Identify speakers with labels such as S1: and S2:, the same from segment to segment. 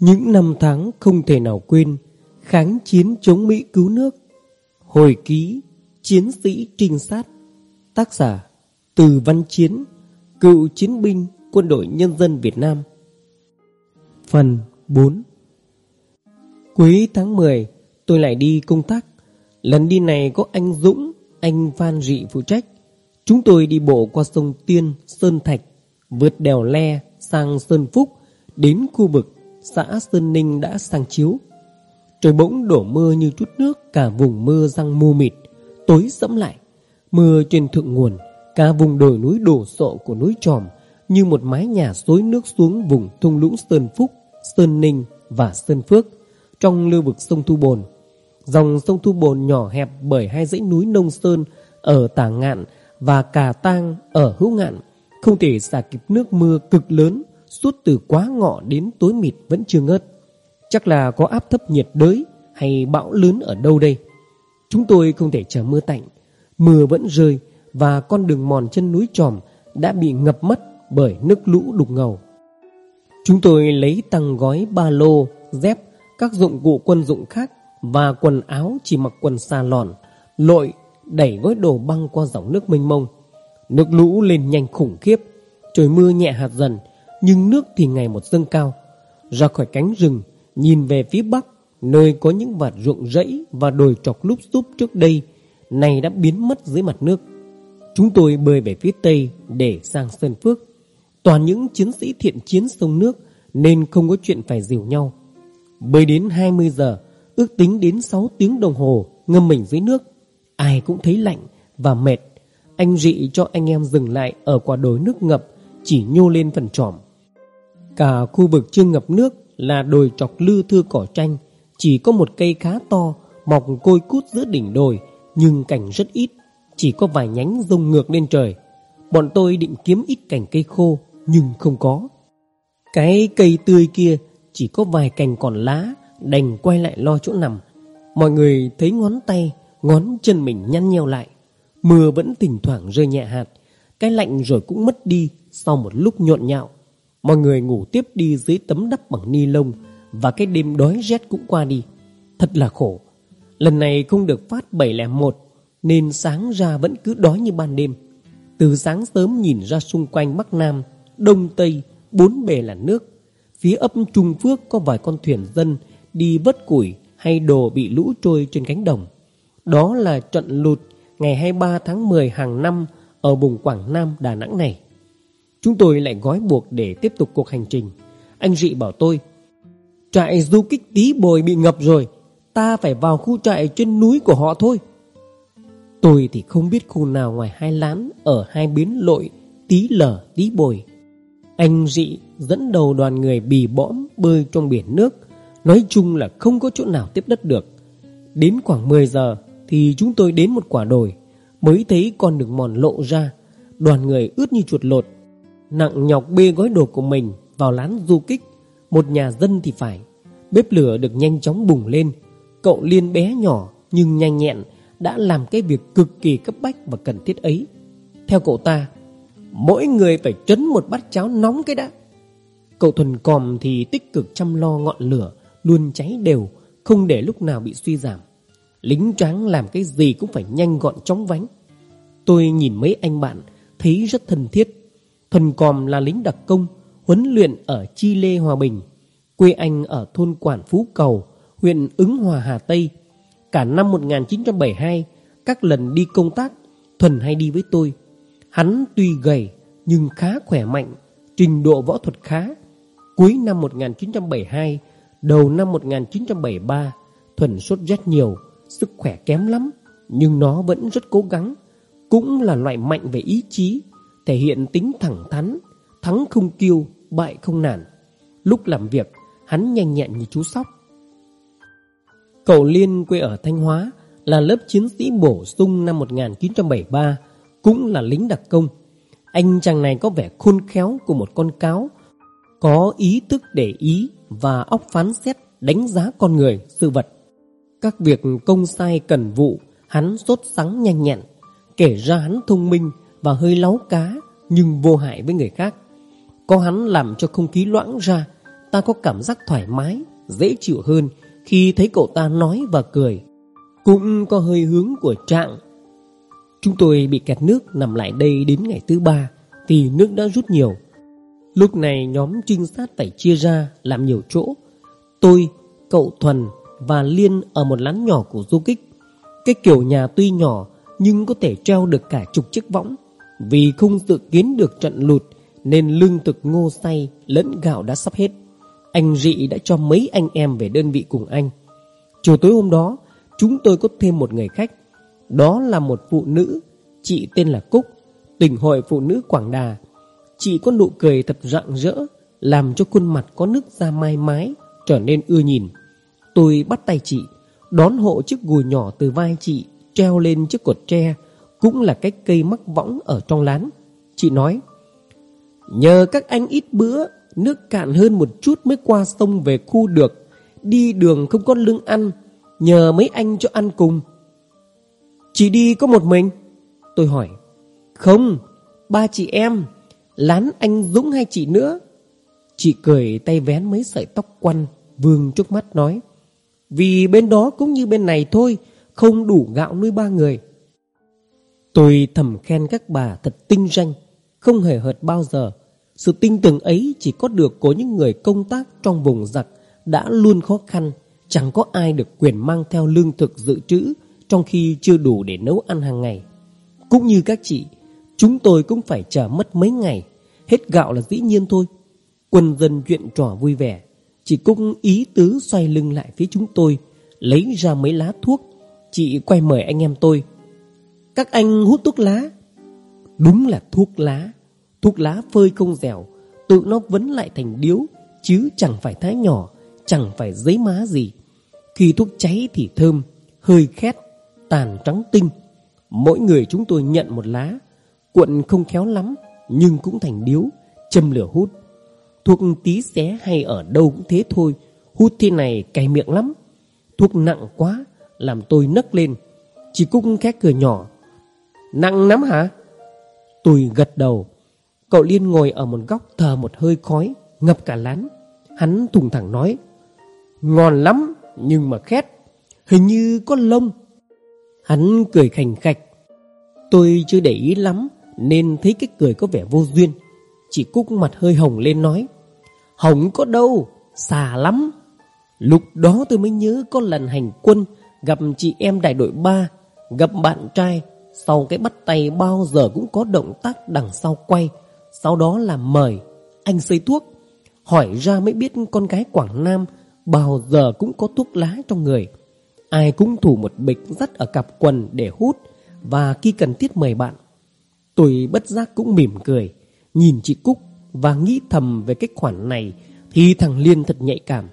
S1: Những năm tháng không thể nào quên Kháng chiến chống Mỹ cứu nước. Hồi ký Chiến sĩ trinh sát Tác giả Từ Văn Chiến Cựu chiến binh Quân đội Nhân dân Việt Nam. Phần 4 Cuối tháng 10 Tôi lại đi công tác. Lần đi này có anh Dũng Anh Phan Dị phụ trách. Chúng tôi đi bộ qua sông Tiên, Sơn Thạch Vượt đèo Le sang Sơn Phúc Đến khu vực xã Sơn Ninh đã sang chiếu. Trời bỗng đổ mưa như chút nước, Cả vùng mưa răng mù mịt, Tối sẫm lại. Mưa trên thượng nguồn, Cả vùng đồi núi đổ sộ của núi tròm, Như một mái nhà xối nước xuống vùng thung lũng Sơn Phúc, Sơn Ninh và Sơn Phước, Trong lưu vực sông Thu Bồn. Dòng sông Thu Bồn nhỏ hẹp bởi hai dãy núi Nông Sơn Ở Tả Ngạn và Cà Tang ở Hữu Ngạn, Không thể xả kịp nước mưa cực lớn. Suốt từ quá ngọ đến tối mịt vẫn chưa ngớt. Chắc là có áp thấp nhiệt đới Hay bão lớn ở đâu đây? Chúng tôi không thể chờ mưa tạnh. Mưa vẫn rơi Và con đường mòn chân núi tròm Đã bị ngập mất bởi nước lũ đục ngầu. Chúng tôi lấy tăng gói ba lô, Dép, Các dụng cụ quân dụng khác Và quần áo chỉ mặc quần xà lòn Lội, Đẩy gói đồ băng qua dòng nước mênh mông. Nước lũ lên nhanh khủng khiếp, Trời mưa nhẹ hạt dần nhưng nước thì ngày một dâng cao. Ra khỏi cánh rừng, Nhìn về phía bắc, Nơi có những vạt ruộng rẫy Và đồi trọc lúp xúp trước đây, Này đã biến mất dưới mặt nước. Chúng tôi bơi về phía tây Để sang Sơn Phước. Toàn những chiến sĩ thiện chiến sông nước Nên không có chuyện phải dìu nhau. Bơi đến 20 giờ, Ước tính đến 6 tiếng đồng hồ, Ngâm mình dưới nước. Ai cũng thấy lạnh và mệt. Anh dị cho anh em dừng lại Ở quả đồi nước ngập, Chỉ nhô lên phần trỏm Cả khu vực chưa ngập nước Là đồi trọc lư thưa cỏ tranh Chỉ có một cây khá to, Mọc côi cút giữa đỉnh đồi, Nhưng cảnh rất ít, Chỉ có vài nhánh rông ngược lên trời. Bọn tôi định kiếm ít cành cây khô, Nhưng không có. Cái cây tươi kia Chỉ có vài cành còn lá, Đành quay lại lo chỗ nằm. Mọi người thấy ngón tay, Ngón chân mình nhăn nheo lại. Mưa vẫn thỉnh thoảng rơi nhẹ hạt, Cái lạnh rồi cũng mất đi Sau một lúc nhộn nhạo. Mọi người ngủ tiếp đi dưới tấm đắp bằng ni lông Và cái đêm đói rét cũng qua đi. Thật là khổ. Lần này không được phát 701 Nên sáng ra vẫn cứ đói như ban đêm. Từ sáng sớm nhìn ra xung quanh Bắc Nam Đông Tây Bốn bề là nước. Phía ấp Trung Phước có vài con thuyền dân Đi vớt củi hay đồ bị lũ trôi trên cánh đồng. Đó là trận lụt ngày 23 tháng 10 hàng năm ở vùng Quảng Nam, Đà Nẵng này. Chúng tôi lại gói buộc để tiếp tục cuộc hành trình. Anh Dị bảo tôi, trại du kích tí bồi bị ngập rồi, ta phải vào khu trại trên núi của họ thôi. Tôi thì không biết khu nào ngoài hai lán ở hai biến lội tí lở tí bồi. Anh Dị dẫn đầu đoàn người bì bõm bơi trong biển nước, nói chung là không có chỗ nào tiếp đất được. Đến khoảng 10 giờ, thì chúng tôi đến một quả đồi mới thấy con đường mòn lộ ra đoàn người ướt như chuột lột nặng nhọc bê gói đồ của mình vào lán du kích. Một nhà dân thì phải. Bếp lửa được nhanh chóng bùng lên. Cậu liên bé nhỏ nhưng nhanh nhẹn đã làm cái việc cực kỳ cấp bách và cần thiết ấy. Theo cậu ta, mỗi người phải chấn một bát cháo nóng cái đã. Cậu thuần còm thì tích cực chăm lo ngọn lửa, luôn cháy đều, không để lúc nào bị suy giảm. Lính tráng làm cái gì cũng phải nhanh gọn chóng vánh. Tôi nhìn mấy anh bạn, Thấy rất thân thiết. Thuần còm là lính đặc công, Huấn luyện ở Chi Lê Hòa Bình, Quê anh ở thôn Quản Phú Cầu, Huyện Ứng Hòa, Hà Tây. Cả năm 1972 Các lần đi công tác, Thuần hay đi với tôi. Hắn tuy gầy nhưng khá khỏe mạnh, Trình độ võ thuật khá. Cuối năm 1972 Đầu năm 1973 Thuần sốt rét nhiều, Sức khỏe kém lắm, Nhưng nó vẫn rất cố gắng, Cũng là loại mạnh về ý chí. Thể hiện tính thẳng thắn Thắng không kiêu, bại không nản. Lúc làm việc Hắn nhanh nhẹn như chú sóc. Cậu Liên quê ở Thanh Hóa Là lớp chiến sĩ bổ sung năm 1973 Cũng là lính đặc công. Anh chàng này có vẻ khôn khéo của một con cáo Có ý thức để ý Và óc phán xét đánh giá con người, sự vật. Các việc công sai cần vụ Hắn sốt sắng nhanh nhẹn Kể ra hắn thông minh và hơi láu cá Nhưng vô hại với người khác. Có hắn làm cho không khí loãng ra Ta có cảm giác thoải mái Dễ chịu hơn Khi thấy cậu ta nói và cười. Cũng có hơi hướng của Trạng. Chúng tôi bị kẹt nước nằm lại đây đến ngày thứ ba Thì nước đã rút nhiều. Lúc này nhóm trinh sát phải chia ra làm nhiều chỗ. Tôi, cậu Thuần và Liên ở một lán nhỏ của du kích. Cái kiểu nhà tuy nhỏ nhưng có thể treo được cả chục chiếc võng. Vì không tự kiến được trận lụt, Nên lương thực ngô say lẫn gạo đã sắp hết. Anh Rị đã cho mấy anh em về đơn vị cùng anh. Chiều tối hôm đó, Chúng tôi có thêm một người khách. Đó là một phụ nữ, Chị tên là Cúc Tỉnh hội phụ nữ Quảng Đà. Chị có nụ cười thật rạng rỡ, Làm cho khuôn mặt có nước da mai mái, Trở nên ưa nhìn. Tôi bắt tay chị, Đón hộ chiếc gùi nhỏ từ vai chị, Treo lên chiếc cột tre cũng là cái cây mắc võng ở trong lán. Chị nói, Nhờ các anh ít bữa, Nước cạn hơn một chút mới qua sông về khu được. Đi đường không có lương ăn, Nhờ mấy anh cho ăn cùng. Chị đi có một mình? Tôi hỏi. Không, Ba chị em, Lán anh Dũng hay chị nữa. Chị cười tay vén mấy sợi tóc quăn, Vương trước mắt nói, Vì bên đó cũng như bên này thôi, Không đủ gạo nuôi ba người. Tôi thầm khen các bà thật tinh ranh Không hề hợt bao giờ. Sự tinh tường ấy chỉ có được của những người công tác trong vùng giặc Đã luôn khó khăn, Chẳng có ai được quyền mang theo lương thực dự trữ Trong khi chưa đủ để nấu ăn hàng ngày. Cũng như các chị, Chúng tôi cũng phải chờ mất mấy ngày. Hết gạo là dĩ nhiên thôi. Quân dân chuyện trò vui vẻ, Chị cũng ý tứ xoay lưng lại phía chúng tôi, Lấy ra mấy lá thuốc. Chị quay mời anh em tôi các anh hút thuốc lá. Đúng là thuốc lá. Thuốc lá phơi không dẻo Tự nó vấn lại thành điếu, Chứ chẳng phải thái nhỏ, Chẳng phải giấy má gì. Khi thuốc cháy thì thơm, Hơi khét, Tàn trắng tinh. Mỗi người chúng tôi nhận một lá. Cuộn không khéo lắm, Nhưng cũng thành điếu, Châm lửa hút. Thuốc tí xé hay ở đâu cũng thế thôi, Hút thế này cay miệng lắm. Thuốc nặng quá, Làm tôi nấc lên. Chỉ Cúc khét cười nhỏ Nặng lắm hả? Tôi gật đầu. Cậu Liên ngồi ở một góc thờ một hơi khói, Ngập cả lán. Hắn thùng thẳng nói, Ngon lắm, nhưng mà khét. Hình như có lông. Hắn cười khành khạch. Tôi chưa để ý lắm, Nên thấy cái cười có vẻ vô duyên. Chị Cúc mặt hơi hồng lên nói, Hồng có đâu, Xà lắm. Lúc đó tôi mới nhớ có lần hành quân Gặp chị em đại đội 3 Gặp bạn trai sau cái bắt tay bao giờ cũng có động tác đằng sau quay Sau đó là mời Anh xây thuốc Hỏi ra mới biết con gái Quảng Nam Bao giờ cũng có thuốc lá trong người. Ai cũng thủ một bịch dắt ở cặp quần để hút Và khi cần thiết mời bạn. Tôi bất giác cũng mỉm cười Nhìn chị Cúc Và nghĩ thầm về cái khoản này Thì thằng Liên thật nhạy cảm.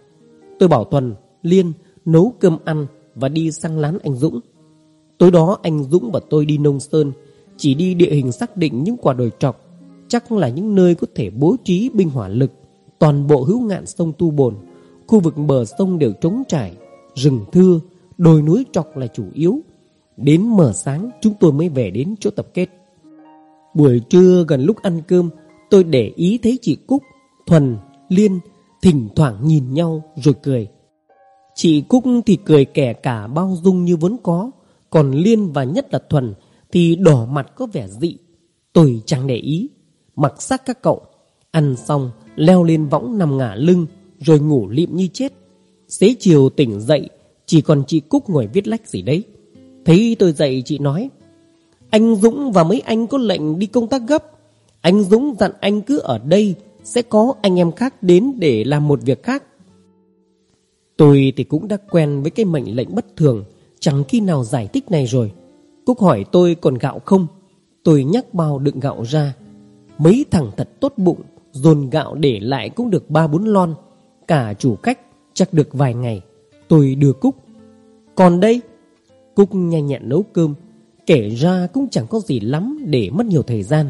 S1: Tôi bảo Tuần, Liên nấu cơm ăn Và đi sang lán anh Dũng. Tối đó anh Dũng và tôi đi nông sơn Chỉ đi địa hình xác định những quả đồi trọc Chắc là những nơi có thể bố trí binh hỏa lực Toàn bộ hữu ngạn sông Tu Bồn Khu vực bờ sông đều trống trải Rừng thưa Đồi núi trọc là chủ yếu. Đến mở sáng chúng tôi mới về đến chỗ tập kết. Buổi trưa gần lúc ăn cơm Tôi để ý thấy chị Cúc Thuần, Liên Thỉnh thoảng nhìn nhau rồi cười. Chị Cúc thì cười kẻ cả bao dung như vốn có. Còn Liên và nhất là Thuần, Thì đỏ mặt có vẻ dị. Tôi chẳng để ý. Mặc sắc các cậu. Ăn xong, leo lên võng nằm ngả lưng, Rồi ngủ lịm như chết. Xế chiều tỉnh dậy, Chỉ còn chị Cúc ngồi viết lách gì đấy. Thấy tôi dậy, chị nói, Anh Dũng và mấy anh có lệnh đi công tác gấp. Anh Dũng dặn anh cứ ở đây, Sẽ có anh em khác đến để làm một việc khác. Tôi thì cũng đã quen với cái mệnh lệnh bất thường. Chẳng khi nào giải thích này rồi. Cúc hỏi tôi còn gạo không? Tôi nhắc bao đựng gạo ra. Mấy thằng thật tốt bụng, Dồn gạo để lại cũng được ba bốn lon. Cả chủ cách chắc được vài ngày. Tôi đưa Cúc. Còn đây? Cúc nhanh nhẹn nấu cơm. Kể ra cũng chẳng có gì lắm để mất nhiều thời gian.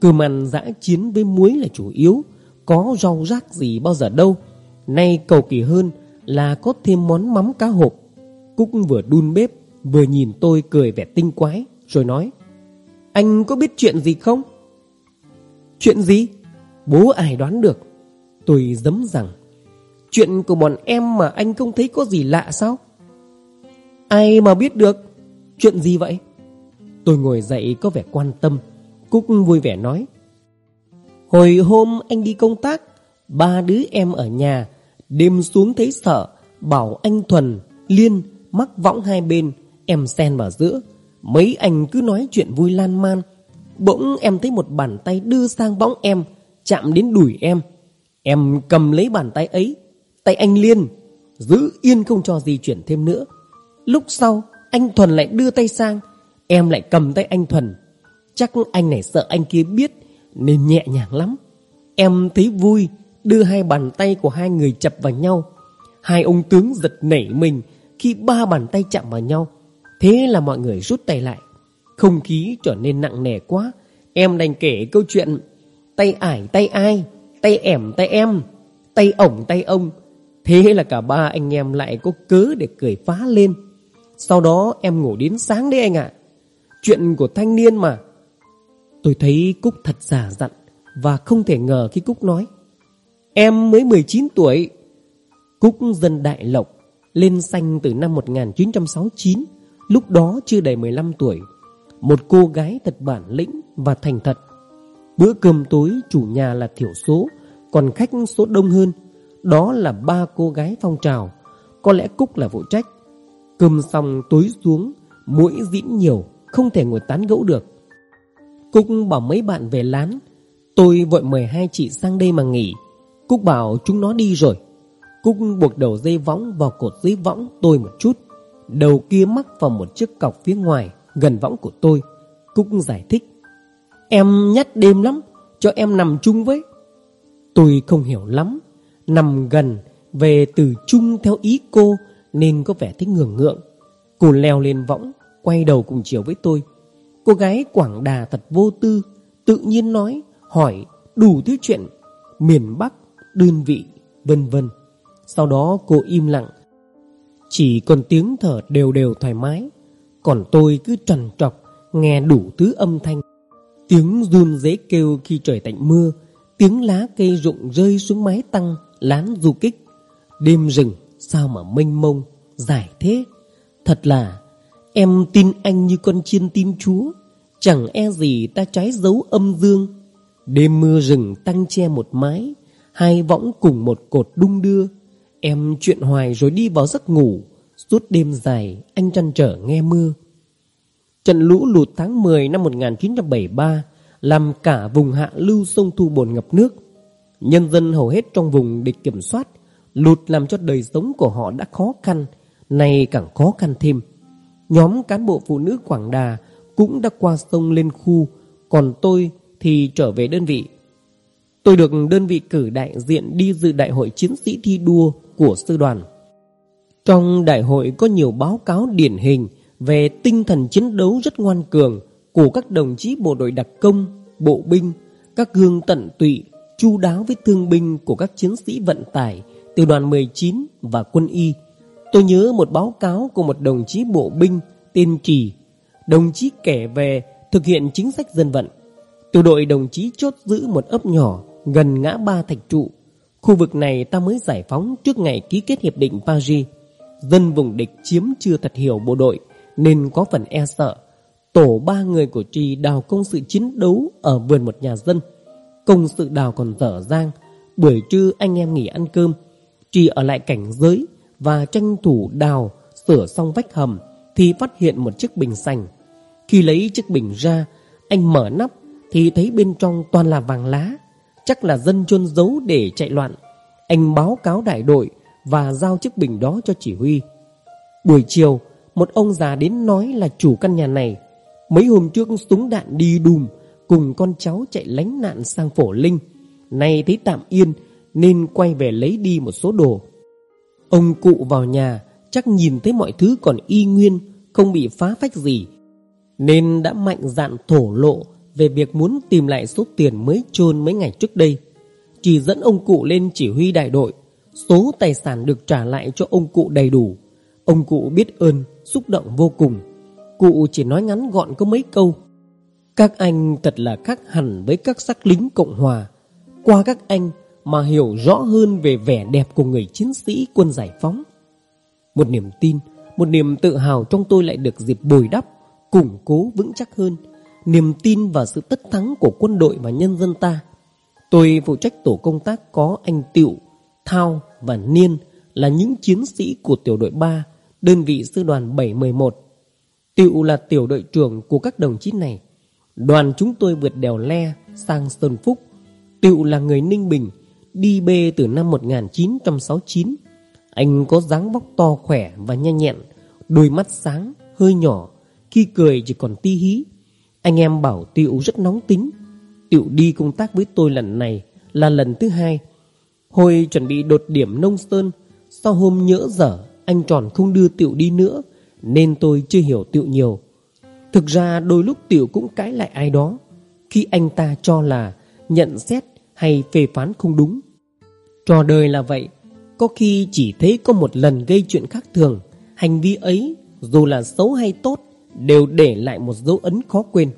S1: Cơm ăn dã chiến với muối là chủ yếu. Có rau rác gì bao giờ đâu. Nay cầu kỳ hơn là có thêm món mắm cá hộp. Cúc vừa đun bếp Vừa nhìn tôi cười vẻ tinh quái Rồi nói Anh có biết chuyện gì không? Chuyện gì? Bố ai đoán được? Tôi dấm rằng Chuyện của bọn em mà anh không thấy có gì lạ sao? Ai mà biết được? Chuyện gì vậy? Tôi ngồi dậy có vẻ quan tâm. Cúc vui vẻ nói Hồi hôm anh đi công tác Ba đứa em ở nhà Đêm xuống thấy sợ Bảo anh Thuần, Liên Mắc võng hai bên, Em xen vào giữa. Mấy anh cứ nói chuyện vui lan man. Bỗng em thấy một bàn tay đưa sang võng em, Chạm đến đùi em. Em cầm lấy bàn tay ấy, Tay anh Liên, Giữ yên không cho di chuyển thêm nữa. Lúc sau, anh Thuần lại đưa tay sang, Em lại cầm tay anh Thuần. Chắc anh này sợ anh kia biết, Nên nhẹ nhàng lắm. Em thấy vui, Đưa hai bàn tay của hai người chập vào nhau. Hai ông tướng giật nảy mình khi ba bàn tay chạm vào nhau, Thế là mọi người rút tay lại. Không khí trở nên nặng nề quá. Em đành kể câu chuyện, Tay ải, tay ai, Tay ẻm, tay em, Tay ổng, tay ông. Thế là cả ba anh em lại có cớ để cười phá lên. Sau đó em ngủ đến sáng đấy anh ạ. Chuyện của thanh niên mà. Tôi thấy Cúc thật giả dặn Và không thể ngờ khi Cúc nói, Em mới 19 tuổi. Cúc dân Đại Lộc lên xanh từ năm 1969 Lúc đó chưa đầy 15 tuổi. Một cô gái thật bản lĩnh và thành thật. Bữa cơm tối chủ nhà là thiểu số, Còn khách số đông hơn. Đó là ba cô gái phong trào, Có lẽ Cúc là phụ trách. Cơm xong tối xuống, Mũi dĩn nhiều, Không thể ngồi tán gẫu được. Cúc bảo mấy bạn về lán, Tôi vội mời hai chị sang đây mà nghỉ. Cúc bảo, chúng nó đi rồi. Cúc buộc đầu dây võng vào cột dưới võng tôi một chút. Đầu kia mắc vào một chiếc cọc phía ngoài, Gần võng của tôi. Cúc giải thích, Em nhát đêm lắm, Cho em nằm chung với. Tôi không hiểu lắm, Nằm gần, Về từ chung theo ý cô Nên có vẻ thích ngường ngượng. Cô leo lên võng, Quay đầu cùng chiều với tôi. Cô gái Quảng Đà thật vô tư, Tự nhiên nói, Hỏi đủ thứ chuyện, Miền Bắc, Đơn vị, Vân vân. Sau đó cô im lặng. Chỉ còn tiếng thở đều đều thoải mái. Còn tôi cứ trần trọc, Nghe đủ thứ âm thanh. Tiếng run dế kêu khi trời tạnh mưa, Tiếng lá cây rụng rơi xuống mái tăng, Lán du kích. Đêm rừng, sao mà mênh mông, Dài thế? Thật là, Em tin anh như con chiên tin chúa. Chẳng e gì ta trái dấu âm dương. Đêm mưa rừng tăng che một mái, Hai võng cùng một cột đung đưa. Em chuyện hoài rồi đi vào giấc ngủ, Suốt đêm dài Anh chăn trở nghe mưa. Trận lũ lụt tháng 10 năm 1973 Làm cả vùng hạ lưu sông Thu Bồn ngập nước. Nhân dân hầu hết trong vùng địch kiểm soát, Lụt làm cho đời sống của họ đã khó khăn, Nay càng khó khăn thêm. Nhóm cán bộ phụ nữ Quảng Đà Cũng đã qua sông lên khu, Còn tôi thì trở về đơn vị. Tôi được đơn vị cử đại diện đi dự đại hội chiến sĩ thi đua của sư đoàn. Trong đại hội có nhiều báo cáo điển hình về tinh thần chiến đấu rất ngoan cường của các đồng chí bộ đội đặc công, bộ binh, các gương tận tụy, chu đáo với thương binh của các chiến sĩ vận tải, tiểu đoàn 19 và quân y. Tôi nhớ một báo cáo của một đồng chí bộ binh tên Trì. Đồng chí kể về thực hiện chính sách dân vận. Tiểu đội đồng chí chốt giữ một ấp nhỏ gần ngã ba thạch trụ. Khu vực này ta mới giải phóng trước ngày ký kết hiệp định Paris. Dân vùng địch chiếm chưa thật hiểu bộ đội nên có phần e sợ. Tổ ba người của Tri đào công sự chiến đấu ở vườn một nhà dân. Công sự đào còn dở dang. Buổi trưa anh em nghỉ ăn cơm. Tri ở lại cảnh giới và tranh thủ đào sửa xong vách hầm thì phát hiện một chiếc bình sành. Khi lấy chiếc bình ra, anh mở nắp thì thấy bên trong toàn là vàng lá. Chắc là dân chôn giấu để chạy loạn. Anh báo cáo đại đội Và giao chiếc bình đó cho chỉ huy. Buổi chiều, Một ông già đến nói là chủ căn nhà này. Mấy hôm trước súng đạn đi đùm, Cùng con cháu chạy lánh nạn sang phổ linh. Nay thấy tạm yên, Nên quay về lấy đi một số đồ. Ông cụ vào nhà, Chắc nhìn thấy mọi thứ còn y nguyên, Không bị phá phách gì. Nên đã mạnh dạn thổ lộ về việc muốn tìm lại số tiền mới chôn mấy ngày trước đây. Chỉ dẫn ông cụ lên chỉ huy đại đội, số tài sản được trả lại cho ông cụ đầy đủ. Ông cụ biết ơn, xúc động vô cùng. Cụ chỉ nói ngắn gọn có mấy câu. Các anh thật là khác hẳn với các sắc lính Cộng Hòa. Qua các anh, mà hiểu rõ hơn về vẻ đẹp của người chiến sĩ quân giải phóng. Một niềm tin, một niềm tự hào trong tôi lại được dịp bồi đắp, củng cố vững chắc hơn. Niềm tin vào sự tất thắng của quân đội và nhân dân ta. Tôi phụ trách tổ công tác có anh Tiệu, Thao và Niên là những chiến sĩ của tiểu đội 3, đơn vị sư đoàn 711. Tiệu là tiểu đội trưởng của các đồng chí này. Đoàn chúng tôi vượt đèo Le sang Sơn Phúc. Tiệu là người Ninh Bình, đi bê từ năm 1969. Anh có dáng vóc to khỏe và nhanh nhẹn, đôi mắt sáng, hơi nhỏ, khi cười chỉ còn ti hí. Anh em bảo Tiệu rất nóng tính. Tiệu đi công tác với tôi lần này là lần thứ hai. Hồi chuẩn bị đột điểm nông sơn, sau hôm nhỡ dở, anh tròn không đưa Tiệu đi nữa, nên tôi chưa hiểu Tiệu nhiều. Thực ra đôi lúc Tiệu cũng cãi lại ai đó, khi anh ta cho là nhận xét hay phê phán không đúng. Trò đời là vậy, có khi chỉ thấy có một lần gây chuyện khác thường, hành vi ấy dù là xấu hay tốt đều để lại một dấu ấn khó quên.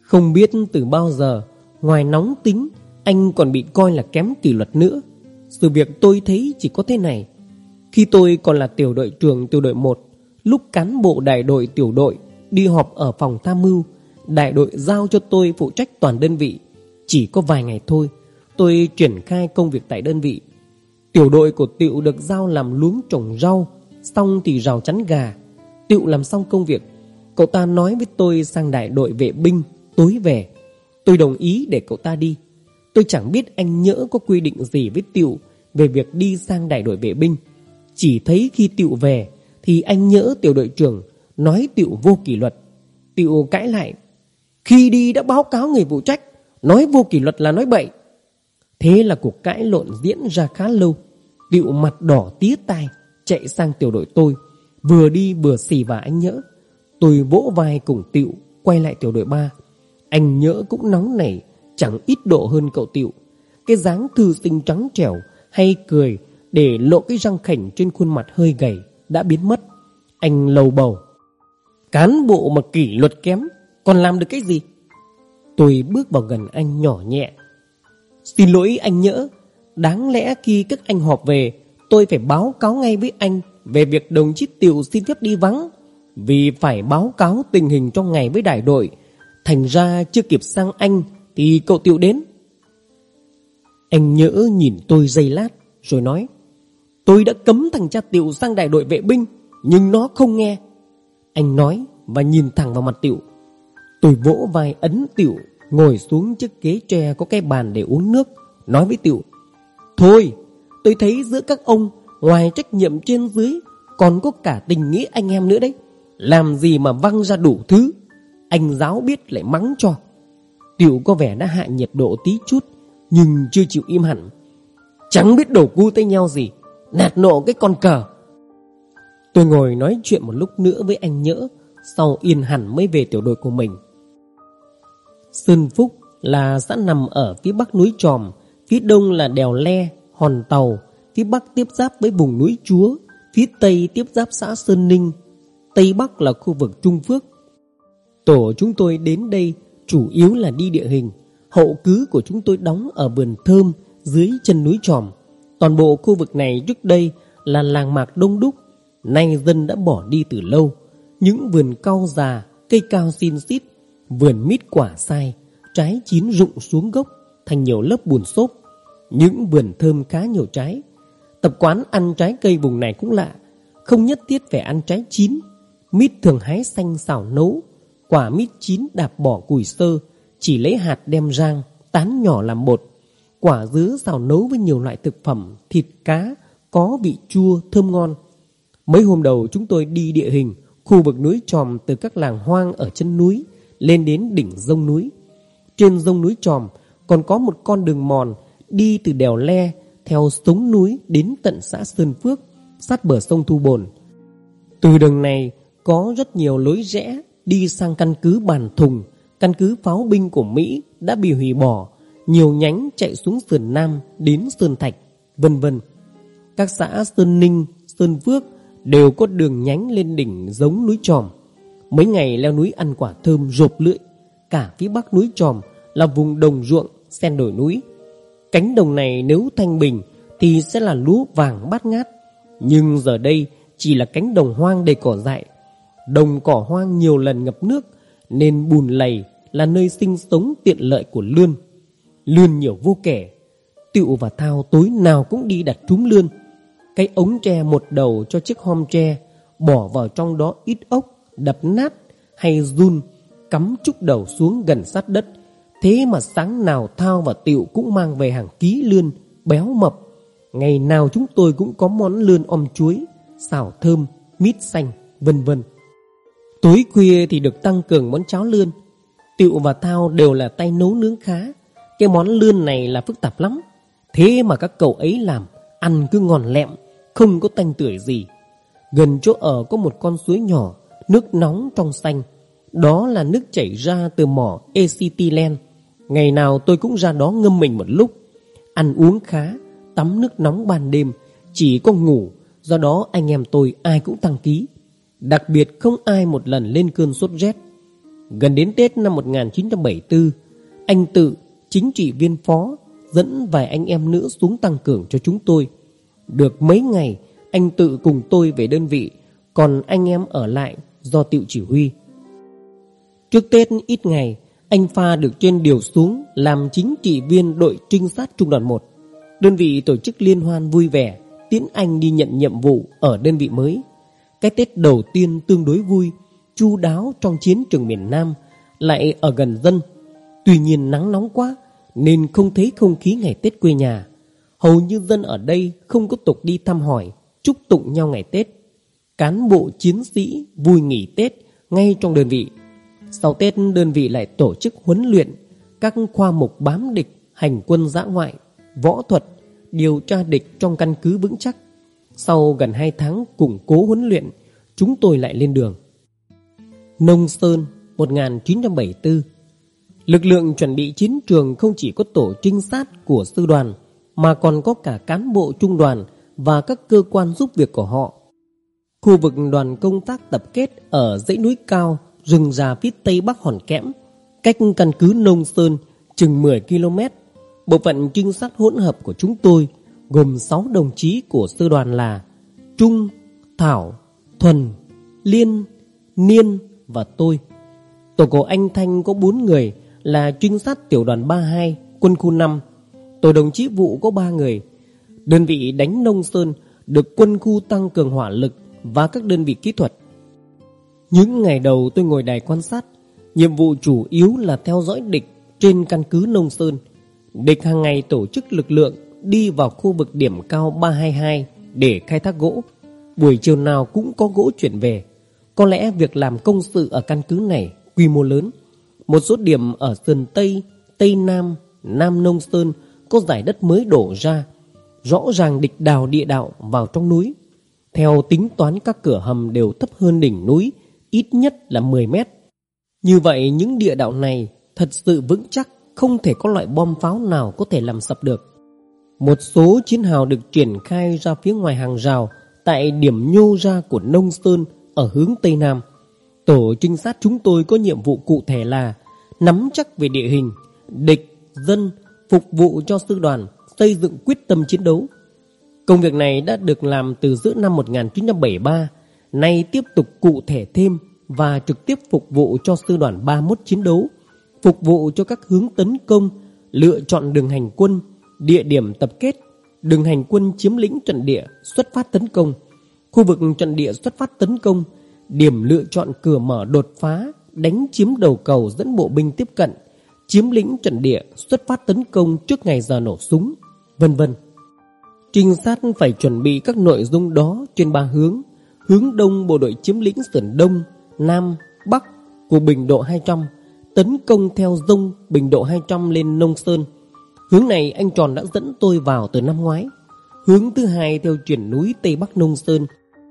S1: Không biết từ bao giờ, ngoài nóng tính, anh còn bị coi là kém kỷ luật nữa. Sự việc tôi thấy chỉ có thế này. Khi tôi còn là tiểu đội trưởng tiểu đội 1, lúc cán bộ đại đội tiểu đội đi họp ở phòng tham mưu, đại đội giao cho tôi phụ trách toàn đơn vị. Chỉ có vài ngày thôi, tôi triển khai công việc tại đơn vị. Tiểu đội của Tiệu được giao làm luống trồng rau, xong thì rào chắn gà. Tiệu làm xong công việc, cậu ta nói với tôi sang đại đội vệ binh, tối về. Tôi đồng ý để cậu ta đi. Tôi chẳng biết anh nhỡ có quy định gì với Tiệu về việc đi sang đại đội vệ binh. Chỉ thấy khi Tiệu về thì anh nhỡ tiểu đội trưởng nói Tiệu vô kỷ luật. Tiệu cãi lại. Khi đi đã báo cáo người phụ trách, nói vô kỷ luật là nói bậy. Thế là cuộc cãi lộn diễn ra khá lâu. Tiệu mặt đỏ tía tai, chạy sang tiểu đội tôi, vừa đi vừa xì vào anh nhỡ. Tôi vỗ vai cùng Tiệu, quay lại tiểu đội 3. Anh nhỡ cũng nóng nảy, chẳng ít độ hơn cậu Tiệu. Cái dáng thư sinh trắng trẻo hay cười để lộ cái răng khảnh trên khuôn mặt hơi gầy đã biến mất. Anh lầu bầu. Cán bộ mà kỷ luật kém, còn làm được cái gì? Tôi bước vào gần anh nhỏ nhẹ. Xin lỗi anh nhỡ, đáng lẽ khi các anh họp về, tôi phải báo cáo ngay với anh về việc đồng chí Tiệu xin phép đi vắng. Vì phải báo cáo tình hình trong ngày với đại đội, thành ra chưa kịp sang anh thì cậu Tiệu đến. Anh nhỡ nhìn tôi giây lát rồi nói Tôi đã cấm thằng cha Tiệu sang đại đội vệ binh Nhưng nó không nghe. Anh nói và nhìn thẳng vào mặt Tiệu Tôi vỗ vai ấn Tiệu Ngồi xuống chiếc ghế tre có cái bàn để uống nước Nói với Tiệu Thôi tôi thấy giữa các ông Ngoài trách nhiệm trên dưới Còn có cả tình nghĩa anh em nữa đấy. Làm gì mà văng ra đủ thứ Anh giáo biết lại mắng cho. Tiểu có vẻ đã hạ nhiệt độ tí chút Nhưng chưa chịu im hẳn. Chẳng biết đổ cu tay nhau gì Nạt nộ cái con cờ. Tôi ngồi nói chuyện một lúc nữa với anh Nhỡ Sau yên hẳn mới về tiểu đội của mình. Sơn Phúc là xã nằm ở phía bắc núi Tròm Phía đông là đèo Le, Hòn Tàu Phía bắc tiếp giáp với vùng núi Chúa Phía tây tiếp giáp xã Sơn Ninh. Tây bắc là khu vực Trung Phước Tổ chúng tôi đến đây chủ yếu là đi địa hình Hậu cứ của chúng tôi đóng ở vườn thơm dưới chân núi Tròm Toàn bộ khu vực này trước đây là làng mạc đông đúc, nay dân đã bỏ đi từ lâu. Những vườn cao già, cây cao xin xít, vườn mít quả sai, trái chín rụng xuống gốc thành nhiều lớp bùn xốp. Những vườn thơm khá nhiều trái. Tập quán ăn trái cây vùng này cũng lạ, không nhất thiết phải ăn trái chín. Mít thường hái xanh xào nấu, quả mít chín đạp bỏ củi sơ, chỉ lấy hạt đem rang, tán nhỏ làm bột Quả dứa xào nấu với nhiều loại thực phẩm, thịt cá, có vị chua, thơm ngon. Mấy hôm đầu chúng tôi đi địa hình, khu vực núi tròm từ các làng hoang ở chân núi lên đến đỉnh rông núi. Trên rông núi tròm còn có một con đường mòn đi từ đèo Le theo sống núi đến tận xã Sơn Phước, sát bờ sông Thu Bồn. Từ đường này có rất nhiều lối rẽ đi sang căn cứ Bàn Thùng, căn cứ pháo binh của Mỹ đã bị hủy bỏ nhiều nhánh chạy xuống sườn Nam đến Sơn Thạch, vân vân. Các xã Sơn Ninh, Sơn Phước đều có đường nhánh lên đỉnh giống núi Tròm. Mấy ngày leo núi ăn quả thơm rộp lưỡi, cả phía bắc núi Tròm là vùng đồng ruộng, xen đồi núi. Cánh đồng này nếu thanh bình thì sẽ là lúa vàng bát ngát. Nhưng giờ đây chỉ là cánh đồng hoang đầy cỏ dại. Đồng cỏ hoang nhiều lần ngập nước nên bùn lầy là nơi sinh sống tiện lợi của lươn. Lươn nhiều vô kể. Tiệu và Thao tối nào cũng đi đặt trúng lươn. Cái ống tre một đầu cho chiếc hom tre, bỏ vào trong đó ít ốc, đập nát hay run, cắm trúc đầu xuống gần sát đất. Thế mà sáng nào Thao và Tiệu cũng mang về hàng ký lươn, béo mập. Ngày nào chúng tôi cũng có món lươn om chuối, xào thơm, mít xanh, vân vân. Tối khuya thì được tăng cường món cháo lươn. Tiệu và Thao đều là tay nấu nướng khá. Cái món lươn này là phức tạp lắm. Thế mà các cậu ấy làm, ăn cứ ngon lẹm, không có tanh tưởi gì. Gần chỗ ở có một con suối nhỏ, nước nóng trong xanh. Đó là nước chảy ra từ mỏ Acetylen. Ngày nào tôi cũng ra đó ngâm mình một lúc. Ăn uống khá, tắm nước nóng ban đêm, chỉ có ngủ. Do đó anh em tôi ai cũng tăng ký. Đặc biệt không ai một lần lên cơn sốt rét. Gần đến Tết năm 1974, anh tự, chính trị viên phó, dẫn vài anh em nữa xuống tăng cường cho chúng tôi. Được mấy ngày, anh tự cùng tôi về đơn vị, còn anh em ở lại do tiệu chỉ huy. Trước Tết ít ngày, anh Pha được trên điều xuống làm chính trị viên đội trinh sát trung đoàn 1. Đơn vị tổ chức liên hoan vui vẻ, tiến anh đi nhận nhiệm vụ ở đơn vị mới. Cái Tết đầu tiên tương đối vui, chu đáo trong chiến trường miền Nam, lại ở gần dân. Tuy nhiên nắng nóng quá, nên không thấy không khí ngày Tết quê nhà. Hầu như dân ở đây không có tục đi thăm hỏi, chúc tụng nhau ngày Tết. Cán bộ chiến sĩ vui nghỉ Tết ngay trong đơn vị. Sau Tết đơn vị lại tổ chức huấn luyện các khoa mục bám địch, hành quân giã ngoại, võ thuật, điều tra địch trong căn cứ vững chắc. Sau gần 2 tháng củng cố huấn luyện, chúng tôi lại lên đường. Nông Sơn 1974 Lực lượng chuẩn bị chiến trường không chỉ có tổ trinh sát của sư đoàn mà còn có cả cán bộ trung đoàn và các cơ quan giúp việc của họ. Khu vực đoàn công tác tập kết ở dãy núi cao, rừng già phía tây bắc Hòn Kẽm, cách căn cứ Nông Sơn chừng 10 km. Bộ phận trinh sát hỗn hợp của chúng tôi gồm 6 đồng chí của sư đoàn là Trung, Thảo, Thuần, Liên, Niên và tôi. Tổ của anh Thanh có 4 người là trinh sát tiểu đoàn 32, quân khu 5. Tổ đồng chí vụ có 3 người. Đơn vị đánh Nông Sơn được quân khu tăng cường hỏa lực và các đơn vị kỹ thuật. Những ngày đầu tôi ngồi đài quan sát, nhiệm vụ chủ yếu là theo dõi địch trên căn cứ Nông Sơn. Địch hàng ngày tổ chức lực lượng đi vào khu vực điểm cao 322 để khai thác gỗ. Buổi chiều nào cũng có gỗ chuyển về. Có lẽ việc làm công sự ở căn cứ này quy mô lớn. Một số điểm ở Sơn Tây, Tây Nam, Nam Nông Sơn có giải đất mới đổ ra. Rõ ràng địch đào địa đạo vào trong núi. Theo tính toán các cửa hầm đều thấp hơn đỉnh núi, ít nhất là 10 mét. Như vậy những địa đạo này thật sự vững chắc, không thể có loại bom pháo nào có thể làm sập được. Một số chiến hào được triển khai ra phía ngoài hàng rào tại điểm nhô ra của Nông Sơn ở hướng Tây Nam. Tổ trinh sát chúng tôi có nhiệm vụ cụ thể là nắm chắc về địa hình, địch, dân, phục vụ cho sư đoàn, xây dựng quyết tâm chiến đấu. Công việc này đã được làm từ giữa năm 1973, nay tiếp tục cụ thể thêm và trực tiếp phục vụ cho sư đoàn 31 chiến đấu, phục vụ cho các hướng tấn công, lựa chọn đường hành quân, địa điểm tập kết, đường hành quân chiếm lĩnh trận địa, xuất phát tấn công, khu vực trận địa xuất phát tấn công, điểm lựa chọn cửa mở đột phá, đánh chiếm đầu cầu dẫn bộ binh tiếp cận, chiếm lĩnh trận địa, xuất phát tấn công trước ngày giờ nổ súng, vân vân. Trinh sát phải chuẩn bị các nội dung đó trên ba hướng. Hướng đông bộ đội chiếm lĩnh sườn đông, nam, bắc của bình độ 200, tấn công theo dông bình độ 200 lên Nông Sơn. Hướng này anh Tròn đã dẫn tôi vào từ năm ngoái. Hướng thứ hai theo chuyển núi Tây Bắc Nông Sơn,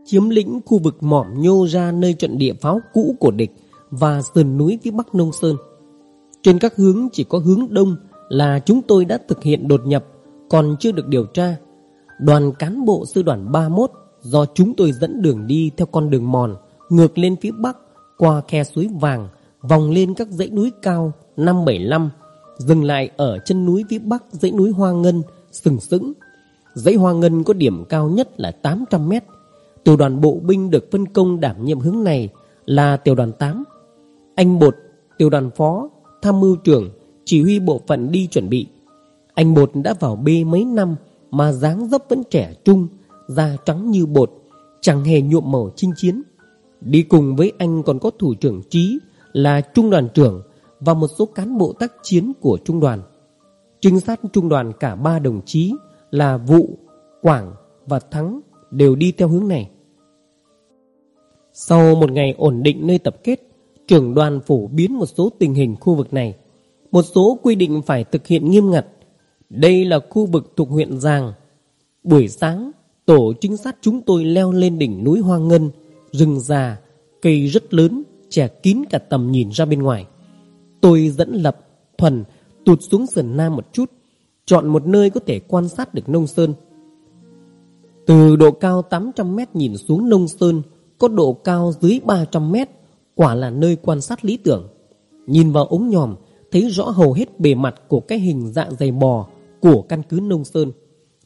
S1: chiếm lĩnh khu vực mỏm nhô ra nơi trận địa pháo cũ của địch và sườn núi phía Bắc Nông Sơn. Trên các hướng chỉ có hướng đông là chúng tôi đã thực hiện đột nhập, còn chưa được điều tra. Đoàn cán bộ sư đoàn 31 do chúng tôi dẫn đường đi theo con đường mòn, ngược lên phía Bắc, qua khe suối vàng, vòng lên các dãy núi cao 575, Dừng lại ở chân núi phía bắc dãy núi Hoa Ngân Sừng sững. Dãy Hoa Ngân có điểm cao nhất là 800 mét. Tiểu đoàn bộ binh được phân công đảm nhiệm hướng này Là tiểu đoàn 8 Anh Bột, tiểu đoàn phó Tham mưu trưởng Chỉ huy bộ phận đi chuẩn bị. Anh Bột đã vào B mấy năm Mà dáng dấp vẫn trẻ trung Da trắng như bột Chẳng hề nhuộm màu chinh chiến. Đi cùng với anh còn có thủ trưởng trí Là trung đoàn trưởng và một số cán bộ tác chiến của trung đoàn. Trinh sát trung đoàn cả ba đồng chí Là Vụ, Quảng và Thắng Đều đi theo hướng này. Sau một ngày ổn định nơi tập kết Trưởng đoàn phổ biến một số tình hình khu vực này. Một số quy định phải thực hiện nghiêm ngặt. Đây là khu vực thuộc huyện Giàng Buổi sáng Tổ trinh sát chúng tôi leo lên đỉnh núi Hoa Ngân Rừng già Cây rất lớn Che kín cả tầm nhìn ra bên ngoài. Tôi dẫn Lập Thuần, tụt xuống sườn nam một chút, Chọn một nơi có thể quan sát được nông sơn. Từ độ cao 800 mét nhìn xuống nông sơn, Có độ cao dưới 300 mét, Quả là nơi quan sát lý tưởng. Nhìn vào ống nhòm, Thấy rõ hầu hết bề mặt của cái hình dạng dày bò Của căn cứ nông sơn.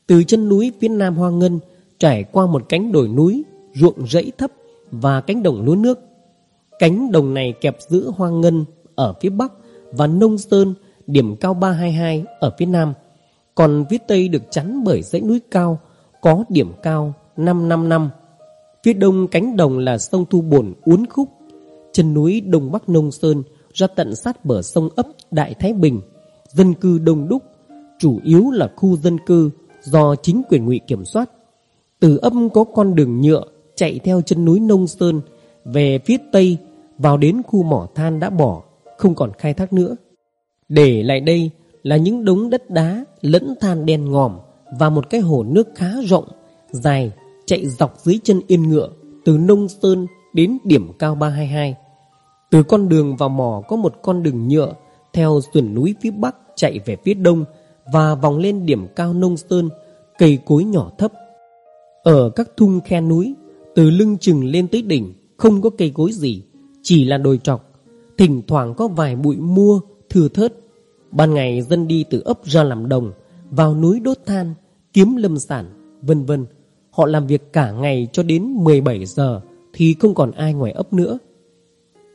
S1: Từ chân núi phía nam Hoa Ngân, Trải qua một cánh đồi núi, Ruộng rẫy thấp Và cánh đồng lúa nước. Cánh đồng này kẹp giữa Hoa Ngân ở phía bắc Và Nông Sơn Điểm cao 322 ở phía nam. Còn phía tây được chắn bởi dãy núi cao Có điểm cao 555 Phía đông cánh đồng là sông Thu Bồn uốn khúc. Chân núi Đông Bắc Nông Sơn Ra tận sát bờ sông ấp Đại Thái Bình. Dân cư đông đúc Chủ yếu là khu dân cư Do chính quyền ngụy kiểm soát. Từ âm có con đường nhựa chạy theo chân núi Nông Sơn về phía tây vào đến khu mỏ than đã bỏ, không còn khai thác nữa. Để lại đây là những đống đất đá lẫn than đen ngòm và một cái hồ nước khá rộng, dài, chạy dọc dưới chân yên ngựa từ Nông Sơn đến điểm cao 322. Từ con đường vào mỏ có một con đường nhựa theo sườn núi phía bắc chạy về phía đông và vòng lên điểm cao Nông Sơn, cây cối nhỏ thấp ở các thung khe núi Từ lưng chừng lên tới đỉnh Không có cây cối gì Chỉ là đồi trọc Thỉnh thoảng có vài bụi mua thừa thớt. Ban ngày dân đi từ ấp ra làm đồng Vào núi đốt than Kiếm lâm sản Vân vân. Họ làm việc cả ngày cho đến 17 giờ Thì không còn ai ngoài ấp nữa.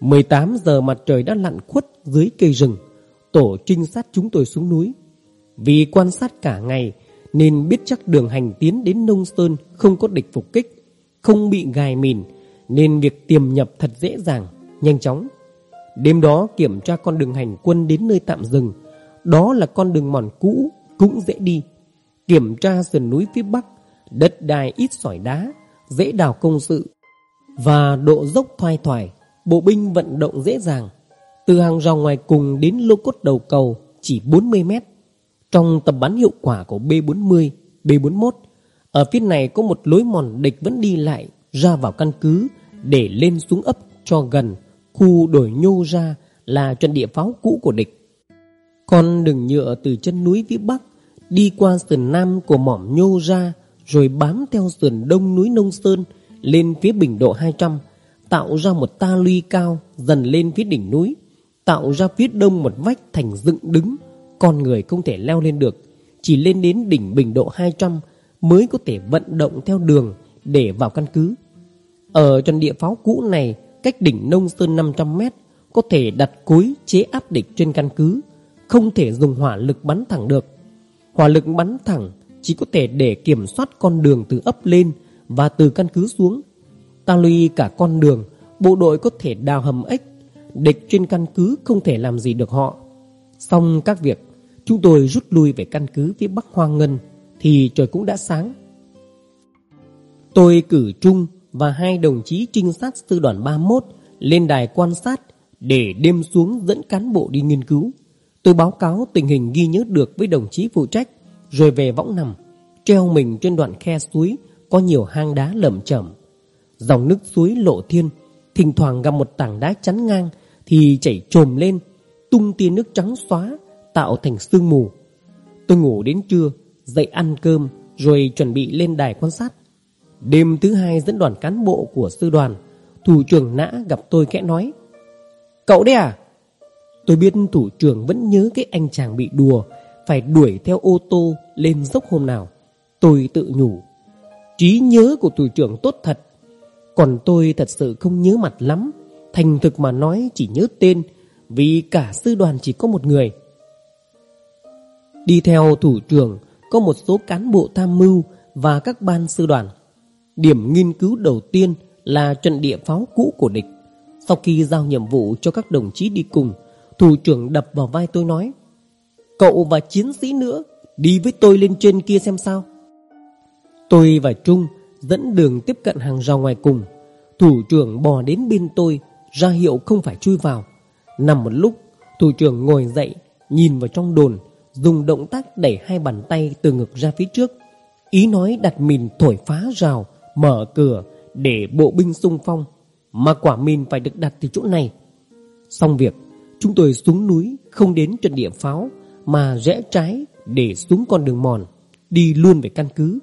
S1: 18 giờ mặt trời đã lặn khuất dưới cây rừng Tổ trinh sát chúng tôi xuống núi. Vì quan sát cả ngày nên biết chắc đường hành tiến đến Nông Sơn không có địch phục kích, không bị gài mìn, nên việc tiềm nhập thật dễ dàng, nhanh chóng. Đêm đó kiểm tra con đường hành quân đến nơi tạm dừng, đó là con đường mòn cũ, cũng dễ đi. Kiểm tra sườn núi phía bắc, đất đai ít sỏi đá, dễ đào công sự, và độ dốc thoai thoải, bộ binh vận động dễ dàng. Từ hàng rào ngoài cùng đến lô cốt đầu cầu chỉ 40 mét. Trong tầm bắn hiệu quả của B-40, B-41, ở phía này có một lối mòn địch vẫn đi lại ra vào căn cứ để lên xuống ấp cho gần khu đổi nhô ra là trận địa pháo cũ của địch. Con đường nhựa từ chân núi phía bắc đi qua sườn nam của mỏm nhô ra, rồi bám theo sườn đông núi Nông Sơn lên phía bình độ 200 tạo ra một ta luy cao dần lên phía đỉnh núi, tạo ra phía đông một vách thành dựng đứng, con người không thể leo lên được, Chỉ lên đến đỉnh bình độ 200 Mới có thể vận động theo đường Để vào căn cứ Ở trận địa pháo cũ này Cách đỉnh Nông Sơn 500 mét, Có thể đặt cối chế áp địch trên căn cứ, Không thể dùng hỏa lực bắn thẳng được. Hỏa lực bắn thẳng Chỉ có thể để kiểm soát con đường từ ấp lên Và từ căn cứ xuống, Ta lui cả con đường, Bộ đội có thể đào hầm ếch, Địch trên căn cứ không thể làm gì được họ. Xong các việc, Chúng tôi rút lui về căn cứ phía Bắc Hoa Ngân, Thì trời cũng đã sáng. Tôi cử Trung và hai đồng chí trinh sát sư đoàn 31 lên đài quan sát để đêm xuống dẫn cán bộ đi nghiên cứu. Tôi báo cáo tình hình ghi nhớ được với đồng chí phụ trách, rồi về võng nằm, treo mình trên đoạn khe suối có nhiều hang đá lởm chởm. Dòng nước suối lộ thiên, thỉnh thoảng gặp một tảng đá chắn ngang thì chảy trồm lên, tung tia nước trắng xóa tạo thành sương mù. Tôi ngủ đến trưa, dậy ăn cơm rồi chuẩn bị lên đài quan sát. Đêm thứ hai dẫn đoàn cán bộ của sư đoàn, thủ trưởng nã gặp tôi kẽ nói. Cậu đấy à? Tôi biết thủ trưởng vẫn nhớ cái anh chàng bị đùa Phải đuổi theo ô tô lên dốc hôm nào Tôi tự nhủ trí nhớ của thủ trưởng tốt thật Còn tôi thật sự không nhớ mặt lắm Thành thực mà nói chỉ nhớ tên Vì cả sư đoàn chỉ có một người Đi theo thủ trưởng Có một số cán bộ tham mưu Và các ban sư đoàn Điểm nghiên cứu đầu tiên Là trận địa pháo cũ của địch Sau khi giao nhiệm vụ cho các đồng chí đi cùng Thủ trưởng đập vào vai tôi nói Cậu và chiến sĩ nữa Đi với tôi lên trên kia xem sao Tôi và Trung Dẫn đường tiếp cận hàng rào ngoài cùng Thủ trưởng bò đến bên tôi ra hiệu không phải chui vào. Nằm một lúc, thủ trưởng ngồi dậy, nhìn vào trong đồn, dùng động tác đẩy hai bàn tay từ ngực ra phía trước. Ý nói đặt mìn thổi phá rào, mở cửa để bộ binh xung phong, mà quả mìn phải được đặt từ chỗ này. Xong việc, chúng tôi xuống núi không đến trận địa pháo mà rẽ trái để xuống con đường mòn, đi luôn về căn cứ.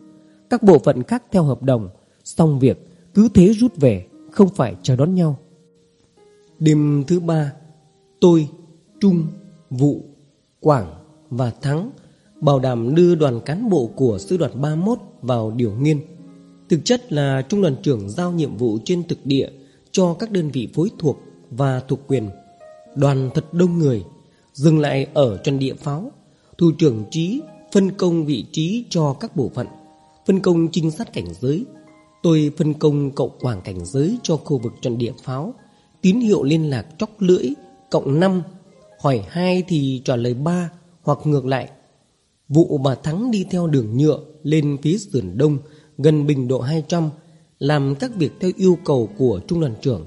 S1: Các bộ phận khác theo hợp đồng, xong việc cứ thế rút về, không phải chờ đón nhau. Đêm thứ ba Tôi, Trung, Vụ, Quảng và Thắng Bảo đảm đưa đoàn cán bộ của sư đoàn 31 vào điều nghiên Thực chất là Trung đoàn trưởng giao nhiệm vụ trên thực địa Cho các đơn vị phối thuộc và thuộc quyền. Đoàn thật đông người Dừng lại ở trận địa pháo. Thủ trưởng trí phân công vị trí cho các bộ phận Phân công trinh sát cảnh giới. Tôi phân công cậu quảng cảnh giới cho khu vực trận địa pháo tín hiệu liên lạc chóc lưỡi cộng 5, hỏi 2 thì trả lời 3 hoặc ngược lại. Vụ bà Thắng đi theo đường nhựa lên phía sườn đông gần bình độ 200 làm các việc theo yêu cầu của trung đoàn trưởng.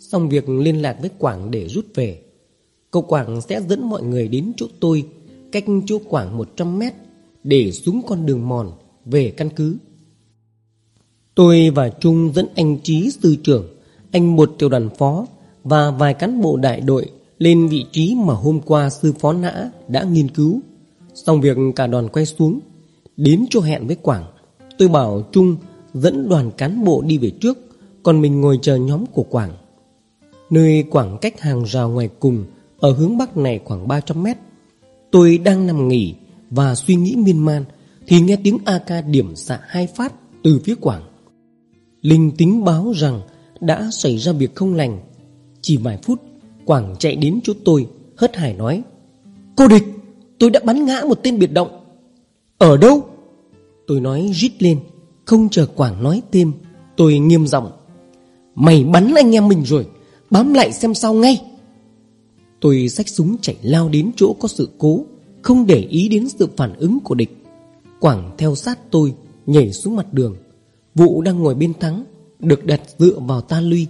S1: Xong việc liên lạc với Quảng để rút về. Cậu Quảng sẽ dẫn mọi người đến chỗ tôi cách chỗ Quảng 100 mét để xuống con đường mòn về căn cứ. Tôi và Trung dẫn anh Trí sư trưởng anh một tiểu đoàn phó và vài cán bộ đại đội lên vị trí mà hôm qua sư phó nã đã nghiên cứu. Xong việc cả đoàn quay xuống, đến chỗ hẹn với Quảng. Tôi bảo Trung dẫn đoàn cán bộ đi về trước, còn mình ngồi chờ nhóm của Quảng. Nơi Quảng cách hàng rào ngoài cùng, ở hướng bắc này khoảng 300 mét. Tôi đang nằm nghỉ và suy nghĩ miên man, thì nghe tiếng AK điểm xạ hai phát từ phía Quảng. Linh tính báo rằng đã xảy ra việc không lành. Chỉ vài phút, Quảng chạy đến chỗ tôi, hất hải nói. Cô địch, tôi đã bắn ngã một tên biệt động. Ở đâu? Tôi nói rít lên, không chờ Quảng nói thêm. Tôi nghiêm giọng. Mày bắn anh em mình rồi, bám lại xem sao ngay. Tôi xách súng chạy lao đến chỗ có sự cố, không để ý đến sự phản ứng của địch. Quảng theo sát tôi, nhảy xuống mặt đường. Vụ đang ngồi bên thắng được đặt dựa vào ta luy.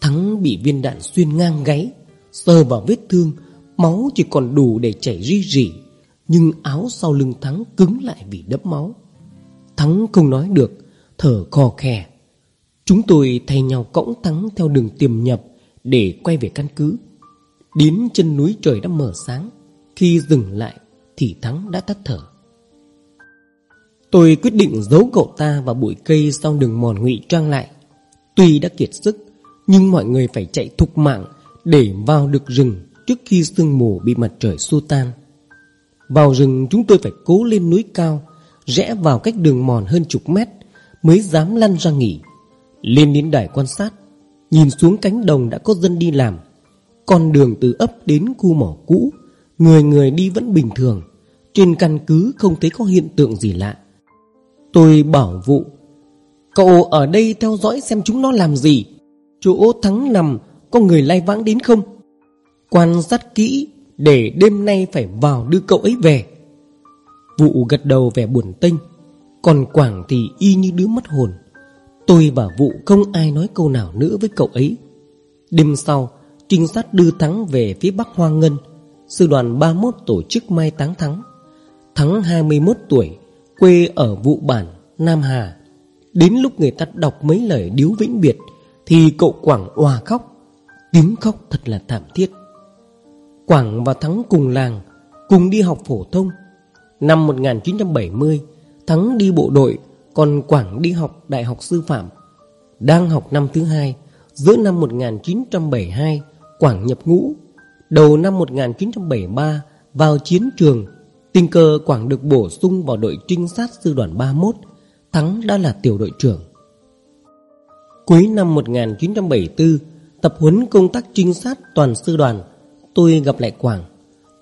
S1: Thắng bị viên đạn xuyên ngang gáy, sờ vào vết thương, máu chỉ còn đủ để chảy ri rỉ, nhưng áo sau lưng Thắng cứng lại vì đẫm máu. Thắng không nói được, thở khò khè. Chúng tôi thay nhau cõng Thắng theo đường tiềm nhập để quay về căn cứ. Đến chân núi trời đã mở sáng, khi dừng lại thì Thắng đã tắt thở. Tôi quyết định giấu cậu ta vào bụi cây sau đường mòn ngụy trang lại. Tuy đã kiệt sức Nhưng mọi người phải chạy thục mạng Để vào được rừng Trước khi sương mù bị mặt trời xua tan Vào rừng chúng tôi phải cố lên núi cao Rẽ vào cách đường mòn hơn chục mét, Mới dám lăn ra nghỉ. Lên đến đài quan sát, Nhìn xuống cánh đồng đã có dân đi làm. Con đường từ ấp đến khu mỏ cũ, Người người đi vẫn bình thường. Trên căn cứ không thấy có hiện tượng gì lạ. Tôi bảo vụ Cậu ở đây theo dõi xem chúng nó làm gì. Chỗ thắng nằm, Có người lai vãng đến không? Quan sát kỹ, Để đêm nay phải vào đưa cậu ấy về. Vụ gật đầu vẻ buồn tênh. Còn Quảng thì y như đứa mất hồn. Tôi và Vụ không ai nói câu nào nữa với cậu ấy. Đêm sau Trinh sát đưa Thắng về phía Bắc Hoa Ngân. Sư đoàn 31 tổ chức mai táng Thắng. Thắng 21 tuổi Quê ở Vụ Bản, Nam Hà. Đến lúc người ta đọc mấy lời điếu vĩnh biệt Thì cậu Quảng òa khóc. Tiếng khóc thật là thảm thiết. Quảng và Thắng cùng làng Cùng đi học phổ thông. Năm 1970 Thắng đi bộ đội, Còn Quảng đi học đại học sư phạm. Đang học năm thứ hai, Giữa năm 1972 Quảng nhập ngũ. Đầu năm 1973 Vào chiến trường, Tình cờ Quảng được bổ sung vào đội trinh sát sư đoàn 31 Thắng đã là tiểu đội trưởng. Cuối năm 1974 Tập huấn công tác trinh sát toàn sư đoàn, Tôi gặp lại Quảng.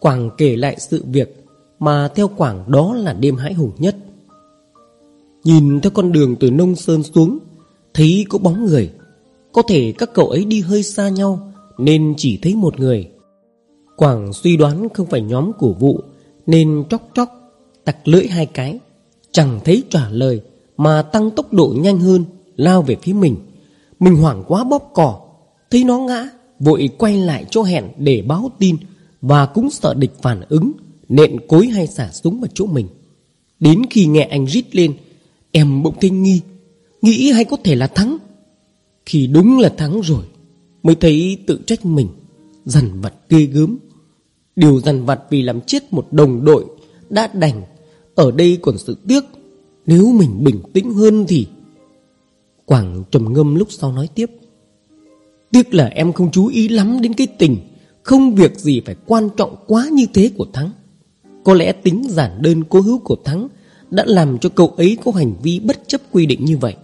S1: Quảng kể lại sự việc mà theo Quảng đó là đêm hãi hùng nhất. Nhìn theo con đường từ nông sơn xuống, Thấy có bóng người. Có thể các cậu ấy đi hơi xa nhau, Nên chỉ thấy một người. Quảng suy đoán không phải nhóm của vụ Nên chóc chóc Tặc lưỡi hai cái. Chẳng thấy trả lời, Mà tăng tốc độ nhanh hơn, Lao về phía mình. Mình hoảng quá bóp cỏ Thấy nó ngã, Vội quay lại chỗ hẹn để báo tin Và cũng sợ địch phản ứng. Nện cối hay xả súng vào chỗ mình. Đến khi nghe anh rít lên, Em bỗng thấy nghi, Nghĩ hay có thể là thắng. Khi đúng là thắng rồi, Mới thấy tự trách mình, Dằn vặt ghê gớm. Điều dằn vặt vì làm chết một đồng đội Đã đành, Ở đây còn sự tiếc, Nếu mình bình tĩnh hơn thì. Quảng trầm ngâm lúc sau nói tiếp, Tiếc là em không chú ý lắm đến cái tình, Không việc gì phải quan trọng quá như thế của Thắng. Có lẽ tính giản đơn cố hữu của Thắng Đã làm cho cậu ấy có hành vi bất chấp quy định như vậy.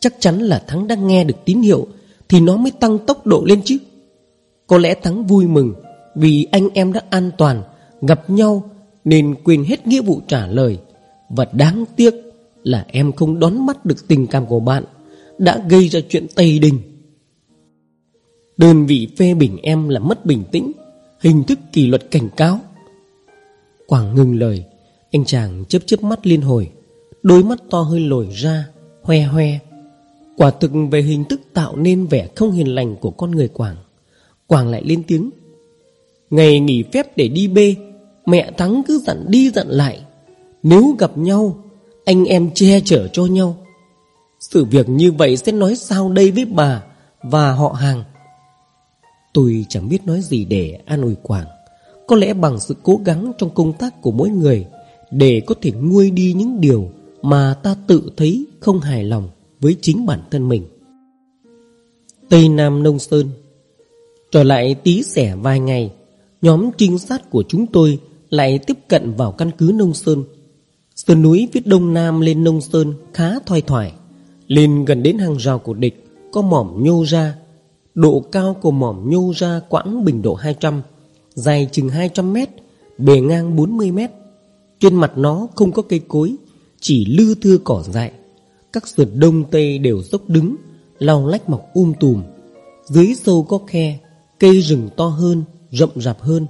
S1: Chắc chắn là Thắng đang nghe được tín hiệu Thì nó mới tăng tốc độ lên chứ. Có lẽ Thắng vui mừng Vì anh em đã an toàn, Gặp nhau Nên quên hết nghĩa vụ trả lời. Và đáng tiếc là em không đón mắt được tình cảm của bạn Đã gây ra chuyện Tây Đình. Đơn vị phê bình em là mất bình tĩnh, Hình thức kỷ luật cảnh cáo. Quảng ngừng lời. Anh chàng chớp chớp mắt liên hồi, Đôi mắt to hơi lồi ra, Hoe hoe. Quả thực về hình thức tạo nên vẻ không hiền lành của con người Quảng. Quảng lại lên tiếng, Ngày nghỉ phép để đi bê, Mẹ Thắng cứ dặn đi dặn lại. Nếu gặp nhau, Anh em che chở cho nhau. Sự việc như vậy sẽ nói sao đây với bà Và họ hàng? Tôi chẳng biết nói gì để an ủi Quảng. Có lẽ bằng sự cố gắng trong công tác của mỗi người Để có thể nguôi đi những điều Mà ta tự thấy không hài lòng với chính bản thân mình. Tây Nam Nông Sơn Trở lại tí xẻ vài ngày, Nhóm trinh sát của chúng tôi Lại tiếp cận vào căn cứ Nông Sơn. Sơn núi phía đông nam lên Nông Sơn Khá thoai thoải, Lên gần đến hàng rào của địch Có mỏm nhô ra, Độ cao của mỏm nhô ra quãng bình độ 200 Dài chừng 200 mét, Bề ngang 40 mét. Trên mặt nó không có cây cối, Chỉ lư thưa cỏ dại. Các sườn đông tây đều dốc đứng, Lau lách mọc um tùm. Dưới sâu có khe, Cây rừng to hơn, Rậm rạp hơn.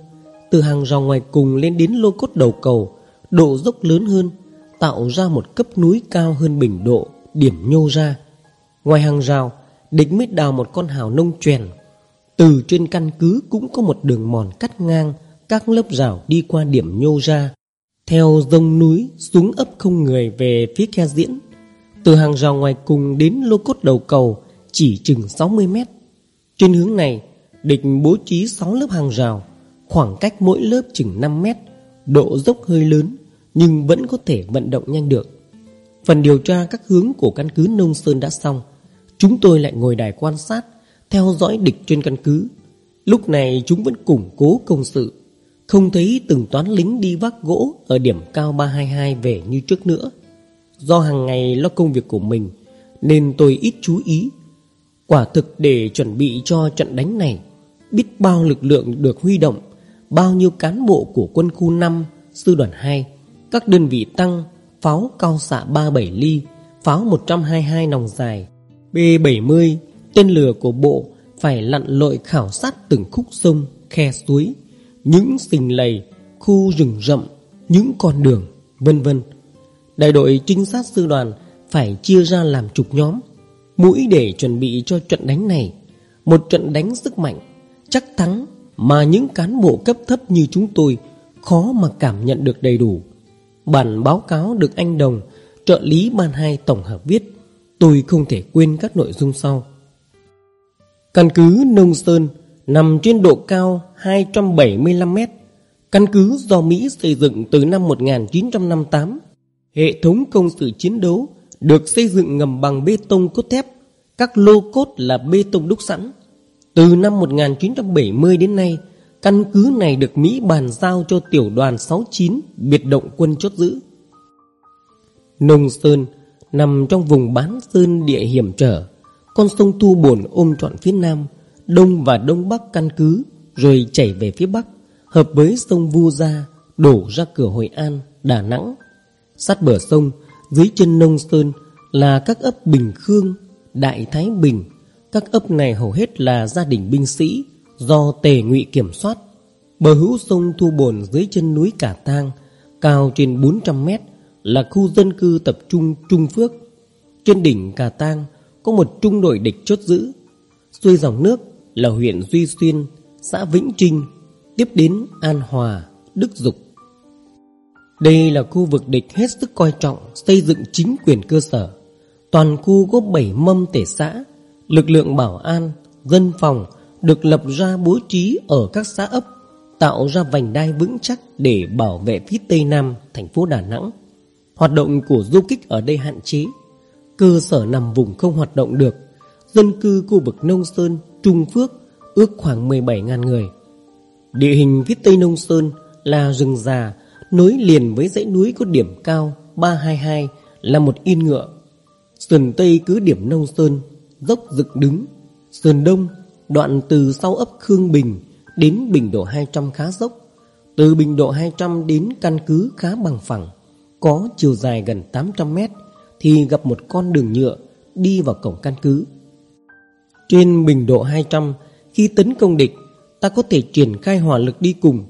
S1: Từ hàng rào ngoài cùng lên đến lô cốt đầu cầu, Độ dốc lớn hơn, Tạo ra một cấp núi cao hơn bình độ, Điểm nhô ra. Ngoài hàng rào, Địch mới đào một con hào nông chèn từ trên căn cứ cũng có một đường mòn cắt ngang, Các lớp rào đi qua điểm nhô ra, Theo dông núi xuống ấp không người về phía khe diễn. Từ hàng rào ngoài cùng đến lô cốt đầu cầu Chỉ chừng 60 mét. Trên hướng này, Địch bố trí 6 lớp hàng rào, Khoảng cách mỗi lớp chừng 5 mét, Độ dốc hơi lớn, Nhưng vẫn có thể vận động nhanh được. Phần điều tra các hướng của căn cứ Nông Sơn đã xong. Chúng tôi lại ngồi đài quan sát theo dõi địch trên căn cứ. Lúc này chúng vẫn củng cố công sự, Không thấy từng toán lính đi vác gỗ Ở điểm cao 322 về như trước nữa. Do hàng ngày lo công việc của mình, Nên tôi ít chú ý. Quả thực để chuẩn bị cho trận đánh này, Biết bao lực lượng được huy động, Bao nhiêu cán bộ của quân khu 5 Sư đoàn 2 Các đơn vị tăng, Pháo cao xạ 37 ly, Pháo 122 nòng dài B-70 Tên lửa của bộ Phải lặn lội khảo sát từng khúc sông, Khe suối, Những sình lầy, Khu rừng rậm, Những con đường, Vân vân. Đại đội trinh sát sư đoàn Phải chia ra làm chục nhóm, Mũi để chuẩn bị cho trận đánh này. Một trận đánh sức mạnh, Chắc thắng Mà những cán bộ cấp thấp như chúng tôi Khó mà cảm nhận được đầy đủ. Bản báo cáo được anh Đồng, Trợ lý ban hai tổng hợp viết, Tôi không thể quên các nội dung sau. Căn cứ Nông Sơn Nằm trên độ cao 275 mét, Căn cứ do Mỹ xây dựng từ năm 1958 Hệ thống công sự chiến đấu Được xây dựng ngầm bằng bê tông cốt thép, Các lô cốt là bê tông đúc sẵn Từ năm 1970 đến nay, Căn cứ này được Mỹ bàn giao cho tiểu đoàn 69 biệt động quân chốt giữ. Nông Sơn nằm trong vùng bán sơn địa hiểm trở. Con sông Thu Bồn ôm trọn phía nam, đông và đông bắc căn cứ, rồi chảy về phía bắc, hợp với sông Vu Gia, đổ ra cửa Hội An, Đà Nẵng. Sát bờ sông, dưới chân Nông Sơn là các ấp Bình Khương, Đại Thái Bình. Các ấp này hầu hết là gia đình binh sĩ do tề ngụy kiểm soát. Bờ hữu sông Thu Bồn dưới chân núi Cả Tang, cao trên 400 mét, là khu dân cư tập trung Trung Phước. Trên đỉnh Cà Tang có một trung đội địch chốt giữ. Xuôi dòng nước là huyện Duy Xuyên, xã Vĩnh Trinh, tiếp đến An Hòa, Đức Dục. Đây là khu vực địch hết sức coi trọng xây dựng chính quyền cơ sở. Toàn khu có 7 mâm tể xã, lực lượng bảo an, dân phòng được lập ra bố trí ở các xã ấp, tạo ra vành đai vững chắc để bảo vệ phía Tây Nam thành phố Đà Nẵng. Hoạt động của du kích ở đây hạn chế Cơ sở nằm vùng không hoạt động được. Dân cư khu vực Nông Sơn, Trung Phước ước khoảng 17.000 người. Địa hình phía tây Nông Sơn là rừng già Nối liền với dãy núi có điểm cao 322 là một yên ngựa. Sườn Tây cứ điểm Nông Sơn Dốc dựng đứng. Sườn Đông đoạn từ sau ấp Khương Bình Đến Bình Độ 200 khá dốc. Từ Bình Độ 200 đến căn cứ khá bằng phẳng có chiều dài gần 800 mét thì gặp một con đường nhựa đi vào cổng căn cứ. Trên bình độ 200, khi tấn công địch, ta có thể triển khai hỏa lực đi cùng.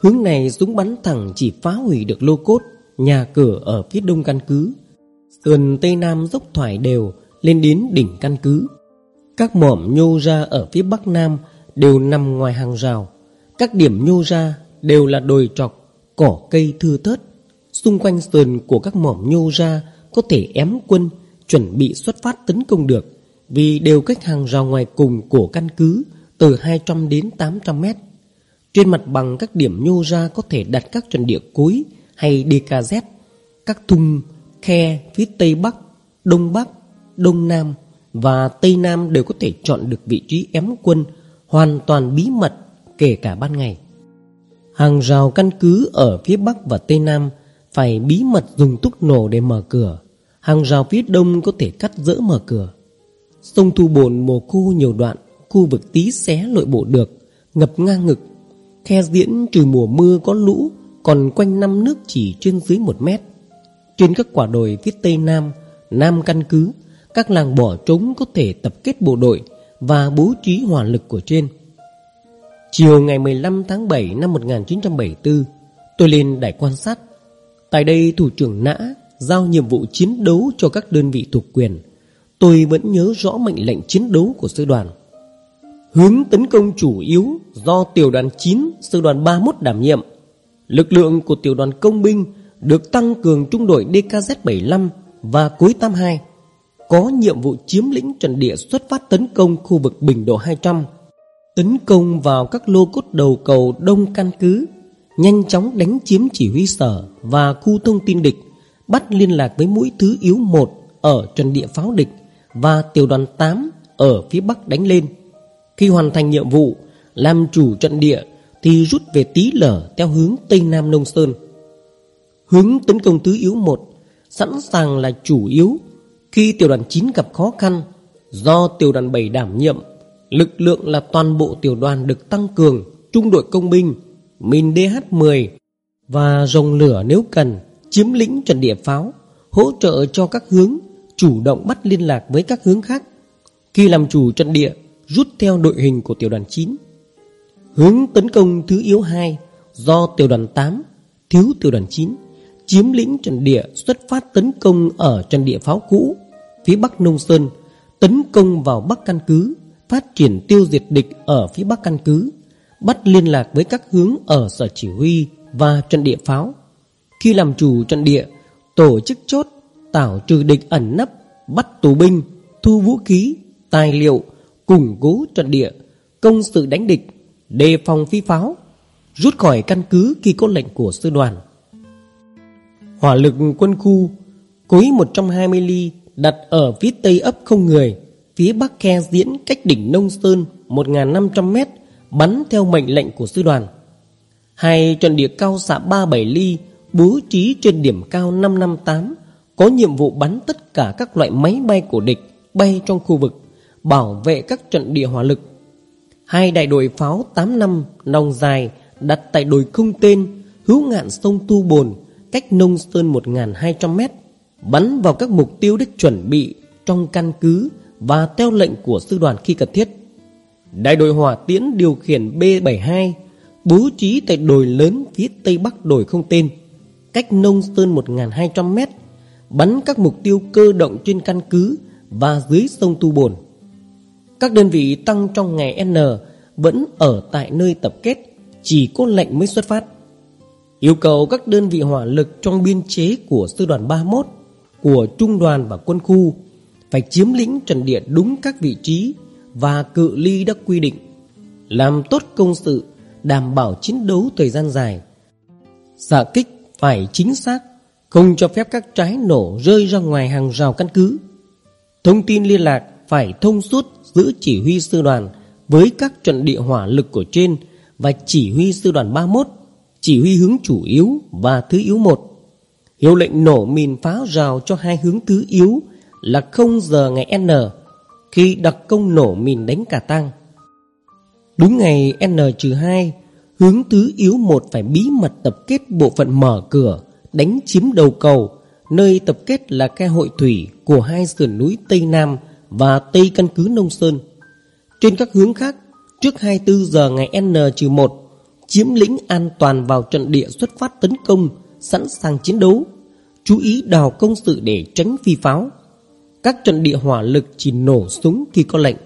S1: Hướng này súng bắn thẳng chỉ phá hủy được lô cốt, nhà cửa ở phía đông căn cứ. Sườn Tây Nam dốc thoải đều lên đến đỉnh căn cứ. Các mỏm nhô ra ở phía Bắc Nam đều nằm ngoài hàng rào. Các điểm nhô ra đều là đồi trọc, cỏ cây thưa thớt. Xung quanh sườn của các mỏm nhô ra có thể ém quân Chuẩn bị xuất phát tấn công được Vì đều cách hàng rào ngoài cùng của căn cứ Từ 200 đến 800 mét. Trên mặt bằng các điểm nhô ra Có thể đặt các trận địa cối Hay DKZ Các thung, khe phía Tây Bắc Đông Bắc, Đông Nam Và Tây Nam đều có thể chọn được vị trí ém quân Hoàn toàn bí mật Kể cả ban ngày. Hàng rào căn cứ ở phía Bắc và Tây Nam phải bí mật dùng túc nổ để mở cửa. Hàng rào phía đông có thể cắt dỡ mở cửa. Sông Thu Bồn mồ khô nhiều đoạn, Khu vực tí xé lội bộ được, Ngập ngang ngực. Khe diễn trừ mùa mưa có lũ, Còn quanh năm nước chỉ trên dưới một mét. Trên các quả đồi phía tây nam Nam căn cứ, Các làng bỏ trống có thể tập kết bộ đội Và bố trí hỏa lực của trên. Chiều ngày 15 tháng 7 năm 1974 Tôi lên đài quan sát. Tại đây thủ trưởng Nã giao nhiệm vụ chiến đấu cho các đơn vị thuộc quyền. Tôi vẫn nhớ rõ mệnh lệnh chiến đấu của sư đoàn. Hướng tấn công chủ yếu do tiểu đoàn 9, sư đoàn 31 đảm nhiệm. Lực lượng của tiểu đoàn công binh được tăng cường trung đội DKZ-75 và cuối 82 có nhiệm vụ chiếm lĩnh trận địa xuất phát tấn công khu vực Bình Độ 200, tấn công vào các lô cốt đầu cầu đông căn cứ nhanh chóng đánh chiếm chỉ huy sở và khu thông tin địch, bắt liên lạc với mũi thứ yếu 1 ở trận địa pháo địch và tiểu đoàn 8 ở phía bắc đánh lên. Khi hoàn thành nhiệm vụ, làm chủ trận địa thì rút về tí lở theo hướng Tây Nam Nông Sơn. Hướng tấn công tứ yếu 1 sẵn sàng là chủ yếu khi tiểu đoàn 9 gặp khó khăn do tiểu đoàn 7 đảm nhiệm, lực lượng là toàn bộ tiểu đoàn được tăng cường, trung đội công binh Min DH-10 và rồng lửa nếu cần chiếm lĩnh trận địa pháo, hỗ trợ cho các hướng, chủ động bắt liên lạc với các hướng khác. Khi làm chủ trận địa, rút theo đội hình của tiểu đoàn 9. Hướng tấn công thứ yếu 2 do tiểu đoàn 8 thiếu tiểu đoàn 9 chiếm lĩnh trận địa xuất phát tấn công ở trận địa pháo cũ phía bắc Nông Sơn, tấn công vào bắc căn cứ, phát triển tiêu diệt địch ở phía bắc căn cứ bắt liên lạc với các hướng ở sở chỉ huy và trận địa pháo. Khi làm chủ trận địa, tổ chức chốt, tảo trừ địch ẩn nấp, bắt tù binh, thu vũ khí, tài liệu, củng cố trận địa, công sự đánh địch, đề phòng phi pháo, rút khỏi căn cứ khi có lệnh của sư đoàn. Hỏa lực quân khu cối 120 ly đặt ở phía tây ấp không người, phía bắc khe diễn cách đỉnh Nông Sơn 1.500 mét Bắn theo mệnh lệnh của sư đoàn. Hai trận địa cao xạ 37 ly, Bố trí trên điểm cao 558 Có nhiệm vụ bắn tất cả các loại máy bay của địch Bay trong khu vực, Bảo vệ các trận địa hỏa lực. Hai đại đội pháo 8 năm Nòng dài đặt tại đồi không tên, Hữu ngạn sông Tu Bồn, Cách Nông Sơn 1.200 mét, Bắn vào các mục tiêu đích chuẩn bị Trong căn cứ Và theo lệnh của sư đoàn khi cần thiết. Đại đội hỏa tiễn điều khiển B-72 Bố trí tại đồi lớn phía tây bắc đồi không tên, Cách Nông Sơn 1.200 mét, Bắn các mục tiêu cơ động trên căn cứ Và dưới sông Tu Bồn. Các đơn vị tăng trong ngày N Vẫn ở tại nơi tập kết, Chỉ có lệnh mới xuất phát. Yêu cầu các đơn vị hỏa lực trong biên chế của sư đoàn 31 Của trung đoàn và quân khu Phải chiếm lĩnh trận địa đúng các vị trí và cự ly đã quy định, Làm tốt công sự, Đảm bảo chiến đấu thời gian dài. Xạ kích phải chính xác, Không cho phép các trái nổ rơi ra ngoài hàng rào căn cứ. Thông tin liên lạc phải thông suốt giữa chỉ huy sư đoàn Với các trận địa hỏa lực của trên Và chỉ huy sư đoàn 31 chỉ huy hướng chủ yếu và thứ yếu một. Hiệu lệnh nổ mìn phá rào cho hai hướng thứ yếu là 0 giờ ngày N khi đặc công nổ mìn đánh cả tăng. Đúng ngày N-2, hướng tứ yếu một phải bí mật tập kết bộ phận mở cửa, đánh chiếm đầu cầu, nơi tập kết là khe hội thủy của hai sườn núi Tây Nam và Tây căn cứ Nông Sơn. Trên các hướng khác, trước 24 giờ ngày N-1, chiếm lĩnh an toàn vào trận địa xuất phát tấn công, sẵn sàng chiến đấu, chú ý đào công sự để tránh phi pháo. Các trận địa hỏa lực chỉ nổ súng khi có lệnh.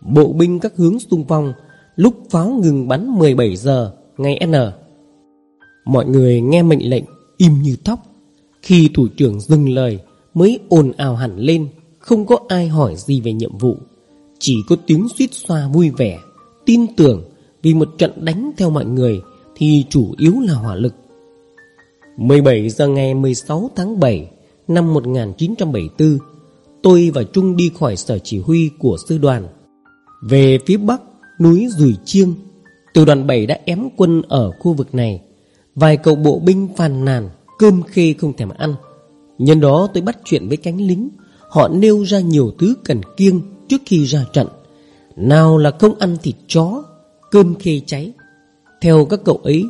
S1: Bộ binh các hướng xung phong, lúc pháo ngừng bắn 17 giờ ngày N. Mọi người nghe mệnh lệnh im như thóc. Khi thủ trưởng dừng lời mới ồn ào hẳn lên, không có ai hỏi gì về nhiệm vụ. Chỉ có tiếng suýt xoa vui vẻ, tin tưởng vì một trận đánh theo mọi người Thì chủ yếu là hỏa lực 17 giờ ngày 16 tháng 7 Năm 1974 Tôi và Trung đi khỏi sở chỉ huy của sư đoàn. Về phía bắc, Núi Rùi Chiêng, Tiểu đoàn 7 đã ém quân ở khu vực này. Vài cậu bộ binh phàn nàn, Cơm khê không thèm ăn. Nhân đó tôi bắt chuyện với cánh lính. Họ nêu ra nhiều thứ cần kiêng Trước khi ra trận. Nào là không ăn thịt chó, cơm khê cháy. Theo các cậu ấy,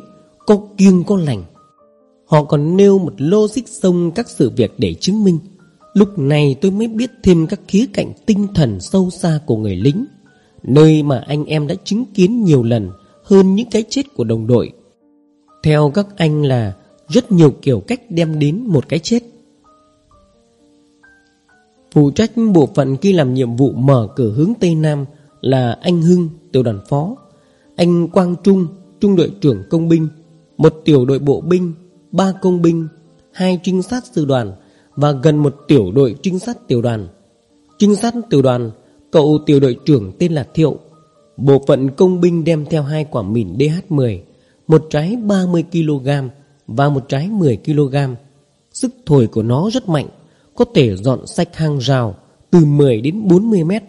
S1: Có kiêng có lành. Họ còn nêu một logic sông các sự việc để chứng minh. Lúc này tôi mới biết thêm các khía cạnh tinh thần sâu xa của người lính Nơi mà anh em đã chứng kiến nhiều lần Hơn những cái chết của đồng đội. Theo các anh là Rất nhiều kiểu cách đem đến một cái chết. Phụ trách bộ phận khi làm nhiệm vụ mở cửa hướng Tây Nam Là anh Hưng, tiểu đoàn phó anh Quang Trung, trung đội trưởng công binh, một tiểu đội bộ binh, ba công binh, hai trinh sát sư đoàn và gần một tiểu đội trinh sát tiểu đoàn. Trinh sát tiểu đoàn, cậu tiểu đội trưởng tên là Thiệu. Bộ phận công binh đem theo hai quả mìn DH-10, một trái 30kg và một trái 10kg. Sức thổi của nó rất mạnh, có thể dọn sạch hàng rào từ 10 đến 40 mét.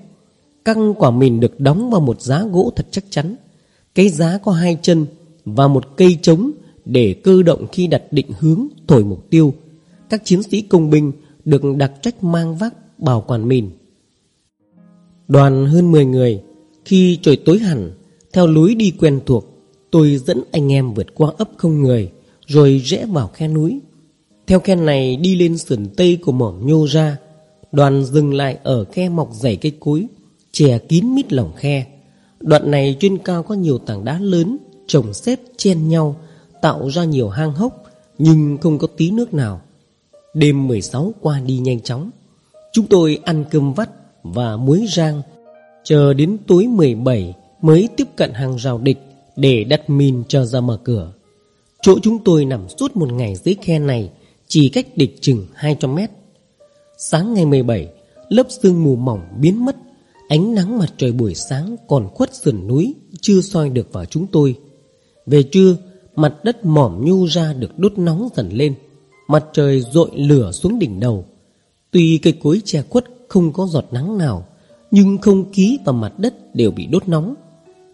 S1: Căng quả mìn được đóng vào một giá gỗ thật chắc chắn. Cái giá có hai chân và một cây trống để cơ động khi đặt định hướng thổi mục tiêu. Các chiến sĩ công binh được đặc trách mang vác bảo quản mìn. Đoàn hơn 10 người, khi trời tối hẳn, theo lối đi quen thuộc, tôi dẫn anh em vượt qua ấp không người, rồi rẽ vào khe núi. Theo khe này đi lên sườn tây của mỏm nhô ra, đoàn dừng lại ở khe mọc dày cây cối, chè kín mít lỏng khe. Đoạn này trên cao có nhiều tảng đá lớn Trồng xếp chen nhau Tạo ra nhiều hang hốc Nhưng không có tí nước nào Đêm 16 qua đi nhanh chóng. Chúng tôi ăn cơm vắt và muối rang. Chờ đến tối 17 Mới tiếp cận hàng rào địch Để đặt min cho ra mở cửa. Chỗ chúng tôi nằm suốt một ngày dưới khe này Chỉ cách địch chừng 200 mét. Sáng ngày 17 Lớp sương mù mỏng biến mất. Ánh nắng mặt trời buổi sáng còn khuất sườn núi, Chưa soi được vào chúng tôi. Về trưa, Mặt đất mỏm nhu ra được đốt nóng dần lên. Mặt trời rội lửa xuống đỉnh đầu. Tuy cây cối che khuất không có giọt nắng nào, Nhưng không khí và mặt đất đều bị đốt nóng.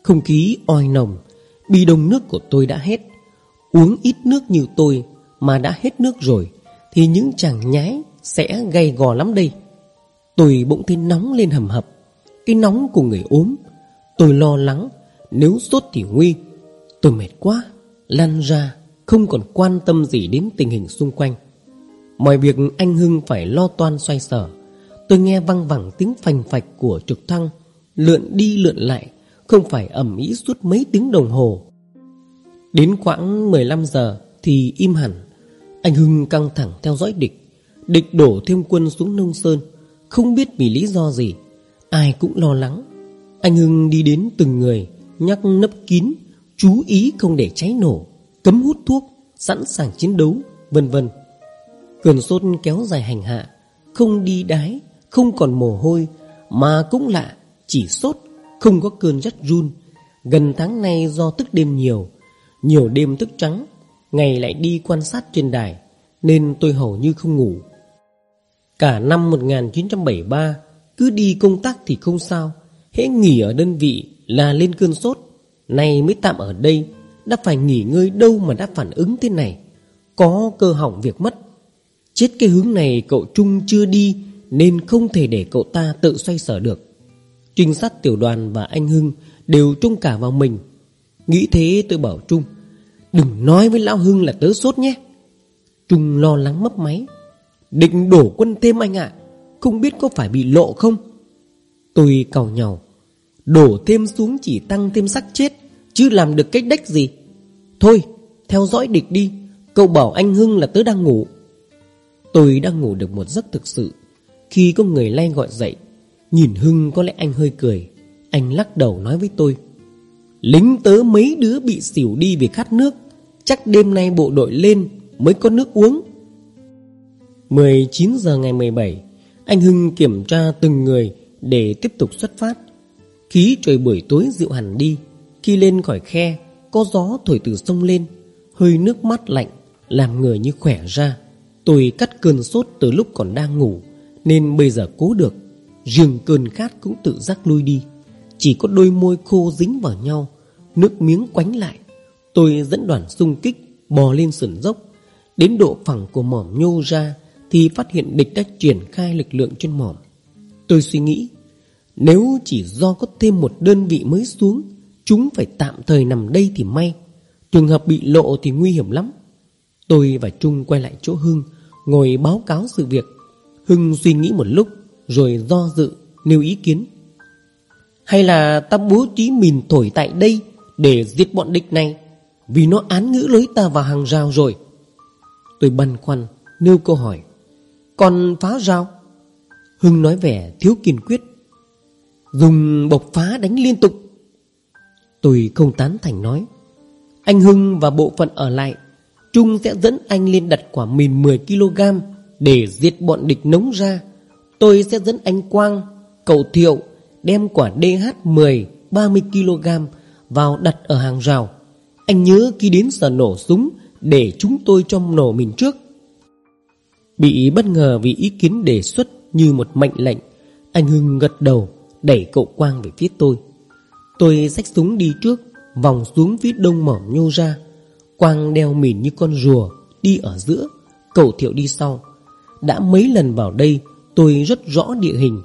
S1: Không khí oi nồng, Bi đông nước của tôi đã hết. Uống ít nước như tôi Mà đã hết nước rồi, Thì những chàng nhái sẽ gay gò lắm đây. Tôi bỗng thấy nóng lên hầm hập. Cái nóng của người ốm. Tôi lo lắng, Nếu sốt thì nguy. Tôi mệt quá, Lăn ra. Không còn quan tâm gì đến tình hình xung quanh. Mọi việc anh Hưng phải lo toan xoay sở. Tôi nghe văng vẳng tiếng phành phạch của trực thăng, Lượn đi lượn lại, Không phải ẩm ý suốt mấy tiếng đồng hồ. Đến khoảng 15 giờ Thì im hẳn. Anh Hưng căng thẳng theo dõi địch. Địch đổ thêm quân xuống nông sơn, Không biết vì lý do gì, Ai cũng lo lắng. Anh Hưng đi đến từng người, Nhắc nấp kín, Chú ý không để cháy nổ. Cấm hút thuốc, Sẵn sàng chiến đấu, Vân vân. Cơn sốt kéo dài hành hạ, Không đi đái, Không còn mồ hôi, Mà cũng lạ, Chỉ sốt, Không có cơn rắt run. Gần tháng nay do thức đêm nhiều Nhiều đêm thức trắng, Ngày lại đi quan sát trên đài, Nên tôi hầu như không ngủ. Cả năm 1973 Cứ đi công tác thì không sao, Hễ nghỉ ở đơn vị là lên cơn sốt, Nay mới tạm ở đây đã phải nghỉ ngơi đâu mà đã phản ứng thế này. Có cơ hỏng việc mất. Chết cái hướng này cậu Trung chưa đi, Nên không thể để cậu ta tự xoay sở được. Trinh sát tiểu đoàn và anh Hưng Đều trông cả vào mình. Nghĩ thế tôi bảo Trung, Đừng nói với Lão Hưng là tớ sốt nhé. Trung lo lắng mấp máy, Định đổ quân thêm anh ạ, Không biết có phải bị lộ không? Tôi cầu nhau Đổ thêm xuống chỉ tăng thêm sắc chết. Chứ làm được cách đách gì. Thôi, theo dõi địch đi, Cậu bảo anh Hưng là tớ đang ngủ. Tôi đang ngủ được một giấc thực sự. Khi có người lay gọi dậy, Nhìn Hưng có lẽ anh hơi cười. Anh lắc đầu nói với tôi, Lính tớ mấy đứa bị xỉu đi vì khát nước, Chắc đêm nay bộ đội lên Mới có nước uống. 19 giờ ngày 17 Anh Hưng kiểm tra từng người Để tiếp tục xuất phát. Khí trời buổi tối dịu hẳn đi khi lên khỏi khe, Có gió thổi từ sông lên, Hơi nước mắt lạnh, Làm người như khỏe ra. Tôi cắt cơn sốt từ lúc còn đang ngủ, Nên bây giờ cố được. Riêng cơn khát cũng tự giác lui đi. Chỉ có đôi môi khô dính vào nhau, Nước miếng quánh lại. Tôi dẫn đoàn xung kích, Bò lên sườn dốc. Đến độ phẳng của mỏm nhô ra Thì phát hiện địch đã triển khai lực lượng trên mỏm. Tôi suy nghĩ, Nếu chỉ do có thêm một đơn vị mới xuống Chúng phải tạm thời nằm đây thì may. Trường hợp bị lộ thì nguy hiểm lắm. Tôi và Trung quay lại chỗ Hưng, Ngồi báo cáo sự việc. Hưng suy nghĩ một lúc, Rồi do dự, nêu ý kiến. Hay là ta bố trí mìn thổi tại đây Để giết bọn địch này? Vì nó án ngữ lối ta vào hàng rào rồi. Tôi băn khoăn, Nêu câu hỏi. Còn phá rào? Hưng nói vẻ thiếu kiên quyết. Dùng bộc phá đánh liên tục. Tôi không tán thành nói. Anh Hưng và bộ phận ở lại, Trung sẽ dẫn anh lên đặt quả mìn 10kg Để diệt bọn địch nống ra. Tôi sẽ dẫn anh Quang Cậu Thiệu Đem quả DH10 30kg Vào đặt ở hàng rào. Anh nhớ khi đến giờ nổ súng Để chúng tôi cho nổ mình trước. Bị bất ngờ vì ý kiến đề xuất Như một mệnh lệnh, Anh Hưng gật đầu Đẩy cậu Quang về phía tôi. Tôi xách súng đi trước, Vòng xuống phía đông mỏm nhô ra. Quang đeo mìn như con rùa, Đi ở giữa, Cậu thiệu đi sau. Đã mấy lần vào đây, Tôi rất rõ địa hình.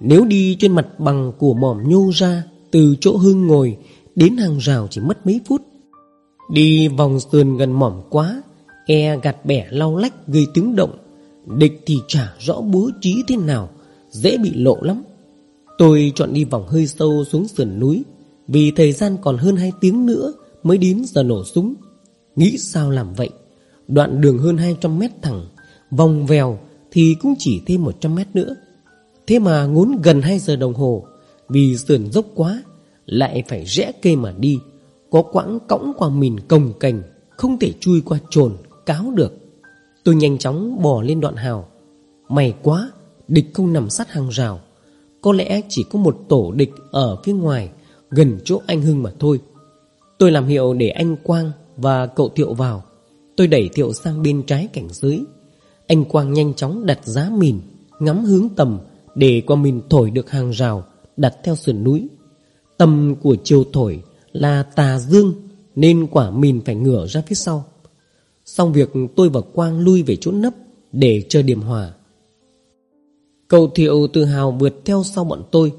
S1: Nếu đi trên mặt bằng của mỏm nhô ra, Từ chỗ hương ngồi, Đến hàng rào chỉ mất mấy phút. Đi vòng sườn gần mỏm quá E gạt bẻ lau lách, gây tiếng động. Địch thì chả rõ bố trí thế nào, Dễ bị lộ lắm. Tôi chọn đi vòng hơi sâu xuống sườn núi, Vì thời gian còn hơn 2 tiếng nữa Mới đến giờ nổ súng. Nghĩ sao làm vậy? Đoạn đường hơn 200 mét thẳng, Vòng vèo thì cũng chỉ thêm 100 mét nữa. Thế mà ngốn gần 2 giờ đồng hồ, Vì sườn dốc quá, Lại phải rẽ cây mà đi. Có quãng cõng qua mìn cồng cành, Không thể chui qua trồn, Cáo được. Tôi nhanh chóng bò lên đoạn hào. May quá, Địch không nằm sát hàng rào. Có lẽ chỉ có một tổ địch ở phía ngoài, Gần chỗ anh Hưng mà thôi. Tôi làm hiệu để anh Quang và cậu Thiệu vào. Tôi đẩy Thiệu sang bên trái cảnh giới. Anh Quang nhanh chóng đặt giá mìn, Ngắm hướng tầm Để qua mìn thổi được hàng rào, Đặt theo sườn núi. Tầm của chiều thổi là tà dương, Nên quả mìn phải ngửa ra phía sau. Xong việc tôi và Quang lui về chỗ nấp Để chờ điểm hòa cầu thiệu tự hào vượt theo sau bọn tôi.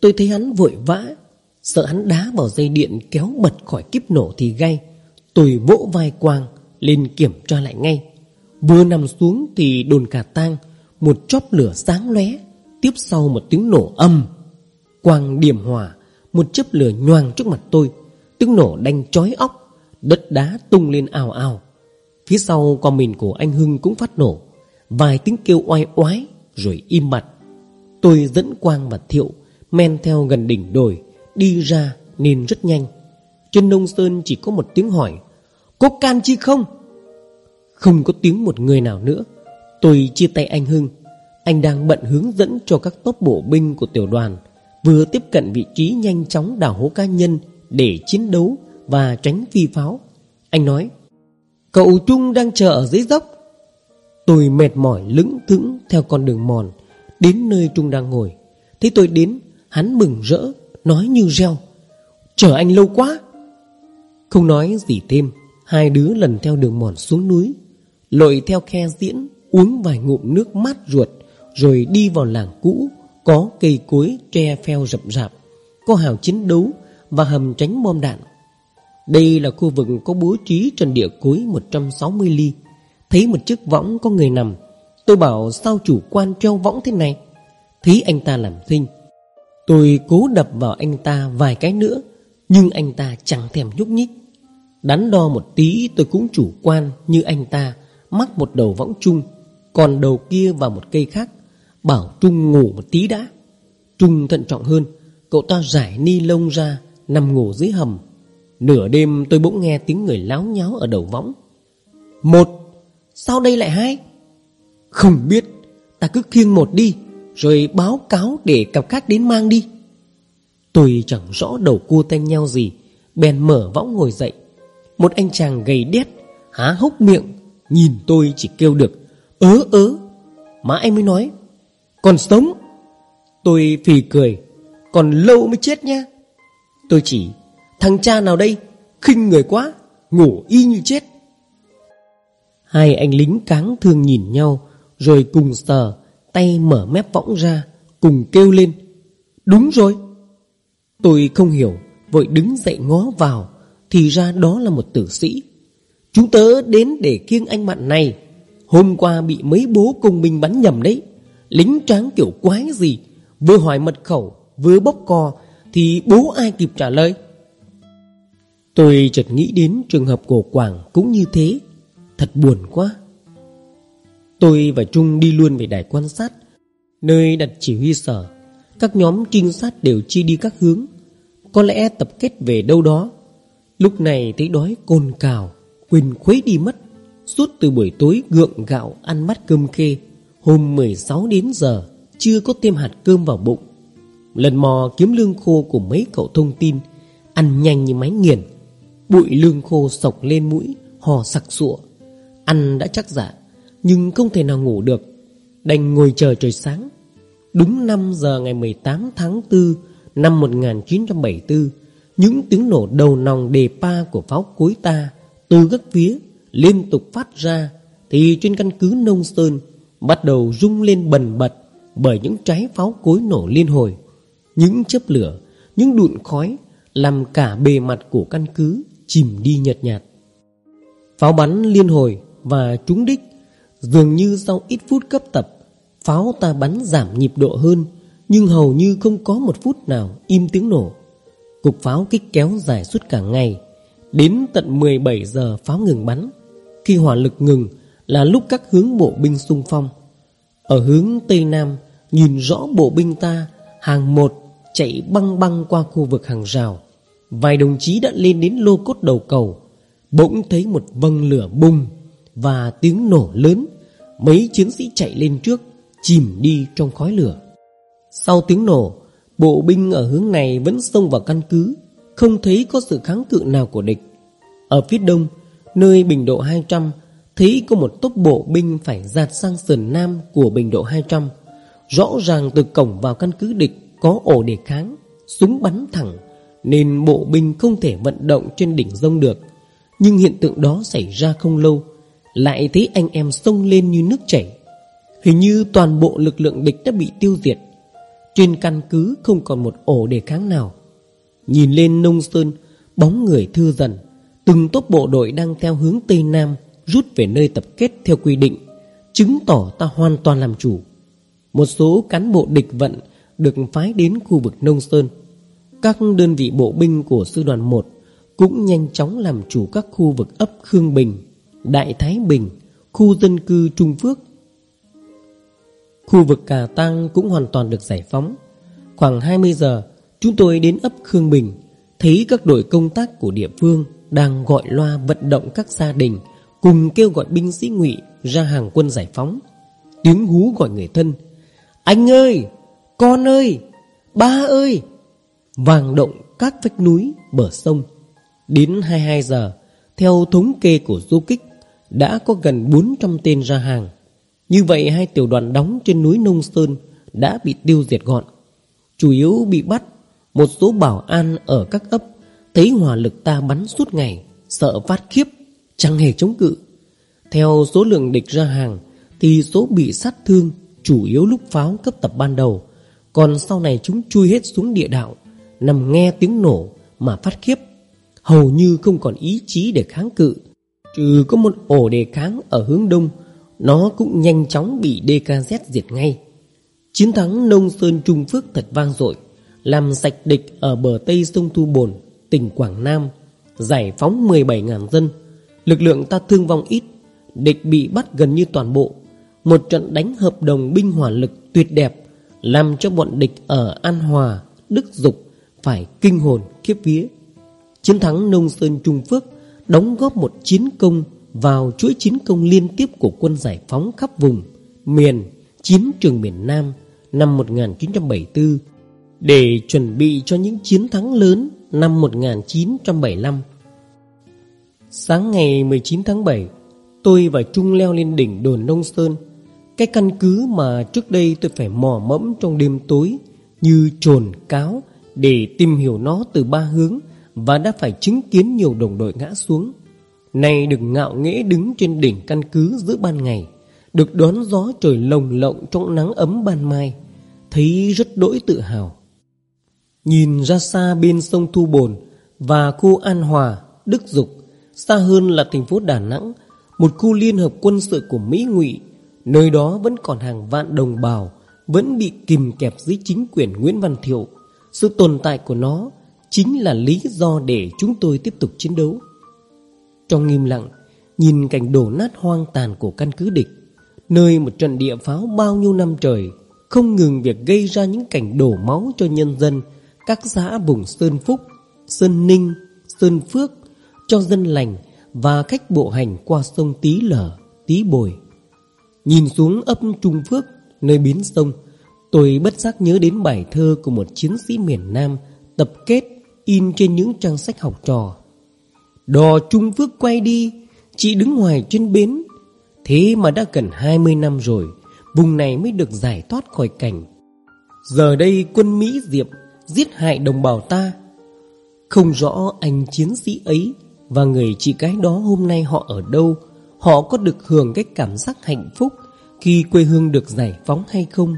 S1: Tôi thấy hắn vội vã, Sợ hắn đá vào dây điện kéo bật khỏi kiếp nổ thì gay. Tôi vỗ vai Quang, Lên kiểm tra lại ngay. Vừa nằm xuống thì đồn cả tang, Một chóp lửa sáng lóe, Tiếp sau một tiếng nổ âm. Quang điểm hỏa, Một chớp lửa nhoàng trước mặt tôi. Tiếng nổ đanh chói óc, Đất đá tung lên ào ào. Phía sau con mình của anh Hưng cũng phát nổ. Vài tiếng kêu oai oái rồi im mặt. Tôi dẫn Quang và Thiệu Men theo gần đỉnh đồi, Đi ra nên rất nhanh. Trên nông sơn chỉ có một tiếng hỏi, Có can chi không? Không có tiếng một người nào nữa. Tôi chia tay anh Hưng. Anh đang bận hướng dẫn cho các tốp bộ binh của tiểu đoàn Vừa tiếp cận vị trí nhanh chóng đảo hố cá nhân Để chiến đấu và tránh phi pháo. Anh nói, Cậu Trung đang chờ ở dưới dốc. Tôi mệt mỏi lững thững theo con đường mòn, Đến nơi Trung đang ngồi. Thấy tôi đến, Hắn mừng rỡ, Nói như reo, Chờ anh lâu quá. Không nói gì thêm, Hai đứa lần theo đường mòn xuống núi, Lội theo khe diễn, Uống vài ngụm nước mát ruột, Rồi đi vào làng cũ, Có cây cối tre pheo rậm rạp, Có hào chiến đấu Và hầm tránh bom đạn. Đây là khu vực có bố trí trên địa cối 160 ly Thấy một chiếc võng có người nằm. Tôi bảo, sao chủ quan treo võng thế này? Thấy anh ta làm thinh. Tôi cố đập vào anh ta vài cái nữa, Nhưng anh ta chẳng thèm nhúc nhích. Đắn đo một tí, tôi cũng chủ quan như anh ta, Mắc một đầu võng chung, Còn đầu kia vào một cây khác, Bảo Trung ngủ một tí đã. Trung thận trọng hơn, Cậu ta giải ni lông ra, Nằm ngủ dưới hầm. Nửa đêm tôi bỗng nghe tiếng người láo nháo ở đầu võng. Một Sao đây lại hai? Không biết. Ta cứ khiêng một đi, rồi báo cáo để cặp khác đến mang đi. Tôi chẳng rõ đầu cua tay nhau gì, Bèn mở võng ngồi dậy. Một anh chàng gầy đét, Há hốc miệng, Nhìn tôi chỉ kêu được, Ớ ớ. Má anh mới nói, Còn sống. Tôi phì cười, Còn lâu mới chết nha. Tôi chỉ, Thằng cha nào đây? Khinh người quá, Ngủ y như chết. Hai anh lính cáng thương nhìn nhau, Rồi cùng sờ, Tay mở mép võng ra, Cùng kêu lên, Đúng rồi. Tôi không hiểu, Vội đứng dậy ngó vào, Thì ra đó là một tử sĩ. Chúng tớ đến để kiêng anh bạn này. Hôm qua bị mấy bố công binh bắn nhầm đấy. Lính tráng kiểu quái gì, Vừa hỏi mật khẩu, Vừa bóp cò, Thì bố ai kịp trả lời? Tôi chợt nghĩ đến trường hợp của Quảng cũng như thế. Thật buồn quá. Tôi và Trung đi luôn về đài quan sát, Nơi đặt chỉ huy sở. Các nhóm trinh sát đều chia đi các hướng. Có lẽ tập kết về đâu đó. Lúc này thấy đói cồn cào Quỳnh khuấy đi mất. Suốt từ buổi tối gượng gạo ăn mắt cơm khê, Hôm 16 đến giờ Chưa có thêm hạt cơm vào bụng. Lần mò kiếm lương khô của mấy cậu thông tin, Ăn nhanh như máy nghiền. Bụi lương khô sọc lên mũi, Hò sặc sụa. Ăn đã chắc dạ nhưng không thể nào ngủ được. Đành ngồi chờ trời sáng. Đúng 5 giờ ngày 18 tháng 4 Năm 1974 Những tiếng nổ đầu nòng đề pa của pháo cối ta Từ các phía Liên tục phát ra, Thì trên căn cứ Nông Sơn Bắt đầu rung lên bần bật Bởi những trái pháo cối nổ liên hồi. Những chớp lửa, Những đụn khói Làm cả bề mặt của căn cứ Chìm đi nhợt nhạt. Pháo bắn liên hồi và trúng đích. Dường như sau ít phút cấp tập, Pháo ta bắn giảm nhịp độ hơn, Nhưng hầu như không có một phút nào im tiếng nổ. Cục pháo kích kéo dài suốt cả ngày, Đến tận 17 giờ pháo ngừng bắn. Khi hỏa lực ngừng là lúc các hướng bộ binh xung phong. Ở hướng Tây Nam, Nhìn rõ bộ binh ta, Hàng một chạy băng băng qua khu vực hàng rào. Vài đồng chí đã lên đến lô cốt đầu cầu, Bỗng thấy một vầng lửa bùng và tiếng nổ lớn, Mấy chiến sĩ chạy lên trước, Chìm đi trong khói lửa. Sau tiếng nổ, Bộ binh ở hướng này vẫn xông vào căn cứ, Không thấy có sự kháng cự nào của địch. Ở phía đông, Nơi bình độ 200 Thấy có một tốc bộ binh phải giạt sang sườn nam Của bình độ 200 Rõ ràng từ cổng vào căn cứ địch Có ổ đề kháng, Súng bắn thẳng, Nên bộ binh không thể vận động trên đỉnh rông được. Nhưng hiện tượng đó xảy ra không lâu lại thấy anh em sông lên như nước chảy. Hình như toàn bộ lực lượng địch đã bị tiêu diệt. Trên căn cứ không còn một ổ đề kháng nào. Nhìn lên nông sơn, Bóng người thư dần. Từng tốp bộ đội đang theo hướng Tây Nam, Rút về nơi tập kết theo quy định, Chứng tỏ ta hoàn toàn làm chủ. Một số cán bộ địch vận Được phái đến khu vực nông sơn. Các đơn vị bộ binh của sư đoàn 1 Cũng nhanh chóng làm chủ các khu vực ấp Khương Bình. Đại Thái Bình Khu dân cư Trung Phước. Khu vực Cà Tăng cũng hoàn toàn được giải phóng. Khoảng 20 giờ Chúng tôi đến ấp Khương Bình Thấy các đội công tác của địa phương Đang gọi loa vận động các gia đình Cùng kêu gọi binh sĩ ngụy Ra hàng quân giải phóng. Tiếng hú gọi người thân Anh ơi, con ơi, ba ơi! Vàng động các vách núi, bờ sông. Đến 22 giờ Theo thống kê của du kích đã có gần 400 tên ra hàng. Như vậy, hai tiểu đoàn đóng trên núi Nông Sơn Đã bị tiêu diệt gọn. Chủ yếu bị bắt, một số bảo an ở các ấp, Thấy hỏa lực ta bắn suốt ngày, Sợ phát khiếp, Chẳng hề chống cự. Theo số lượng địch ra hàng, Thì số bị sát thương Chủ yếu lúc pháo cấp tập ban đầu. Còn sau này chúng chui hết xuống địa đạo, Nằm nghe tiếng nổ Mà phát khiếp. Hầu như không còn ý chí để kháng cự. Trừ có một ổ đề kháng ở hướng đông Nó cũng nhanh chóng bị DKZ diệt ngay Chiến thắng Nông Sơn Trung Phước thật vang dội làm sạch địch ở bờ tây sông Thu Bồn, tỉnh Quảng Nam, giải phóng 17.000 dân. Lực lượng ta thương vong ít, địch bị bắt gần như toàn bộ. Một trận đánh hợp đồng binh hỏa lực tuyệt đẹp, làm cho bọn địch ở An Hòa, Đức Dục phải kinh hồn khiếp vía. Chiến thắng Nông Sơn Trung Phước đóng góp một chiến công vào chuỗi chiến công liên tiếp của quân giải phóng khắp vùng, miền, chiến trường miền Nam năm 1974 để chuẩn bị cho những chiến thắng lớn năm 1975. Sáng ngày 19 tháng 7, tôi và Trung leo lên đỉnh đồn Đông Sơn, cái căn cứ mà trước đây tôi phải mò mẫm trong đêm tối như trồn cáo để tìm hiểu nó từ ba hướng và đã phải chứng kiến nhiều đồng đội ngã xuống. Nay được ngạo nghễ đứng trên đỉnh căn cứ giữa ban ngày, được đón gió trời lồng lộng trong nắng ấm ban mai, thấy rất đỗi tự hào. Nhìn ra xa bên sông Thu Bồn và khu An Hòa, Đức Dục, xa hơn là thành phố Đà Nẵng, một khu liên hợp quân sự của Mỹ ngụy, nơi đó vẫn còn hàng vạn đồng bào vẫn bị kìm kẹp dưới chính quyền Nguyễn Văn Thiệu. Sự tồn tại của nó chính là lý do để chúng tôi tiếp tục chiến đấu. Trong im lặng, nhìn cảnh đổ nát hoang tàn của căn cứ địch, nơi một trận địa pháo bao nhiêu năm trời không ngừng việc gây ra những cảnh đổ máu cho nhân dân các xã vùng Sơn Phúc, Sơn Ninh, Sơn Phước cho dân lành và khách bộ hành qua sông Tí Lở, Tí Bồi. Nhìn xuống ấp Trung Phước, nơi biến sông, tôi bất giác nhớ đến bài thơ của một chiến sĩ miền Nam tập kết in trên những trang sách học trò. Đò Trung Phước quay đi, chị đứng ngoài trên bến. Thế mà đã gần 20 năm rồi, vùng này mới được giải thoát khỏi cảnh. Giờ đây quân Mỹ Diệp giết hại đồng bào ta. Không rõ anh chiến sĩ ấy và người chị gái đó hôm nay họ ở đâu, họ có được hưởng cái cảm giác hạnh phúc khi quê hương được giải phóng hay không.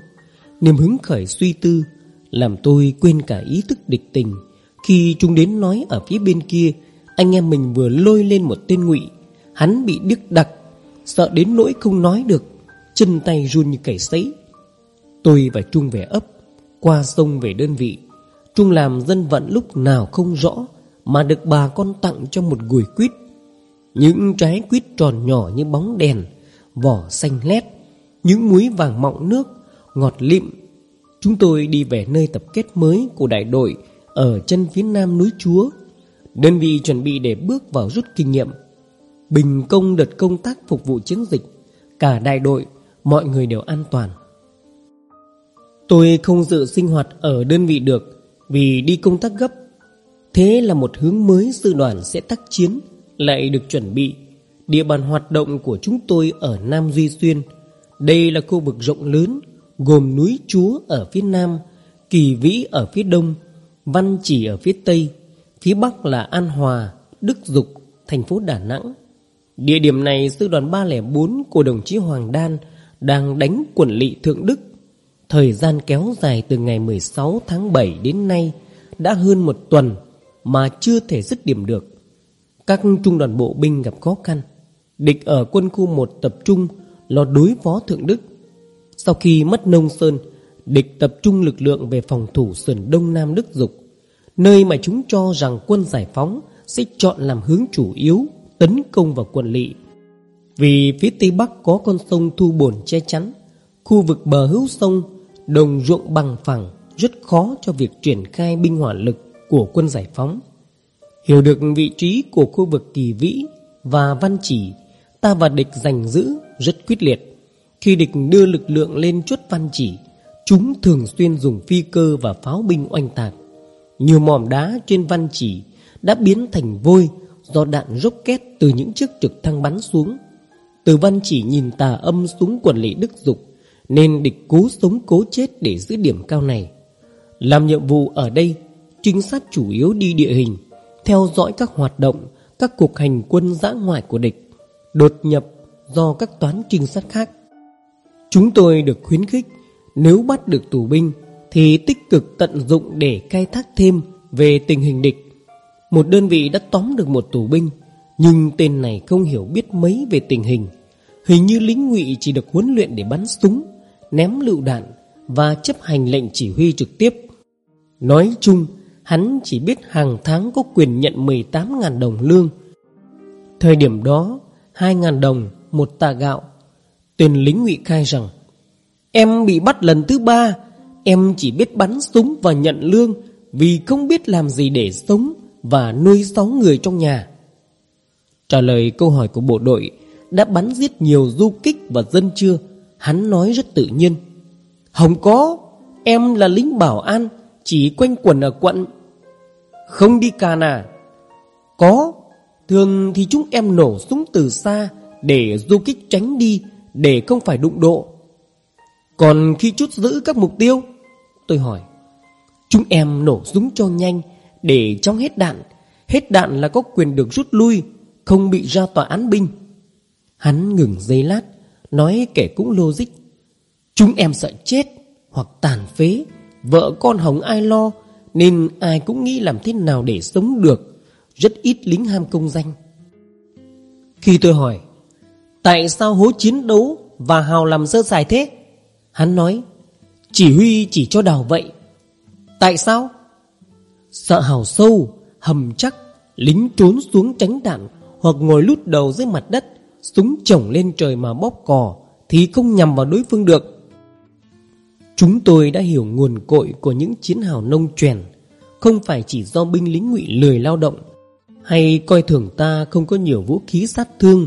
S1: Niềm hứng khởi suy tư làm tôi quên cả ý thức địch tình khi chúng đến nói ở phía bên kia, anh em mình vừa lôi lên một tên ngụy. Hắn bị điếc đặc, sợ đến nỗi không nói được. Chân tay run như cầy sấy. Tôi và trung về ấp, qua sông về đơn vị. Trung làm dân vận lúc nào không rõ, Mà được bà con tặng cho một gùi quýt. Những trái quýt tròn nhỏ như bóng đèn, Vỏ xanh lét, Những muối vàng mọng nước, Ngọt lịm. Chúng tôi đi về nơi tập kết mới của đại đội ở chân phía nam núi Chúa Đơn vị chuẩn bị để bước vào rút kinh nghiệm Bình công đợt công tác phục vụ chiến dịch Cả đại đội Mọi người đều an toàn Tôi không dự sinh hoạt ở đơn vị được vì đi công tác gấp. Thế là một hướng mới sư đoàn sẽ tác chiến lại được chuẩn bị. Địa bàn hoạt động của chúng tôi ở Nam Duy Xuyên. Đây là khu vực rộng lớn, gồm núi Chúa ở phía nam, Kỳ Vĩ ở phía đông, Văn Chỉ ở phía Tây, phía Bắc là An Hòa, Đức Dục, thành phố Đà Nẵng. Địa điểm này sư đoàn 304 của đồng chí Hoàng Đan đang đánh quần lỵ Thượng Đức. Thời gian kéo dài từ ngày 16 tháng 7 đến nay đã hơn một tuần mà chưa thể dứt điểm được. Các trung đoàn bộ binh gặp khó khăn. Địch ở quân khu 1 tập trung lo đối phó Thượng Đức. Sau khi mất Nông Sơn, địch tập trung lực lượng về phòng thủ sườn đông nam Đức Dục, nơi mà chúng cho rằng quân giải phóng sẽ chọn làm hướng chủ yếu tấn công vào quận lỵ. Vì phía tây bắc có con sông Thu Bồn che chắn, khu vực bờ hữu sông, đồng ruộng bằng phẳng rất khó cho việc triển khai binh hỏa lực của quân giải phóng. Hiểu được vị trí của khu vực Kỳ Vĩ và Văn Chỉ, ta và địch giành giữ rất quyết liệt. Khi địch đưa lực lượng lên chốt Văn Chỉ, chúng thường xuyên dùng phi cơ và pháo binh oanh tạc. Nhiều mỏm đá trên Văn Chỉ đã biến thành vôi do đạn rocket từ những chiếc trực thăng bắn xuống. Từ Văn Chỉ nhìn tà âm súng quần lệ Đức Dục, nên địch cố sống cố chết để giữ điểm cao này. Làm nhiệm vụ ở đây, trinh sát chủ yếu đi địa hình, theo dõi các hoạt động, các cuộc hành quân giã ngoại của địch, đột nhập do các toán trinh sát khác. Chúng tôi được khuyến khích nếu bắt được tù binh thì tích cực tận dụng để khai thác thêm về tình hình địch. Một đơn vị đã tóm được một tù binh, nhưng tên này không hiểu biết mấy về tình hình. Hình như lính ngụy chỉ được huấn luyện để bắn súng, ném lựu đạn và chấp hành lệnh chỉ huy trực tiếp. Nói chung, hắn chỉ biết hàng tháng có quyền nhận 18.000 đồng lương. Thời điểm đó, 2.000 đồng một tạ gạo. Tên lính ngụy khai rằng Em bị bắt lần thứ ba. Em chỉ biết bắn súng và nhận lương Vì không biết làm gì để sống Và nuôi sáu người trong nhà. Trả lời câu hỏi của bộ đội, Đã bắn giết nhiều du kích và dân chưa? Hắn nói rất tự nhiên. Không có, Em là lính bảo an, Chỉ quanh quẩn ở quận. Không đi cà nà. Có, Thường thì chúng em nổ súng từ xa Để du kích tránh đi, Để không phải đụng độ. Còn khi chút giữ các mục tiêu, Tôi hỏi, Chúng em nổ súng cho nhanh Để trong hết đạn. Hết đạn là có quyền được rút lui, Không bị ra tòa án binh. Hắn ngừng giây lát, Nói kể cũng logic, Chúng em sợ chết Hoặc tàn phế, Vợ con hồng ai lo, Nên ai cũng nghĩ làm thế nào để sống được, Rất ít lính ham công danh. Khi tôi hỏi, Tại sao hố chiến đấu Và hào làm sơ sài thế? Hắn nói, Chỉ huy chỉ cho đào vậy. Tại sao? Sợ hào sâu, Hầm chắc, Lính trốn xuống tránh đạn Hoặc ngồi lút đầu dưới mặt đất, Súng chổng lên trời mà bóp cò Thì không nhằm vào đối phương được. Chúng tôi đã hiểu nguồn cội Của những chiến hào nông trèn Không phải chỉ do binh lính ngụy lười lao động Hay coi thường ta không có nhiều vũ khí sát thương,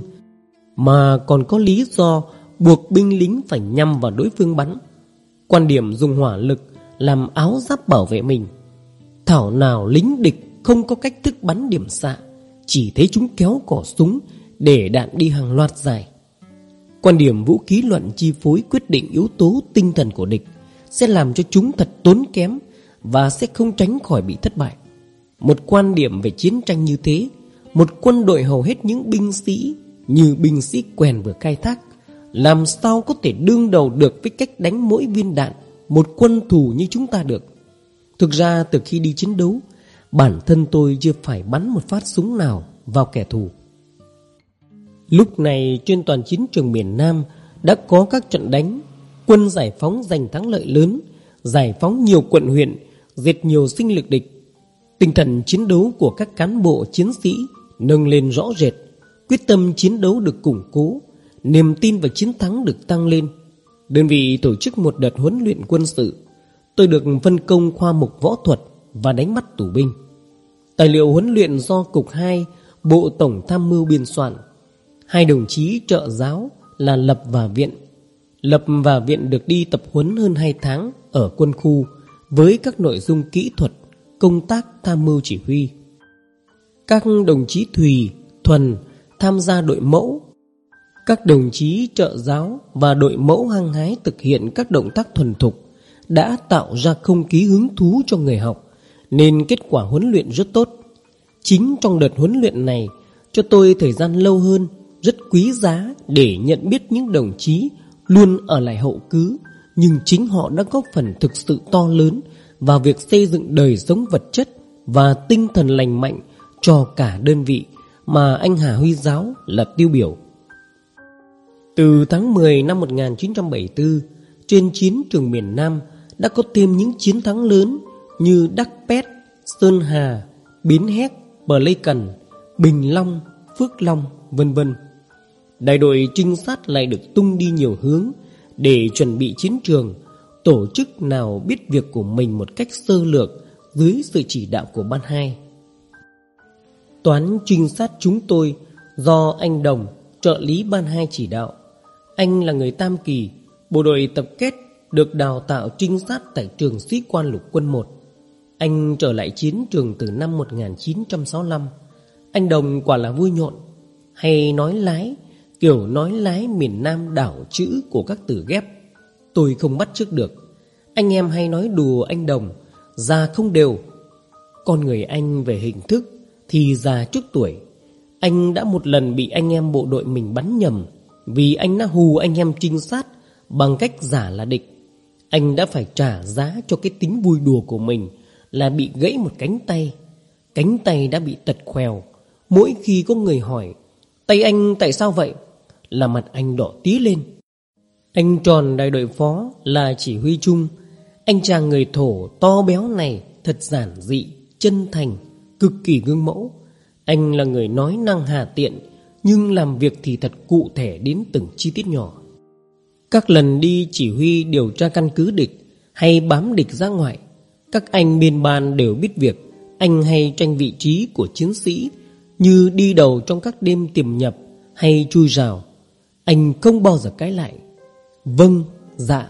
S1: Mà còn có lý do Buộc binh lính phải nhắm vào đối phương bắn. Quan điểm dùng hỏa lực Làm áo giáp bảo vệ mình. Thảo nào lính địch Không có cách thức bắn điểm xạ, Chỉ thấy chúng kéo cỏ súng Để đạn đi hàng loạt dài. Quan điểm vũ khí luận chi phối Quyết định yếu tố tinh thần của địch Sẽ làm cho chúng thật tốn kém Và sẽ không tránh khỏi bị thất bại. Một quan điểm về chiến tranh như thế, Một quân đội hầu hết những binh sĩ Như binh sĩ quèn vừa khai thác làm sao có thể đương đầu được với cách đánh mỗi viên đạn, Một quân thù như chúng ta được? Thực ra từ khi đi chiến đấu, Bản thân tôi chưa phải bắn một phát súng nào vào kẻ thù. Lúc này trên toàn chiến trường miền Nam Đã có các trận đánh, Quân giải phóng giành thắng lợi lớn, Giải phóng nhiều quận huyện Diệt nhiều sinh lực địch. Tinh thần chiến đấu của các cán bộ chiến sĩ Nâng lên rõ rệt, Quyết tâm chiến đấu được củng cố Niềm tin và chiến thắng được tăng lên. Đơn vị tổ chức một đợt huấn luyện quân sự Tôi được phân công khoa mục võ thuật Và đánh bắt tù binh. Tài liệu huấn luyện do Cục 2 Bộ Tổng Tham mưu biên soạn. Hai đồng chí trợ giáo là Lập và Viện. Lập và Viện được đi tập huấn hơn 2 tháng Ở quân khu Với các nội dung kỹ thuật Công tác tham mưu chỉ huy. Các đồng chí Thùy, Thuần Tham gia đội mẫu các đồng chí trợ giáo và đội mẫu hăng hái thực hiện các động tác thuần thục đã tạo ra không khí hứng thú cho người học, Nên kết quả huấn luyện rất tốt. Chính trong đợt huấn luyện này Cho tôi thời gian lâu hơn Rất quý giá để nhận biết những đồng chí Luôn ở lại hậu cứ Nhưng chính họ đã góp phần thực sự to lớn Vào việc xây dựng đời sống vật chất Và tinh thần lành mạnh Cho cả đơn vị Mà anh Hà Huy Giáo là tiêu biểu. Từ tháng 10 năm 1974 Trên chiến trường miền Nam Đã có thêm những chiến thắng lớn Như Đắc Pét, Sơn Hà, Biến Héc Bờ Lê Cần, Bình Long, Phước Long, vân vân. Đại đội trinh sát lại được tung đi nhiều hướng để chuẩn bị chiến trường, tổ chức nào biết việc của mình một cách sơ lược dưới sự chỉ đạo của ban hai. Toán trinh sát chúng tôi do anh Đồng, trợ lý ban hai chỉ đạo. Anh là người Tam Kỳ, bộ đội tập kết được đào tạo trinh sát tại trường sĩ quan lục quân 1. Anh trở lại chiến trường từ năm 1965 Anh Đồng quả là vui nhộn Hay nói lái Kiểu nói lái miền Nam đảo chữ của các từ ghép. Tôi không bắt trước được. Anh em hay nói đùa anh Đồng Già không đều. Con người anh về hình thức Thì già trước tuổi. Anh đã một lần bị anh em bộ đội mình bắn nhầm vì anh đã hù anh em trinh sát Bằng cách giả là địch Anh đã phải trả giá cho cái tính vui đùa của mình là bị gãy một cánh tay. Cánh tay đã bị tật khèo. Mỗi khi có người hỏi, tay anh tại sao vậy? Là mặt anh đỏ tí lên. Anh tròn đại đội phó là chỉ huy chung. Anh chàng người thổ to béo này thật giản dị, chân thành, cực kỳ gương mẫu. Anh là người nói năng hà tiện, nhưng làm việc thì thật cụ thể đến từng chi tiết nhỏ. Các lần đi chỉ huy điều tra căn cứ địch hay bám địch ra ngoài, các anh biên ban đều biết việc Anh hay tranh vị trí của chiến sĩ Như đi đầu trong các đêm tiềm nhập Hay chui rào. Anh không bao giờ cãi lại. Vâng, dạ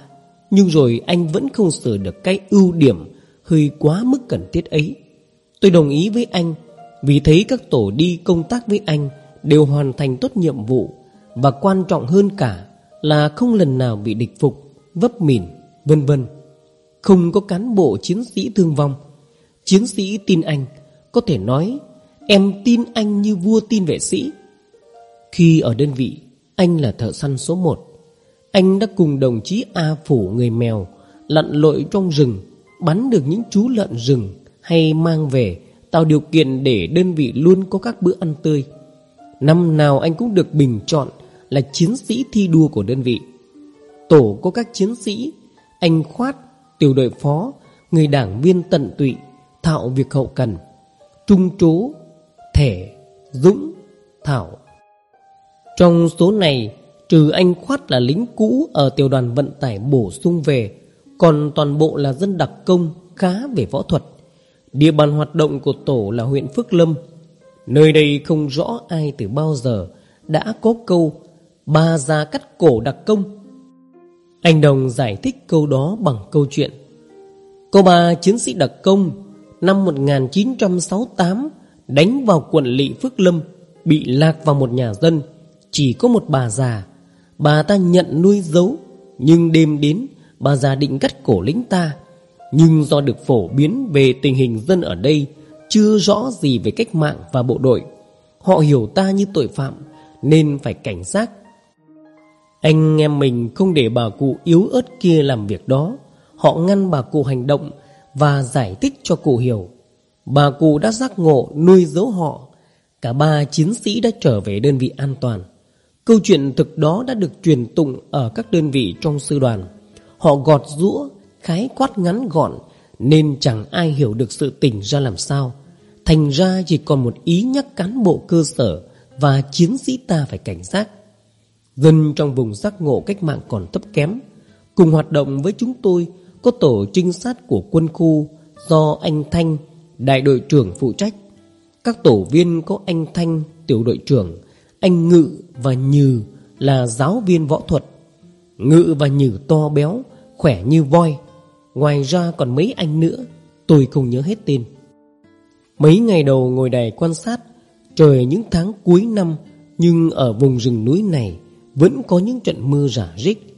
S1: Nhưng rồi anh vẫn không sửa được cái ưu điểm Hơi quá mức cần thiết ấy. Tôi đồng ý với anh Vì thấy các tổ đi công tác với anh Đều hoàn thành tốt nhiệm vụ Và quan trọng hơn cả Là không lần nào bị địch phục Vấp mìn, vân vân. Không có cán bộ chiến sĩ thương vong Chiến sĩ tin anh Có thể nói Em tin anh như vua tin vệ sĩ. Khi ở đơn vị Anh là thợ săn số 1 Anh đã cùng đồng chí A Phủ người mèo Lặn lội trong rừng Bắn được những chú lợn rừng Hay mang về Tạo điều kiện để đơn vị luôn có các bữa ăn tươi. Năm nào anh cũng được bình chọn Là chiến sĩ thi đua của đơn vị Tổ có các chiến sĩ Anh Khoát tiểu đội phó, người đảng viên tận tụy, thạo việc hậu cần, trung trú, thể, dũng, thảo. Trong số này, trừ anh khoát là lính cũ ở tiểu đoàn vận tải bổ sung về, còn toàn bộ là dân đặc công khá về võ thuật. Địa bàn hoạt động của tổ là huyện Phước Lâm. Nơi đây không rõ ai từ bao giờ đã có câu ba già cắt cổ đặc công anh Đồng giải thích câu đó bằng câu chuyện. Cô bà chiến sĩ đặc công Năm 1968 Đánh vào quận lỵ Phước Lâm, Bị lạc vào một nhà dân, Chỉ có một bà già. Bà ta nhận nuôi giấu Nhưng đêm đến Bà già định cắt cổ lính ta. Nhưng do được phổ biến về tình hình dân ở đây chưa rõ gì về cách mạng và bộ đội. Họ hiểu ta như tội phạm, Nên phải cảnh giác. Anh em mình không để bà cụ yếu ớt kia làm việc đó. Họ ngăn bà cụ hành động Và giải thích cho cụ hiểu. Bà cụ đã giác ngộ, nuôi dấu họ. Cả ba chiến sĩ đã trở về đơn vị an toàn. Câu chuyện thực đó đã được truyền tụng Ở các đơn vị trong sư đoàn. Họ gọt rũa, Khái quát ngắn gọn, Nên chẳng ai hiểu được sự tình ra làm sao. Thành ra chỉ còn một ý nhắc cán bộ cơ sở Và chiến sĩ ta phải cảnh giác. Dân trong vùng giác ngộ cách mạng còn thấp kém. Cùng hoạt động với chúng tôi Có tổ trinh sát của quân khu Do anh Thanh, Đại đội trưởng phụ trách. Các tổ viên có anh Thanh, Tiểu đội trưởng, Anh Ngự và Nhừ Là giáo viên võ thuật. Ngự và Nhừ to béo, Khỏe như voi. Ngoài ra còn mấy anh nữa, Tôi không nhớ hết tên. Mấy ngày đầu ngồi đài quan sát Trời những tháng cuối năm Nhưng ở vùng rừng núi này vẫn có những trận mưa rả rích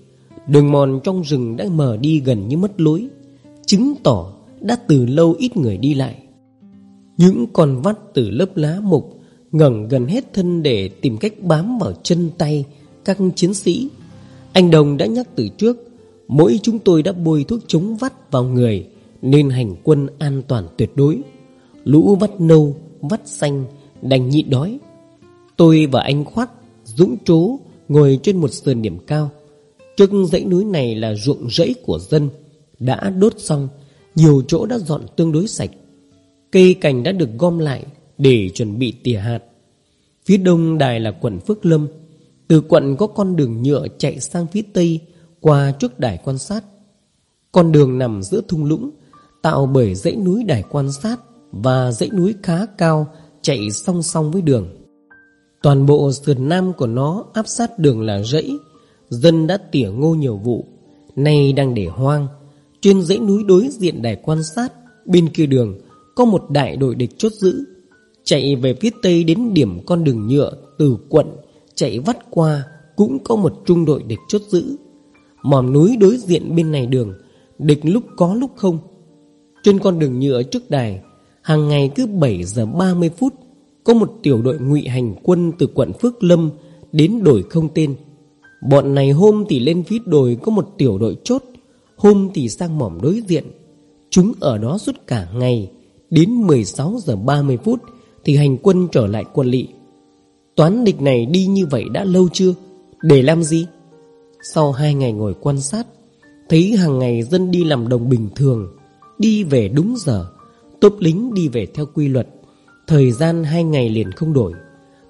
S1: Đường mòn trong rừng đã mờ đi gần như mất lối Chứng tỏ đã từ lâu ít người đi lại. Những con vắt từ lớp lá mục ngẩng gần hết thân để tìm cách bám vào chân tay các chiến sĩ. Anh Đồng đã nhắc từ trước, mỗi chúng tôi đã bôi thuốc chống vắt vào người nên hành quân an toàn tuyệt đối. Lũ vắt nâu, vắt xanh đành nhịn đói. Tôi và anh Khoát, Dũng Trố ngồi trên một sườn điểm cao. Trước dãy núi này là ruộng rẫy của dân, đã đốt xong, nhiều chỗ đã dọn tương đối sạch. Cây cành đã được gom lại để chuẩn bị tỉa hạt. Phía đông đài là quận Phước Lâm. Từ quận có con đường nhựa chạy sang phía tây qua trước đài quan sát. Con đường nằm giữa thung lũng, tạo bởi dãy núi đài quan sát và dãy núi khá cao chạy song song với đường. Toàn bộ sườn nam của nó áp sát đường là rẫy, dân đã tỉa ngô nhiều vụ, nay đang để hoang. Trên dãy núi đối diện đài quan sát, bên kia đường có một đại đội địch chốt giữ. Chạy về phía tây đến điểm con đường nhựa từ quận, chạy vắt qua cũng có một trung đội địch chốt giữ. Mỏm núi đối diện bên này đường, địch lúc có lúc không. Trên con đường nhựa trước đài, hàng ngày cứ 7 giờ 30 phút có một tiểu đội ngụy hành quân từ quận Phước Lâm đến đổi không tên. Bọn này hôm thì lên phía đồi có một tiểu đội chốt, hôm thì sang mỏm đối diện. Chúng ở đó suốt cả ngày, đến 16 giờ 30 phút thì hành quân trở lại quân lỵ. Toán địch này đi như vậy đã lâu chưa? Để làm gì? Sau hai ngày ngồi quan sát, thấy hàng ngày dân đi làm đồng bình thường, đi về đúng giờ, tốp lính đi về theo quy luật. Thời gian hai ngày liền không đổi.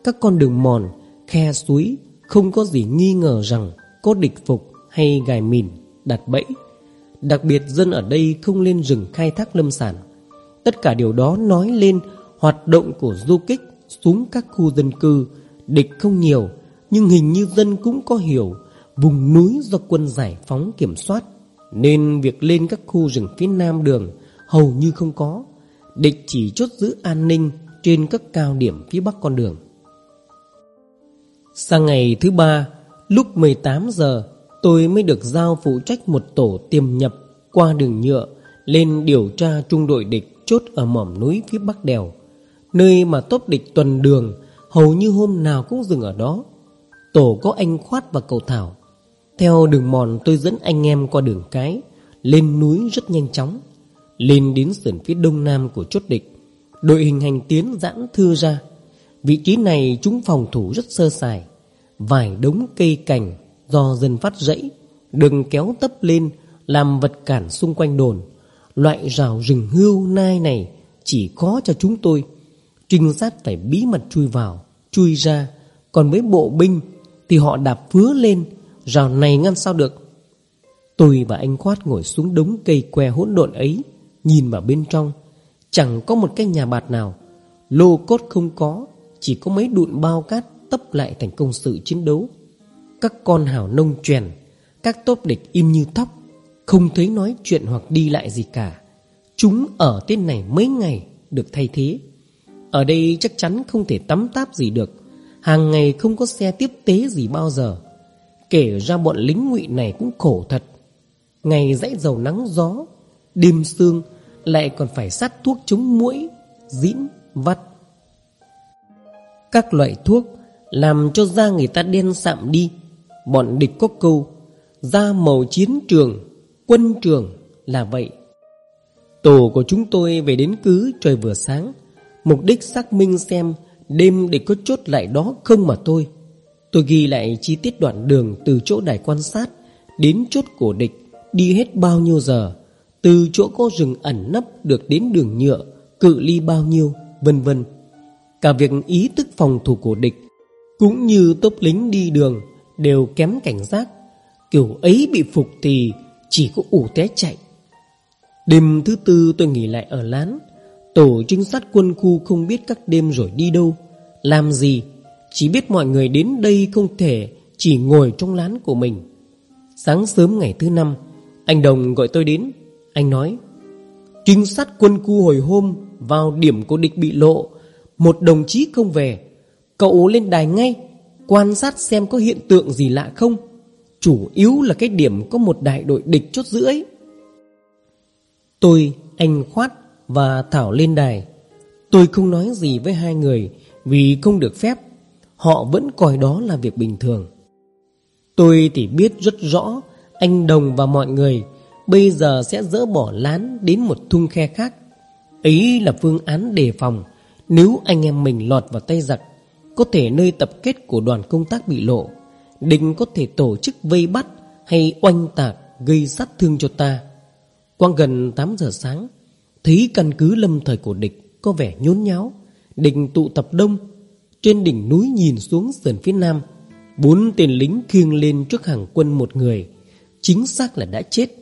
S1: Các con đường mòn, khe suối Không có gì nghi ngờ rằng Có địch phục hay gài mìn Đặt bẫy. Đặc biệt dân ở đây không lên rừng khai thác lâm sản. Tất cả điều đó nói lên Hoạt động của du kích Xuống các khu dân cư Địch không nhiều Nhưng hình như dân cũng có hiểu Vùng núi do quân giải phóng kiểm soát Nên việc lên các khu rừng phía nam đường Hầu như không có. Địch chỉ chốt giữ an ninh trên các cao điểm phía bắc con đường. Sang ngày thứ ba, lúc 18 giờ, tôi mới được giao phụ trách một tổ tiêm nhập qua đường nhựa lên điều tra trung đội địch chốt ở mỏm núi phía bắc đèo, nơi mà tốt địch tuần đường hầu như hôm nào cũng dừng ở đó. Tổ có anh Khoát và cậu Thảo. Theo đường mòn tôi dẫn anh em qua đường cái, lên núi rất nhanh chóng, lên đến sườn phía đông nam của chốt địch. Đội hình hành tiến giãn thưa ra. Vị trí này chúng phòng thủ rất sơ sài. Vài đống cây cành Do dân phát rẫy Đừng kéo tấp lên, Làm vật cản xung quanh đồn. Loại rào rừng hưu nai này Chỉ khó cho chúng tôi. Trinh sát phải bí mật chui vào, Chui ra. Còn với bộ binh Thì họ đạp phứa lên. Rào này ngăn sao được? Tôi và anh Khoát ngồi xuống đống cây que hỗn độn ấy. Nhìn vào bên trong, Chẳng có một cái nhà bạt nào. Lô cốt không có, Chỉ có mấy đụn bao cát tấp lại thành công sự chiến đấu. Các con hào nông chèn, Các tốp địch im như tóc Không thấy nói chuyện hoặc đi lại gì cả. Chúng ở tên này mấy ngày Được thay thế. Ở đây chắc chắn không thể tắm táp gì được. Hàng ngày không có xe tiếp tế gì bao giờ. Kể ra bọn lính ngụy này cũng khổ thật. Ngày dãy dầu nắng gió, Đêm sương lại còn phải sát thuốc chống muỗi, dĩn, vắt. Các loại thuốc làm cho da người ta đen sạm đi. Bọn địch có câu, da màu chiến trường, quân trường là vậy. Tổ của chúng tôi về đến cứ trời vừa sáng, mục đích xác minh xem đêm địch có chốt lại đó không mà tôi. Tôi ghi lại chi tiết đoạn đường từ chỗ đài quan sát đến chốt của địch đi hết bao nhiêu giờ từ chỗ có rừng ẩn nấp được đến đường nhựa, Cự ly bao nhiêu, Vân vân. Cả việc ý thức phòng thủ của địch, Cũng như tốp lính đi đường, Đều kém cảnh giác. Kiểu ấy bị phục thì Chỉ có ủ té chạy. Đêm thứ tư tôi nghỉ lại ở lán. Tổ trinh sát quân khu không biết các đêm rồi đi đâu. Làm gì? Chỉ biết mọi người đến đây không thể Chỉ ngồi trong lán của mình. Sáng sớm ngày thứ năm, Anh Đồng gọi tôi đến anh nói, Trinh sát quân khu hồi hôm Vào điểm của địch bị lộ, Một đồng chí không về. Cậu lên đài ngay, Quan sát xem có hiện tượng gì lạ không. Chủ yếu là cái điểm có một đại đội địch chốt giữ ấy. Tôi, anh Khoát và Thảo lên đài. Tôi không nói gì với hai người Vì không được phép. Họ vẫn coi đó là việc bình thường. Tôi thì biết rất rõ Anh Đồng và mọi người Bây giờ sẽ dỡ bỏ lán Đến một thung khe khác. Ấy là phương án đề phòng. Nếu anh em mình lọt vào tay giặc, Có thể nơi tập kết của đoàn công tác bị lộ. Định có thể tổ chức vây bắt Hay oanh tạc, Gây sát thương cho ta. Quang gần 8 giờ sáng, Thấy căn cứ lâm thời của địch Có vẻ nhốn nháo. Địch tụ tập đông, Trên đỉnh núi nhìn xuống sườn phía nam. Bốn tên lính khiêng lên trước hàng quân một người, Chính xác là đã chết.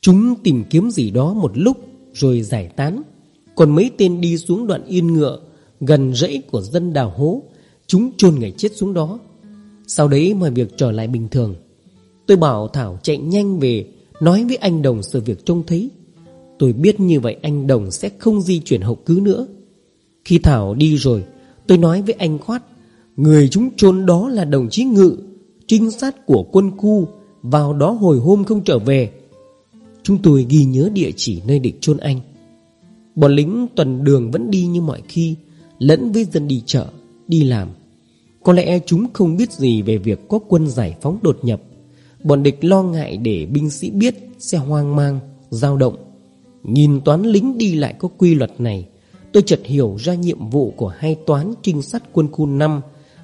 S1: Chúng tìm kiếm gì đó một lúc Rồi giải tán. Còn mấy tên đi xuống đoạn yên ngựa Gần rẫy của dân đào hố, Chúng chôn người chết xuống đó. Sau đấy mọi việc trở lại bình thường. Tôi bảo Thảo chạy nhanh về, Nói với anh Đồng sự việc trông thấy. Tôi biết như vậy anh Đồng sẽ không di chuyển hậu cứ nữa. Khi Thảo đi rồi, Tôi nói với anh Khoát, Người chúng chôn đó là đồng chí Ngự, Trinh sát của quân khu, Vào đó hồi hôm không trở về. Chúng tôi ghi nhớ địa chỉ nơi địch chôn anh. Bọn lính tuần đường vẫn đi như mọi khi Lẫn với dân đi chợ Đi làm. Có lẽ chúng không biết gì về việc có quân giải phóng đột nhập. Bọn địch lo ngại để binh sĩ biết Sẽ hoang mang, dao động. Nhìn toán lính đi lại có quy luật này Tôi chợt hiểu ra nhiệm vụ của hai toán trinh sát quân khu 5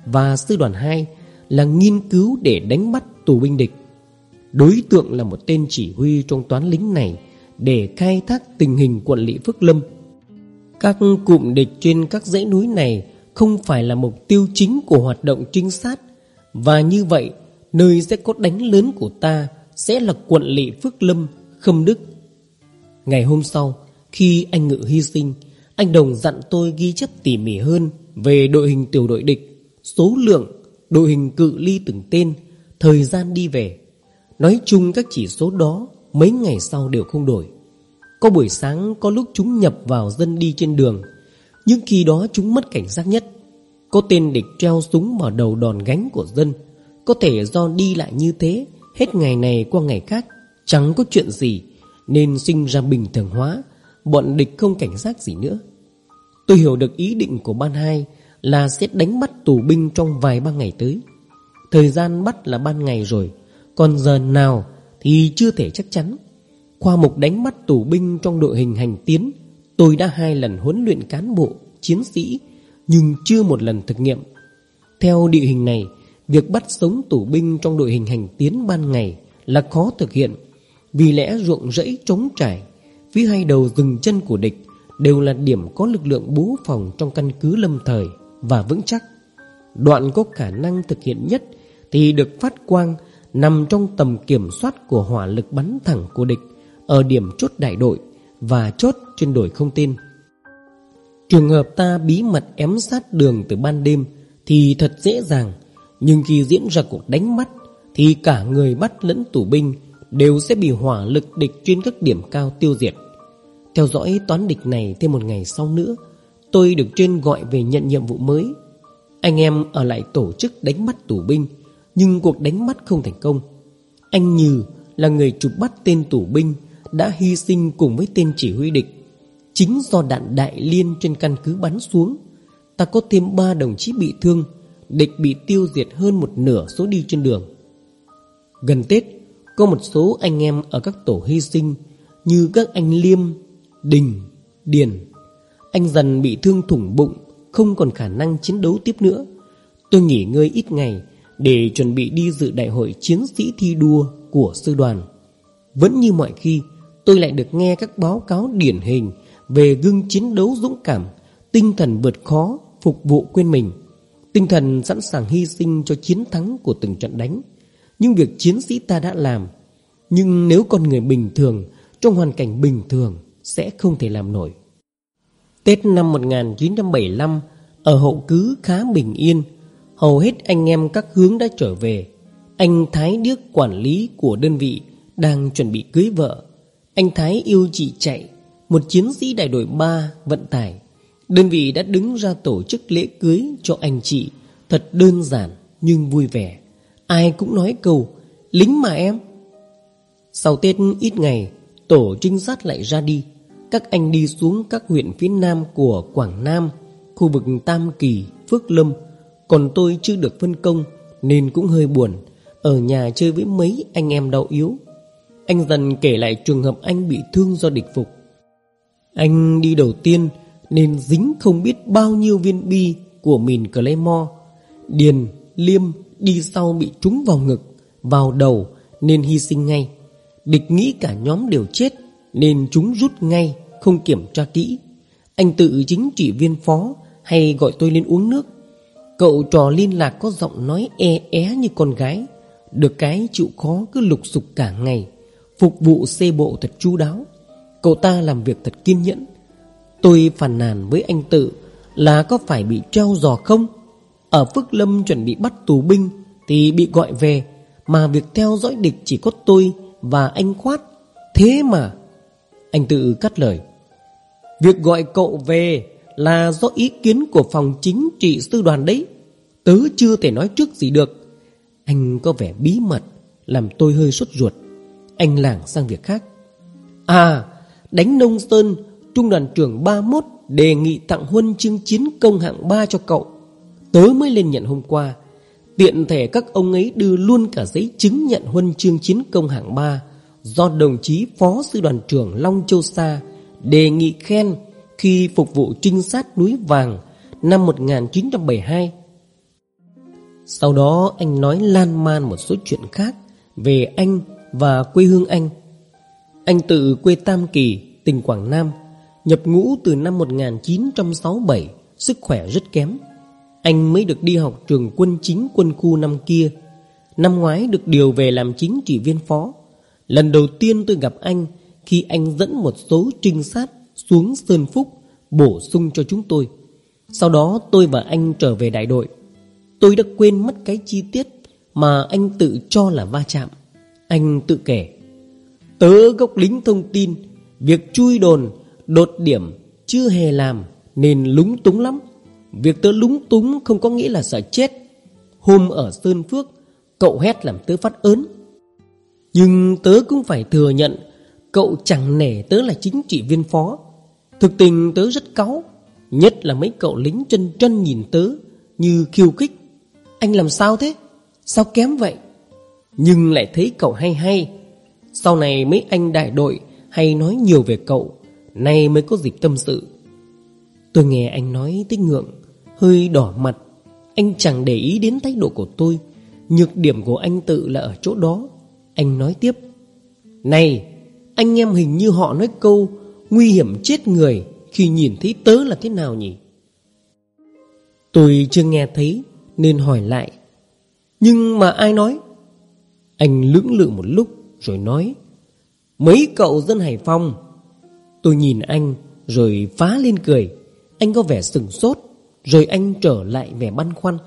S1: Và sư đoàn 2 Là nghiên cứu để đánh bắt tù binh địch. Đối tượng là một tên chỉ huy trong toán lính này Để khai thác tình hình quận lỵ Phước Lâm. Các cụm địch trên các dãy núi này Không phải là mục tiêu chính của hoạt động trinh sát Và như vậy Nơi sẽ có đánh lớn của ta Sẽ là quận lỵ Phước Lâm, Khâm Đức. Ngày hôm sau Khi anh Ngự hy sinh Anh Đồng dặn tôi ghi chép tỉ mỉ hơn Về đội hình tiểu đội địch Số lượng, đội hình cự ly từng tên Thời gian đi về. Nói chung các chỉ số đó Mấy ngày sau đều không đổi. Có buổi sáng có lúc chúng nhập vào dân đi trên đường, Nhưng khi đó chúng mất cảnh giác nhất. Có tên địch treo súng vào đầu đòn gánh của dân, Có thể do đi lại như thế, Hết ngày này qua ngày khác, Chẳng có chuyện gì, Nên sinh ra bình thường hóa, Bọn địch không cảnh giác gì nữa. Tôi hiểu được ý định của ban hai Là sẽ đánh bắt tù binh trong vài ba ngày tới. Thời gian bắt là ban ngày rồi còn giờ nào thì chưa thể chắc chắn. Qua mục đánh mắt tù binh trong đội hình hành tiến Tôi đã hai lần huấn luyện cán bộ, chiến sĩ Nhưng chưa một lần thực nghiệm. Theo địa hình này Việc bắt sống tù binh trong đội hình hành tiến ban ngày Là khó thực hiện. Vì lẽ ruộng rẫy trống trải Phía hai đầu rừng chân của địch Đều là điểm có lực lượng bố phòng Trong căn cứ lâm thời Và vững chắc. Đoạn có khả năng thực hiện nhất Thì được phát quang nằm trong tầm kiểm soát của hỏa lực bắn thẳng của địch ở điểm chốt đại đội và chốt trên đồi không tin. Trường hợp ta bí mật ém sát đường từ ban đêm thì thật dễ dàng, nhưng khi diễn ra cuộc đánh bắt thì cả người bắt lẫn tù binh đều sẽ bị hỏa lực địch trên các điểm cao tiêu diệt. Theo dõi toán địch này thêm một ngày sau nữa, tôi được trên gọi về nhận nhiệm vụ mới. Anh em ở lại tổ chức đánh bắt tù binh nhưng cuộc đánh bắt không thành công. Anh Như là người chụp bắt tên tù binh Đã hy sinh cùng với tên chỉ huy địch. Chính do đạn đại liên trên căn cứ bắn xuống Ta có thêm ba đồng chí bị thương Địch bị tiêu diệt hơn một nửa số đi trên đường. Gần Tết Có một số anh em ở các tổ hy sinh Như các anh Liêm, Đình, Điền. Anh dần bị thương thủng bụng Không còn khả năng chiến đấu tiếp nữa. Tôi nghỉ ngơi ít ngày để chuẩn bị đi dự đại hội chiến sĩ thi đua của sư đoàn. Vẫn như mọi khi, tôi lại được nghe các báo cáo điển hình về gương chiến đấu dũng cảm, tinh thần vượt khó, phục vụ quên mình, tinh thần sẵn sàng hy sinh cho chiến thắng của từng trận đánh. Nhưng việc chiến sĩ ta đã làm, nhưng nếu con người bình thường, trong hoàn cảnh bình thường, sẽ không thể làm nổi. Tết năm 1975, ở hậu cứ khá bình yên, Hầu hết anh em các hướng đã trở về. Anh Thái Điếc quản lý của đơn vị Đang chuẩn bị cưới vợ. Anh Thái yêu chị chạy. Một chiến sĩ đại đội 3 vận tải. Đơn vị đã đứng ra tổ chức lễ cưới cho anh chị. Thật đơn giản nhưng vui vẻ. Ai cũng nói câu Lính mà em. Sau Tết ít ngày Tổ trinh sát lại ra đi. Các anh đi xuống các huyện phía nam của Quảng Nam Khu vực Tam Kỳ, Phước Lâm. Còn tôi chưa được phân công Nên cũng hơi buồn. Ở nhà chơi với mấy anh em đau yếu. Anh dần kể lại trường hợp anh bị thương do địch phục. Anh đi đầu tiên Nên dính không biết bao nhiêu viên bi Của mìn Claymore. Điền, Liêm đi sau bị trúng vào ngực Vào đầu nên hy sinh ngay. Địch nghĩ cả nhóm đều chết Nên chúng rút ngay Không kiểm tra kỹ. Anh tự chính trị viên phó Hay gọi tôi lên uống nước. Cậu trò liên lạc có giọng nói e é như con gái. Được cái chịu khó cứ lục sục cả ngày. Phục vụ xe bộ thật chu đáo. Cậu ta làm việc thật kiên nhẫn. Tôi phàn nàn với anh tự Là có phải bị treo giò không? Ở Phước Lâm chuẩn bị bắt tù binh Thì bị gọi về, Mà việc theo dõi địch chỉ có tôi Và anh khoát. Thế mà, Anh tự cắt lời. Việc gọi cậu về là do ý kiến của phòng chính trị sư đoàn đấy. Tớ chưa thể nói trước gì được. Anh có vẻ bí mật, Làm tôi hơi sốt ruột. Anh lảng sang việc khác. À Đánh nông sơn, Trung đoàn trưởng 31 Đề nghị tặng huân chương chiến công hạng 3 cho cậu. Tớ mới lên nhận hôm qua. Tiện thể các ông ấy đưa luôn cả giấy chứng nhận huân chương chiến công hạng 3 Do đồng chí Phó Sư đoàn trưởng Long Châu Sa Đề nghị khen khi phục vụ trinh sát núi Vàng năm 1972 Sau đó anh nói lan man một số chuyện khác Về anh và quê hương anh. Anh tự quê Tam Kỳ, tỉnh Quảng Nam Nhập ngũ từ năm 1967 Sức khỏe rất kém. Anh mới được đi học trường quân chính quân khu năm kia. Năm ngoái được điều về làm chính trị viên phó. Lần đầu tiên tôi gặp anh Khi anh dẫn một số trinh sát xuống Sơn Phúc Bổ sung cho chúng tôi. Sau đó tôi và anh trở về đại đội. Tôi đã quên mất cái chi tiết Mà anh tự cho là va chạm. Anh tự kể, Tớ gốc lính thông tin, Việc chui đồn, Đột điểm chưa hề làm Nên lúng túng lắm. Việc tớ lúng túng không có nghĩa là sợ chết. Hôm ở Sơn Phước, Cậu hét làm tớ phát ớn. Nhưng tớ cũng phải thừa nhận, Cậu chẳng nể tớ là chính trị viên phó. Thực tình tớ rất cáu, Nhất là mấy cậu lính chân chân nhìn tớ Như khiêu khích. Anh làm sao thế? Sao kém vậy? Nhưng lại thấy cậu hay hay. Sau này mấy anh đại đội Hay nói nhiều về cậu, Nay mới có dịp tâm sự. Tôi nghe anh nói tích ngượng, Hơi đỏ mặt. Anh chẳng để ý đến thái độ của tôi, Nhược điểm của anh tự là ở chỗ đó. Anh nói tiếp, Này, Anh em hình như họ nói câu Nguy hiểm chết người Khi nhìn thấy tớ là thế nào nhỉ? Tôi chưa nghe thấy, Nên hỏi lại. Nhưng mà ai nói? Anh lưỡng lự một lúc Rồi nói, Mấy cậu dân Hải Phòng? Tôi nhìn anh Rồi phá lên cười. Anh có vẻ sừng sốt, Rồi anh trở lại vẻ băn khoăn.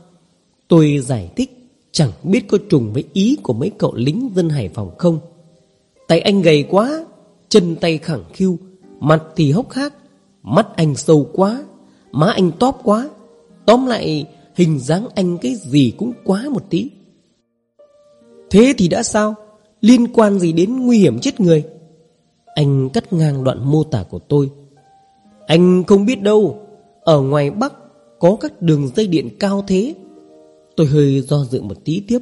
S1: Tôi giải thích, Chẳng biết có trùng với ý của mấy cậu lính dân Hải Phòng không? Tay anh gầy quá, Chân tay khẳng khiu Mặt thì hốc hác, Mắt anh sâu quá, Má anh tóp quá. Tóm lại, hình dáng anh cái gì cũng quá một tí. Thế thì đã sao? Liên quan gì đến nguy hiểm chết người? Anh cắt ngang đoạn mô tả của tôi. Anh không biết đâu, Ở ngoài Bắc Có các đường dây điện cao thế. Tôi hơi do dự một tí tiếp.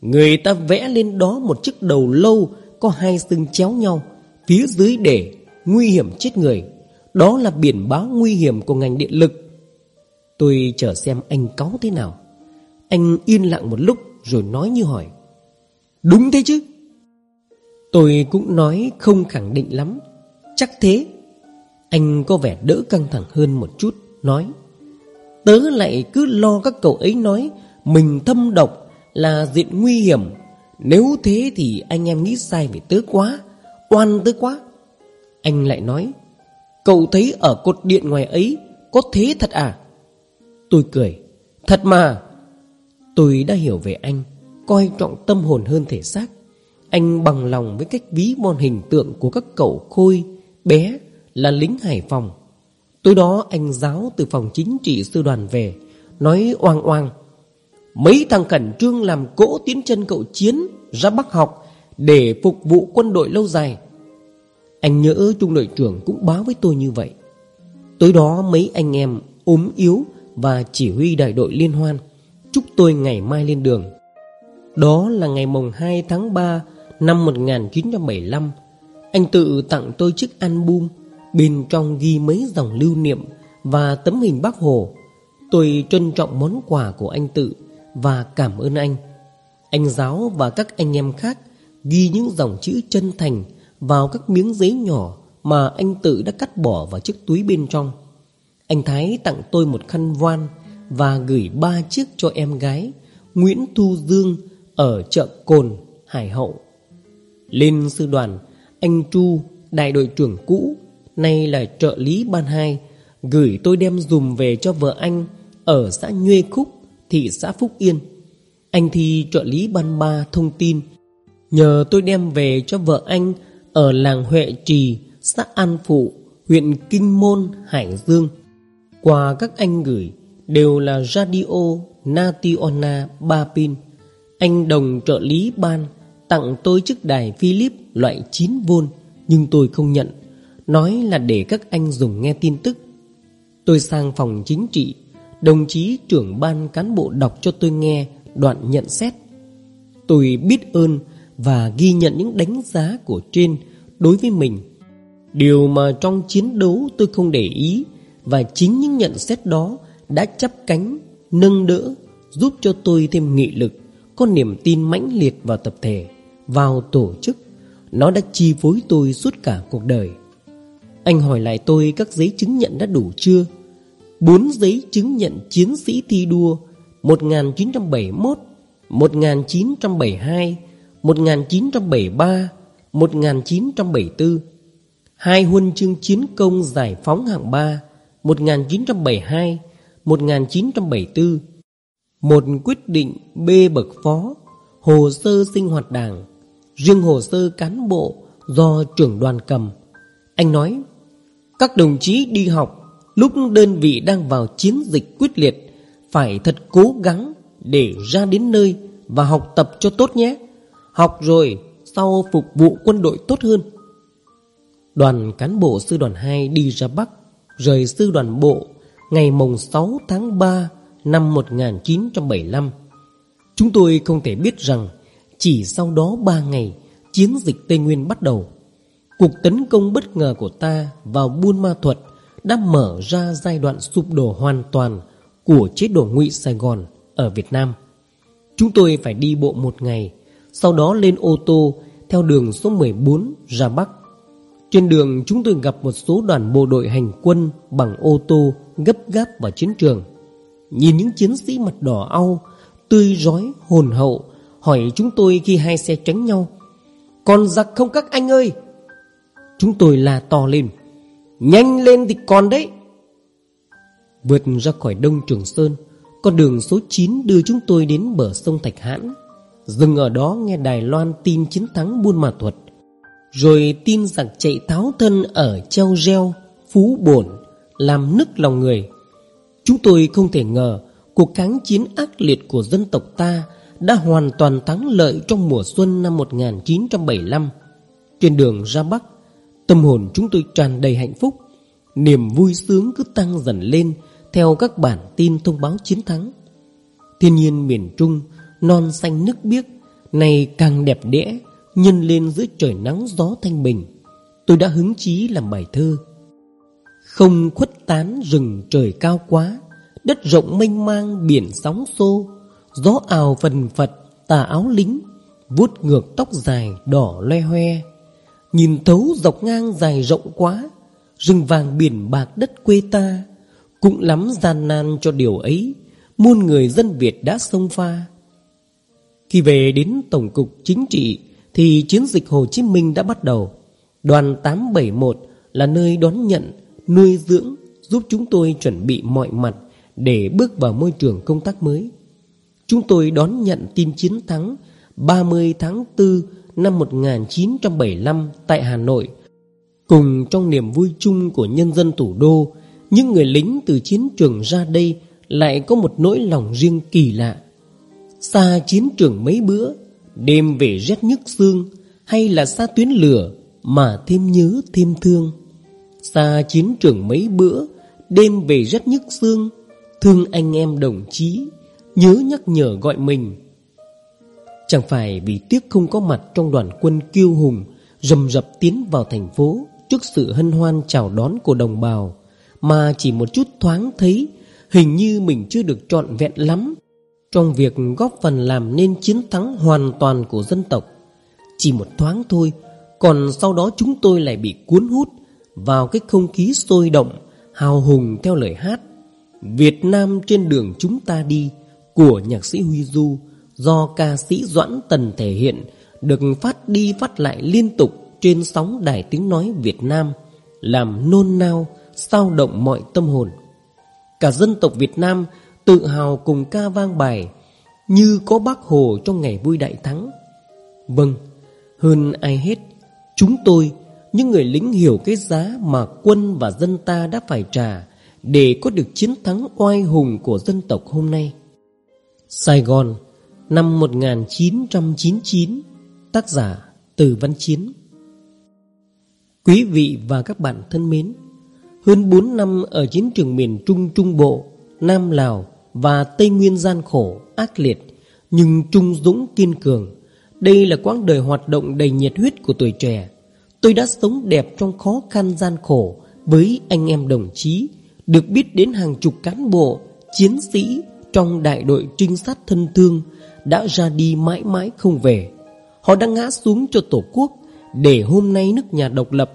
S1: Người ta vẽ lên đó một chiếc đầu lâu Có hai xương chéo nhau, Phía dưới để Nguy hiểm chết người. Đó là biển báo nguy hiểm của ngành điện lực. Tôi chờ xem anh cáu thế nào. Anh yên lặng một lúc Rồi nói như hỏi. Đúng thế chứ? Tôi cũng nói không khẳng định lắm. Chắc thế. Anh có vẻ đỡ căng thẳng hơn một chút, Nói. Tớ lại cứ lo các cậu ấy nói Mình thâm độc Là diện nguy hiểm. Nếu thế thì anh em nghĩ sai về tớ quá, Oan tớ quá anh lại nói Cậu thấy ở cột điện ngoài ấy Có thế thật à? Tôi cười Thật mà. Tôi đã hiểu về anh Coi trọng tâm hồn hơn thể xác. Anh bằng lòng với cách ví von hình tượng Của các cậu khôi, bé Là lính Hải Phòng. Tối đó anh giáo từ phòng chính trị sư đoàn về Nói oang oang Mấy thằng cẩn trương làm cỗ tiến chân cậu chiến Ra Bắc học Để phục vụ quân đội lâu dài. Anh nhớ trung đội trưởng cũng báo với tôi như vậy. Tối đó mấy anh em ốm yếu Và chỉ huy đại đội liên hoan Chúc tôi ngày mai lên đường. Đó là ngày mùng 2 tháng 3 Năm 1975 Anh tự tặng tôi chiếc album Bên trong ghi mấy dòng lưu niệm Và tấm hình bác Hồ. Tôi trân trọng món quà của anh tự Và cảm ơn anh. Anh giáo và các anh em khác Ghi những dòng chữ chân thành vào các miếng giấy nhỏ Mà anh tự đã cắt bỏ vào chiếc túi bên trong. Anh Thái tặng tôi một khăn voan Và gửi ba chiếc cho em gái Nguyễn Thu Dương Ở chợ Cồn, Hải Hậu. Lên sư đoàn Anh Chu, đại đội trưởng cũ Nay là trợ lý ban hai Gửi tôi đem dùm về cho vợ anh Ở xã Nhuê Khúc Thị xã Phúc Yên. Anh thi trợ lý ban ba thông tin Nhờ tôi đem về cho vợ anh ở làng Huệ Trì Xã An Phụ Huyện Kinh Môn, Hải Dương. Quà các anh gửi Đều là radio Nationa ba pin. Anh đồng trợ lý ban Tặng tôi chiếc đài Philips loại 9V Nhưng tôi không nhận. Nói là để các anh dùng nghe tin tức. Tôi sang phòng chính trị Đồng chí trưởng ban cán bộ đọc cho tôi nghe đoạn nhận xét. Tôi biết ơn và ghi nhận những đánh giá của trên đối với mình. Điều mà trong chiến đấu tôi không để ý Và chính những nhận xét đó đã chắp cánh, nâng đỡ Giúp cho tôi thêm nghị lực Có niềm tin mãnh liệt vào tập thể Vào tổ chức. Nó đã chi phối tôi suốt cả cuộc đời. Anh hỏi lại tôi các giấy chứng nhận đã đủ chưa? Bốn giấy chứng nhận chiến sĩ thi đua 1971 1972 1973 1974 Hai huân chương chiến công giải phóng hạng 3 1972 1974 Một quyết định B bậc phó, Hồ sơ sinh hoạt đảng, Riêng hồ sơ cán bộ Do trưởng đoàn cầm. Anh nói, Các đồng chí đi học, Lúc đơn vị đang vào chiến dịch quyết liệt, Phải thật cố gắng Để ra đến nơi Và học tập cho tốt nhé. Học rồi, sau phục vụ quân đội tốt hơn. Đoàn cán bộ sư đoàn 2 đi ra Bắc, Rời sư đoàn bộ Ngày mùng 6 tháng 3 năm 1975 Chúng tôi không thể biết rằng Chỉ sau đó 3 ngày, Chiến dịch Tây Nguyên bắt đầu. Cuộc tấn công bất ngờ của ta Vào Buôn Ma Thuật Đã mở ra giai đoạn sụp đổ hoàn toàn Của chế độ ngụy Sài Gòn Ở Việt Nam. Chúng tôi phải đi bộ một ngày sau đó lên ô tô Theo đường số 14 ra Bắc. Trên đường, chúng tôi gặp một số đoàn bộ đội hành quân Bằng ô tô gấp gáp vào chiến trường. Nhìn những chiến sĩ mặt đỏ au, Tươi rói, hồn hậu, Hỏi chúng tôi khi hai xe tránh nhau Còn giặc không các anh ơi? Chúng tôi là to lên, Nhanh lên thì còn đấy. Vượt ra khỏi Đông Trường Sơn, Con đường số 9 đưa chúng tôi đến bờ sông Thạch Hãn. Dừng ở đó nghe Đài Loan tin chiến thắng Buôn Ma Thuật Rồi tin giặc chạy tháo thân ở treo reo, phú bổn Làm nức lòng người. Chúng tôi không thể ngờ Cuộc kháng chiến ác liệt của dân tộc ta Đã hoàn toàn thắng lợi trong mùa xuân năm 1975 Trên đường ra Bắc Tâm hồn chúng tôi tràn đầy hạnh phúc Niềm vui sướng cứ tăng dần lên Theo các bản tin thông báo chiến thắng. Thiên nhiên miền Trung non xanh nước biếc này càng đẹp đẽ, nhân lên giữa trời nắng gió thanh bình. Tôi đã hứng chí làm bài thơ. Không khuất tán rừng trời cao quá, đất rộng mênh mang biển sóng xô. Gió ào phần phật, tà áo lính, vuốt ngược tóc dài đỏ loe hoe. Nhìn thấu dọc ngang dài rộng quá, rừng vàng biển bạc đất quê ta. Cũng lắm gian nan cho điều ấy, muôn người dân việt đã xông pha khi về đến Tổng cục Chính trị thì chiến dịch Hồ Chí Minh đã bắt đầu. Đoàn 871 là nơi đón nhận, nuôi dưỡng, giúp chúng tôi chuẩn bị mọi mặt để bước vào môi trường công tác mới. Chúng tôi đón nhận tin chiến thắng 30 tháng 4 năm 1975 tại Hà Nội. Cùng trong niềm vui chung của nhân dân thủ đô, những người lính từ chiến trường ra đây lại có một nỗi lòng riêng kỳ lạ. Xa chiến trường mấy bữa, Đêm về rét nhức xương, Hay là xa tuyến lửa Mà thêm nhớ thêm thương. Xa chiến trường mấy bữa, Đêm về rét nhức xương, Thương anh em đồng chí, Nhớ nhắc nhở gọi mình. Chẳng phải vì tiếc không có mặt Trong đoàn quân kiêu hùng, Rầm rập tiến vào thành phố Trước sự hân hoan chào đón của đồng bào, Mà chỉ một chút thoáng thấy Hình như mình chưa được trọn vẹn lắm. Trong việc góp phần làm nên chiến thắng hoàn toàn của dân tộc, Chỉ một thoáng thôi, Còn sau đó chúng tôi lại bị cuốn hút Vào cái không khí sôi động, Hào hùng theo lời hát, Việt Nam trên đường chúng ta đi Của nhạc sĩ Huy Du Do ca sĩ Doãn Tần thể hiện, Được phát đi phát lại liên tục Trên sóng đài tiếng nói Việt Nam, Làm nôn nao, Sao động mọi tâm hồn. Cả dân tộc Việt Nam Tự hào cùng ca vang bài Như có bác Hồ trong ngày vui đại thắng. Vâng Hơn ai hết, Chúng tôi, Những người lính hiểu cái giá Mà quân và dân ta đã phải trả Để có được chiến thắng oai hùng Của dân tộc hôm nay. Sài Gòn, Năm 1999 Tác giả Từ Văn Chiến. Quý vị và các bạn thân mến, Hơn 4 năm ở chiến trường miền Trung Trung Bộ, Nam Lào và Tây Nguyên gian khổ, ác liệt Nhưng trung dũng kiên cường. Đây là quãng đời hoạt động đầy nhiệt huyết của tuổi trẻ. Tôi đã sống đẹp trong khó khăn gian khổ Với anh em đồng chí Được biết đến hàng chục cán bộ, chiến sĩ Trong đại đội trinh sát thân thương Đã ra đi mãi mãi không về. Họ đã ngã xuống cho Tổ quốc Để hôm nay nước nhà độc lập.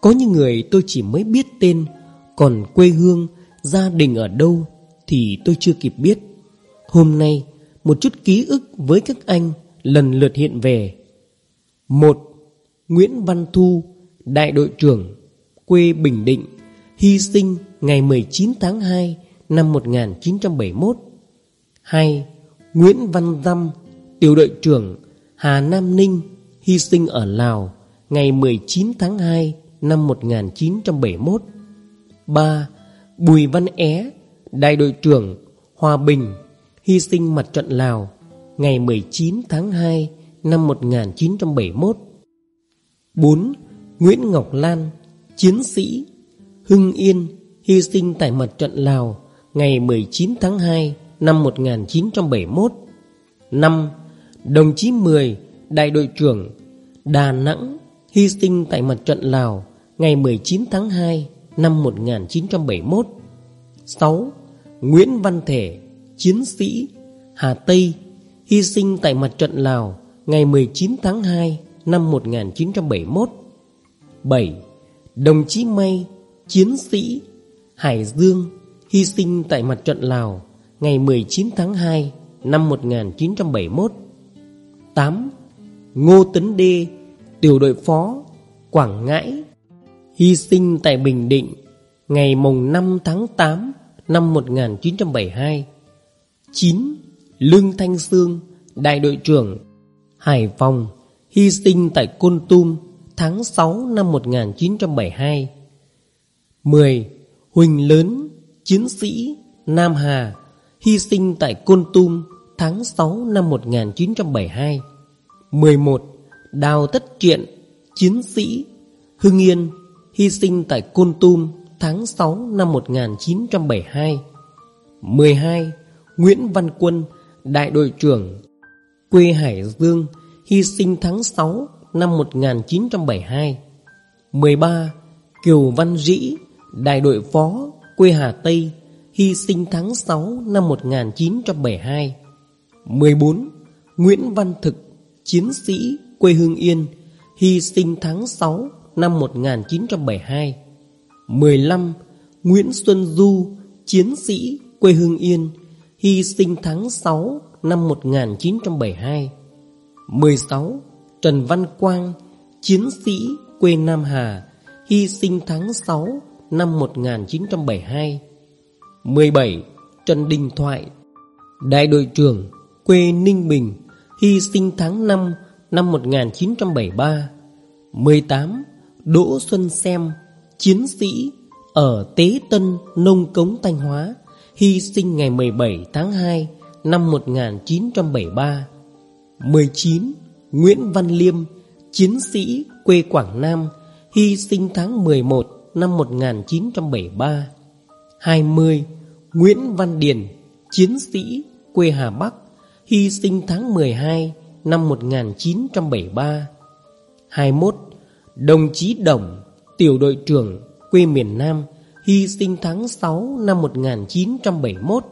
S1: Có những người tôi chỉ mới biết tên Còn quê hương, gia đình ở đâu thì tôi chưa kịp biết Hôm nay, Một chút ký ức với các anh Lần lượt hiện về một, Nguyễn Văn Thu, Đại đội trưởng Quê Bình Định, Hy sinh ngày 19 tháng 2 Năm 1971 2. Nguyễn Văn Dăm Tiểu đội trưởng Hà Nam Ninh, Hy sinh ở Lào Ngày 19 tháng 2 Năm 1971 3. Bùi Văn É Đại đội trưởng Hòa Bình Hy sinh mặt trận Lào Ngày 19 tháng 2 Năm 1971 4. Nguyễn Ngọc Lan, Chiến sĩ Hưng Yên Hy sinh tại mặt trận Lào Ngày 19 tháng 2 Năm 1971 5. Đồng chí 10 Đại đội trưởng Đà Nẵng Hy sinh tại mặt trận Lào Ngày 19 tháng 2 Năm 1971 6. Nguyễn Văn Thể, Chiến sĩ Hà Tây, Hy sinh tại mặt trận Lào Ngày 19 tháng 2 Năm 1971 7. Đồng chí May, Chiến sĩ Hải Dương, Hy sinh tại mặt trận Lào Ngày 19 tháng 2 Năm 1971 8. Ngô Tấn Đê, Tiểu đội phó Quảng Ngãi, Hy sinh tại Bình Định Ngày mùng 5 tháng 8 Năm 1972 9. Lương Thanh Sương, Đại đội trưởng Hải Phòng, Hy sinh tại Côn Tum Tháng 6 năm 1972 10. Huỳnh Lớn, Chiến sĩ Nam Hà, Hy sinh tại Côn Tum Tháng 6 năm 1972 11. Đào Tất Triện Chiến sĩ Hưng Yên, Hy sinh tại Côn Tum Tháng 6 năm 1972 12. Nguyễn Văn Quân, Đại đội trưởng Quê Hải Dương, Hy sinh tháng 6 năm 1972 13. Kiều Văn Dĩ Đại đội phó Quê Hà Tây, Hy sinh tháng 6 năm 1972 14. Nguyễn Văn Thực, Chiến sĩ quê Hương Yên, Hy sinh tháng 6 năm 1972 15. Nguyễn Xuân Du, Chiến sĩ quê Hưng Yên, Hy sinh tháng 6 năm 1972 16. Trần Văn Quang, Chiến sĩ quê Nam Hà, Hy sinh tháng 6 năm 1972 17. Trần Đình Thoại, Đại đội trưởng quê Ninh Bình, Hy sinh tháng 5 năm 1973 18. Đỗ Xuân Xem Chiến sĩ ở Tế Tân Nông Cống Thanh Hóa Hy sinh ngày 17 tháng 2 năm 1973 19. Nguyễn Văn Liêm chiến sĩ quê Quảng Nam, hy sinh tháng 11 năm 1973. 20. Nguyễn Văn Điền, chiến sĩ quê Hà Bắc, hy sinh tháng 12 năm 1973. 21. Đồng chí Đồng, tiểu đội trưởng quê miền Nam, hy sinh tháng 6 năm 1971.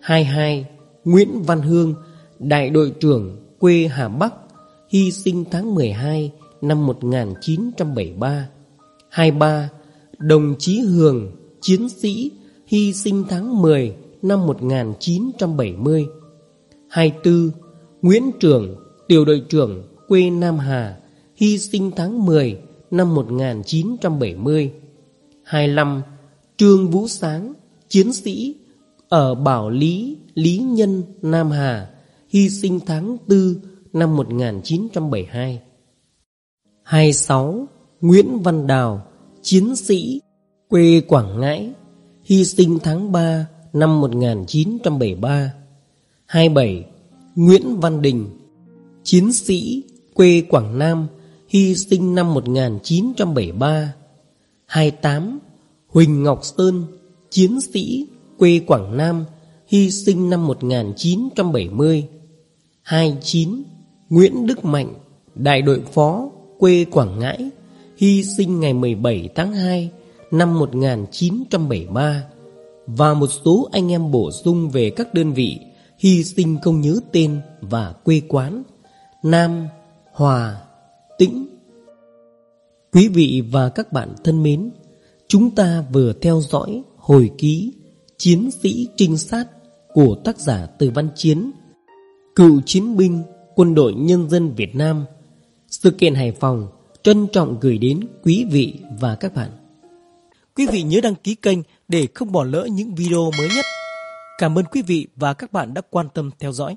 S1: 22. Nguyễn Văn Hương, đại đội trưởng quê Hà Bắc, hy sinh tháng 12 năm 1973. 23. Đồng chí Hường, chiến sĩ, hy sinh tháng 10 năm 1970. 24. Nguyễn Trường, tiểu đội trưởng quê Nam Hà, hy sinh tháng 10 năm 1970. 25. Trương Vũ Sáng, chiến sĩ ở Bảo Lý, Lý Nhân, Nam Hà, hy sinh tháng 4 năm 1972. 26. Nguyễn Văn Đào, chiến sĩ quê Quảng Ngãi, hy sinh tháng 3 năm 1973. 27. Nguyễn Văn Đình, chiến sĩ quê Quảng Nam, hy sinh năm 1973. 28. Huỳnh Ngọc Sơn, chiến sĩ quê Quảng Nam, hy sinh năm 1970. 29. Nguyễn Đức Mạnh, đại đội phó quê Quảng Ngãi, hy sinh ngày 17 tháng 2 năm 1973 và một số anh em bổ sung về các đơn vị hy sinh không nhớ tên và quê quán Nam, Hòa, Tĩnh. Quý vị và các bạn thân mến, chúng ta vừa theo dõi hồi ký Chiến sĩ trinh sát của tác giả Từ Văn Chiến, cựu chiến binh quân đội nhân dân Việt Nam. Sự kiện Hải Phòng trân trọng gửi đến quý vị và các bạn. Quý vị nhớ đăng ký kênh để không bỏ lỡ những video mới nhất. Cảm ơn quý vị và các bạn đã quan tâm theo dõi.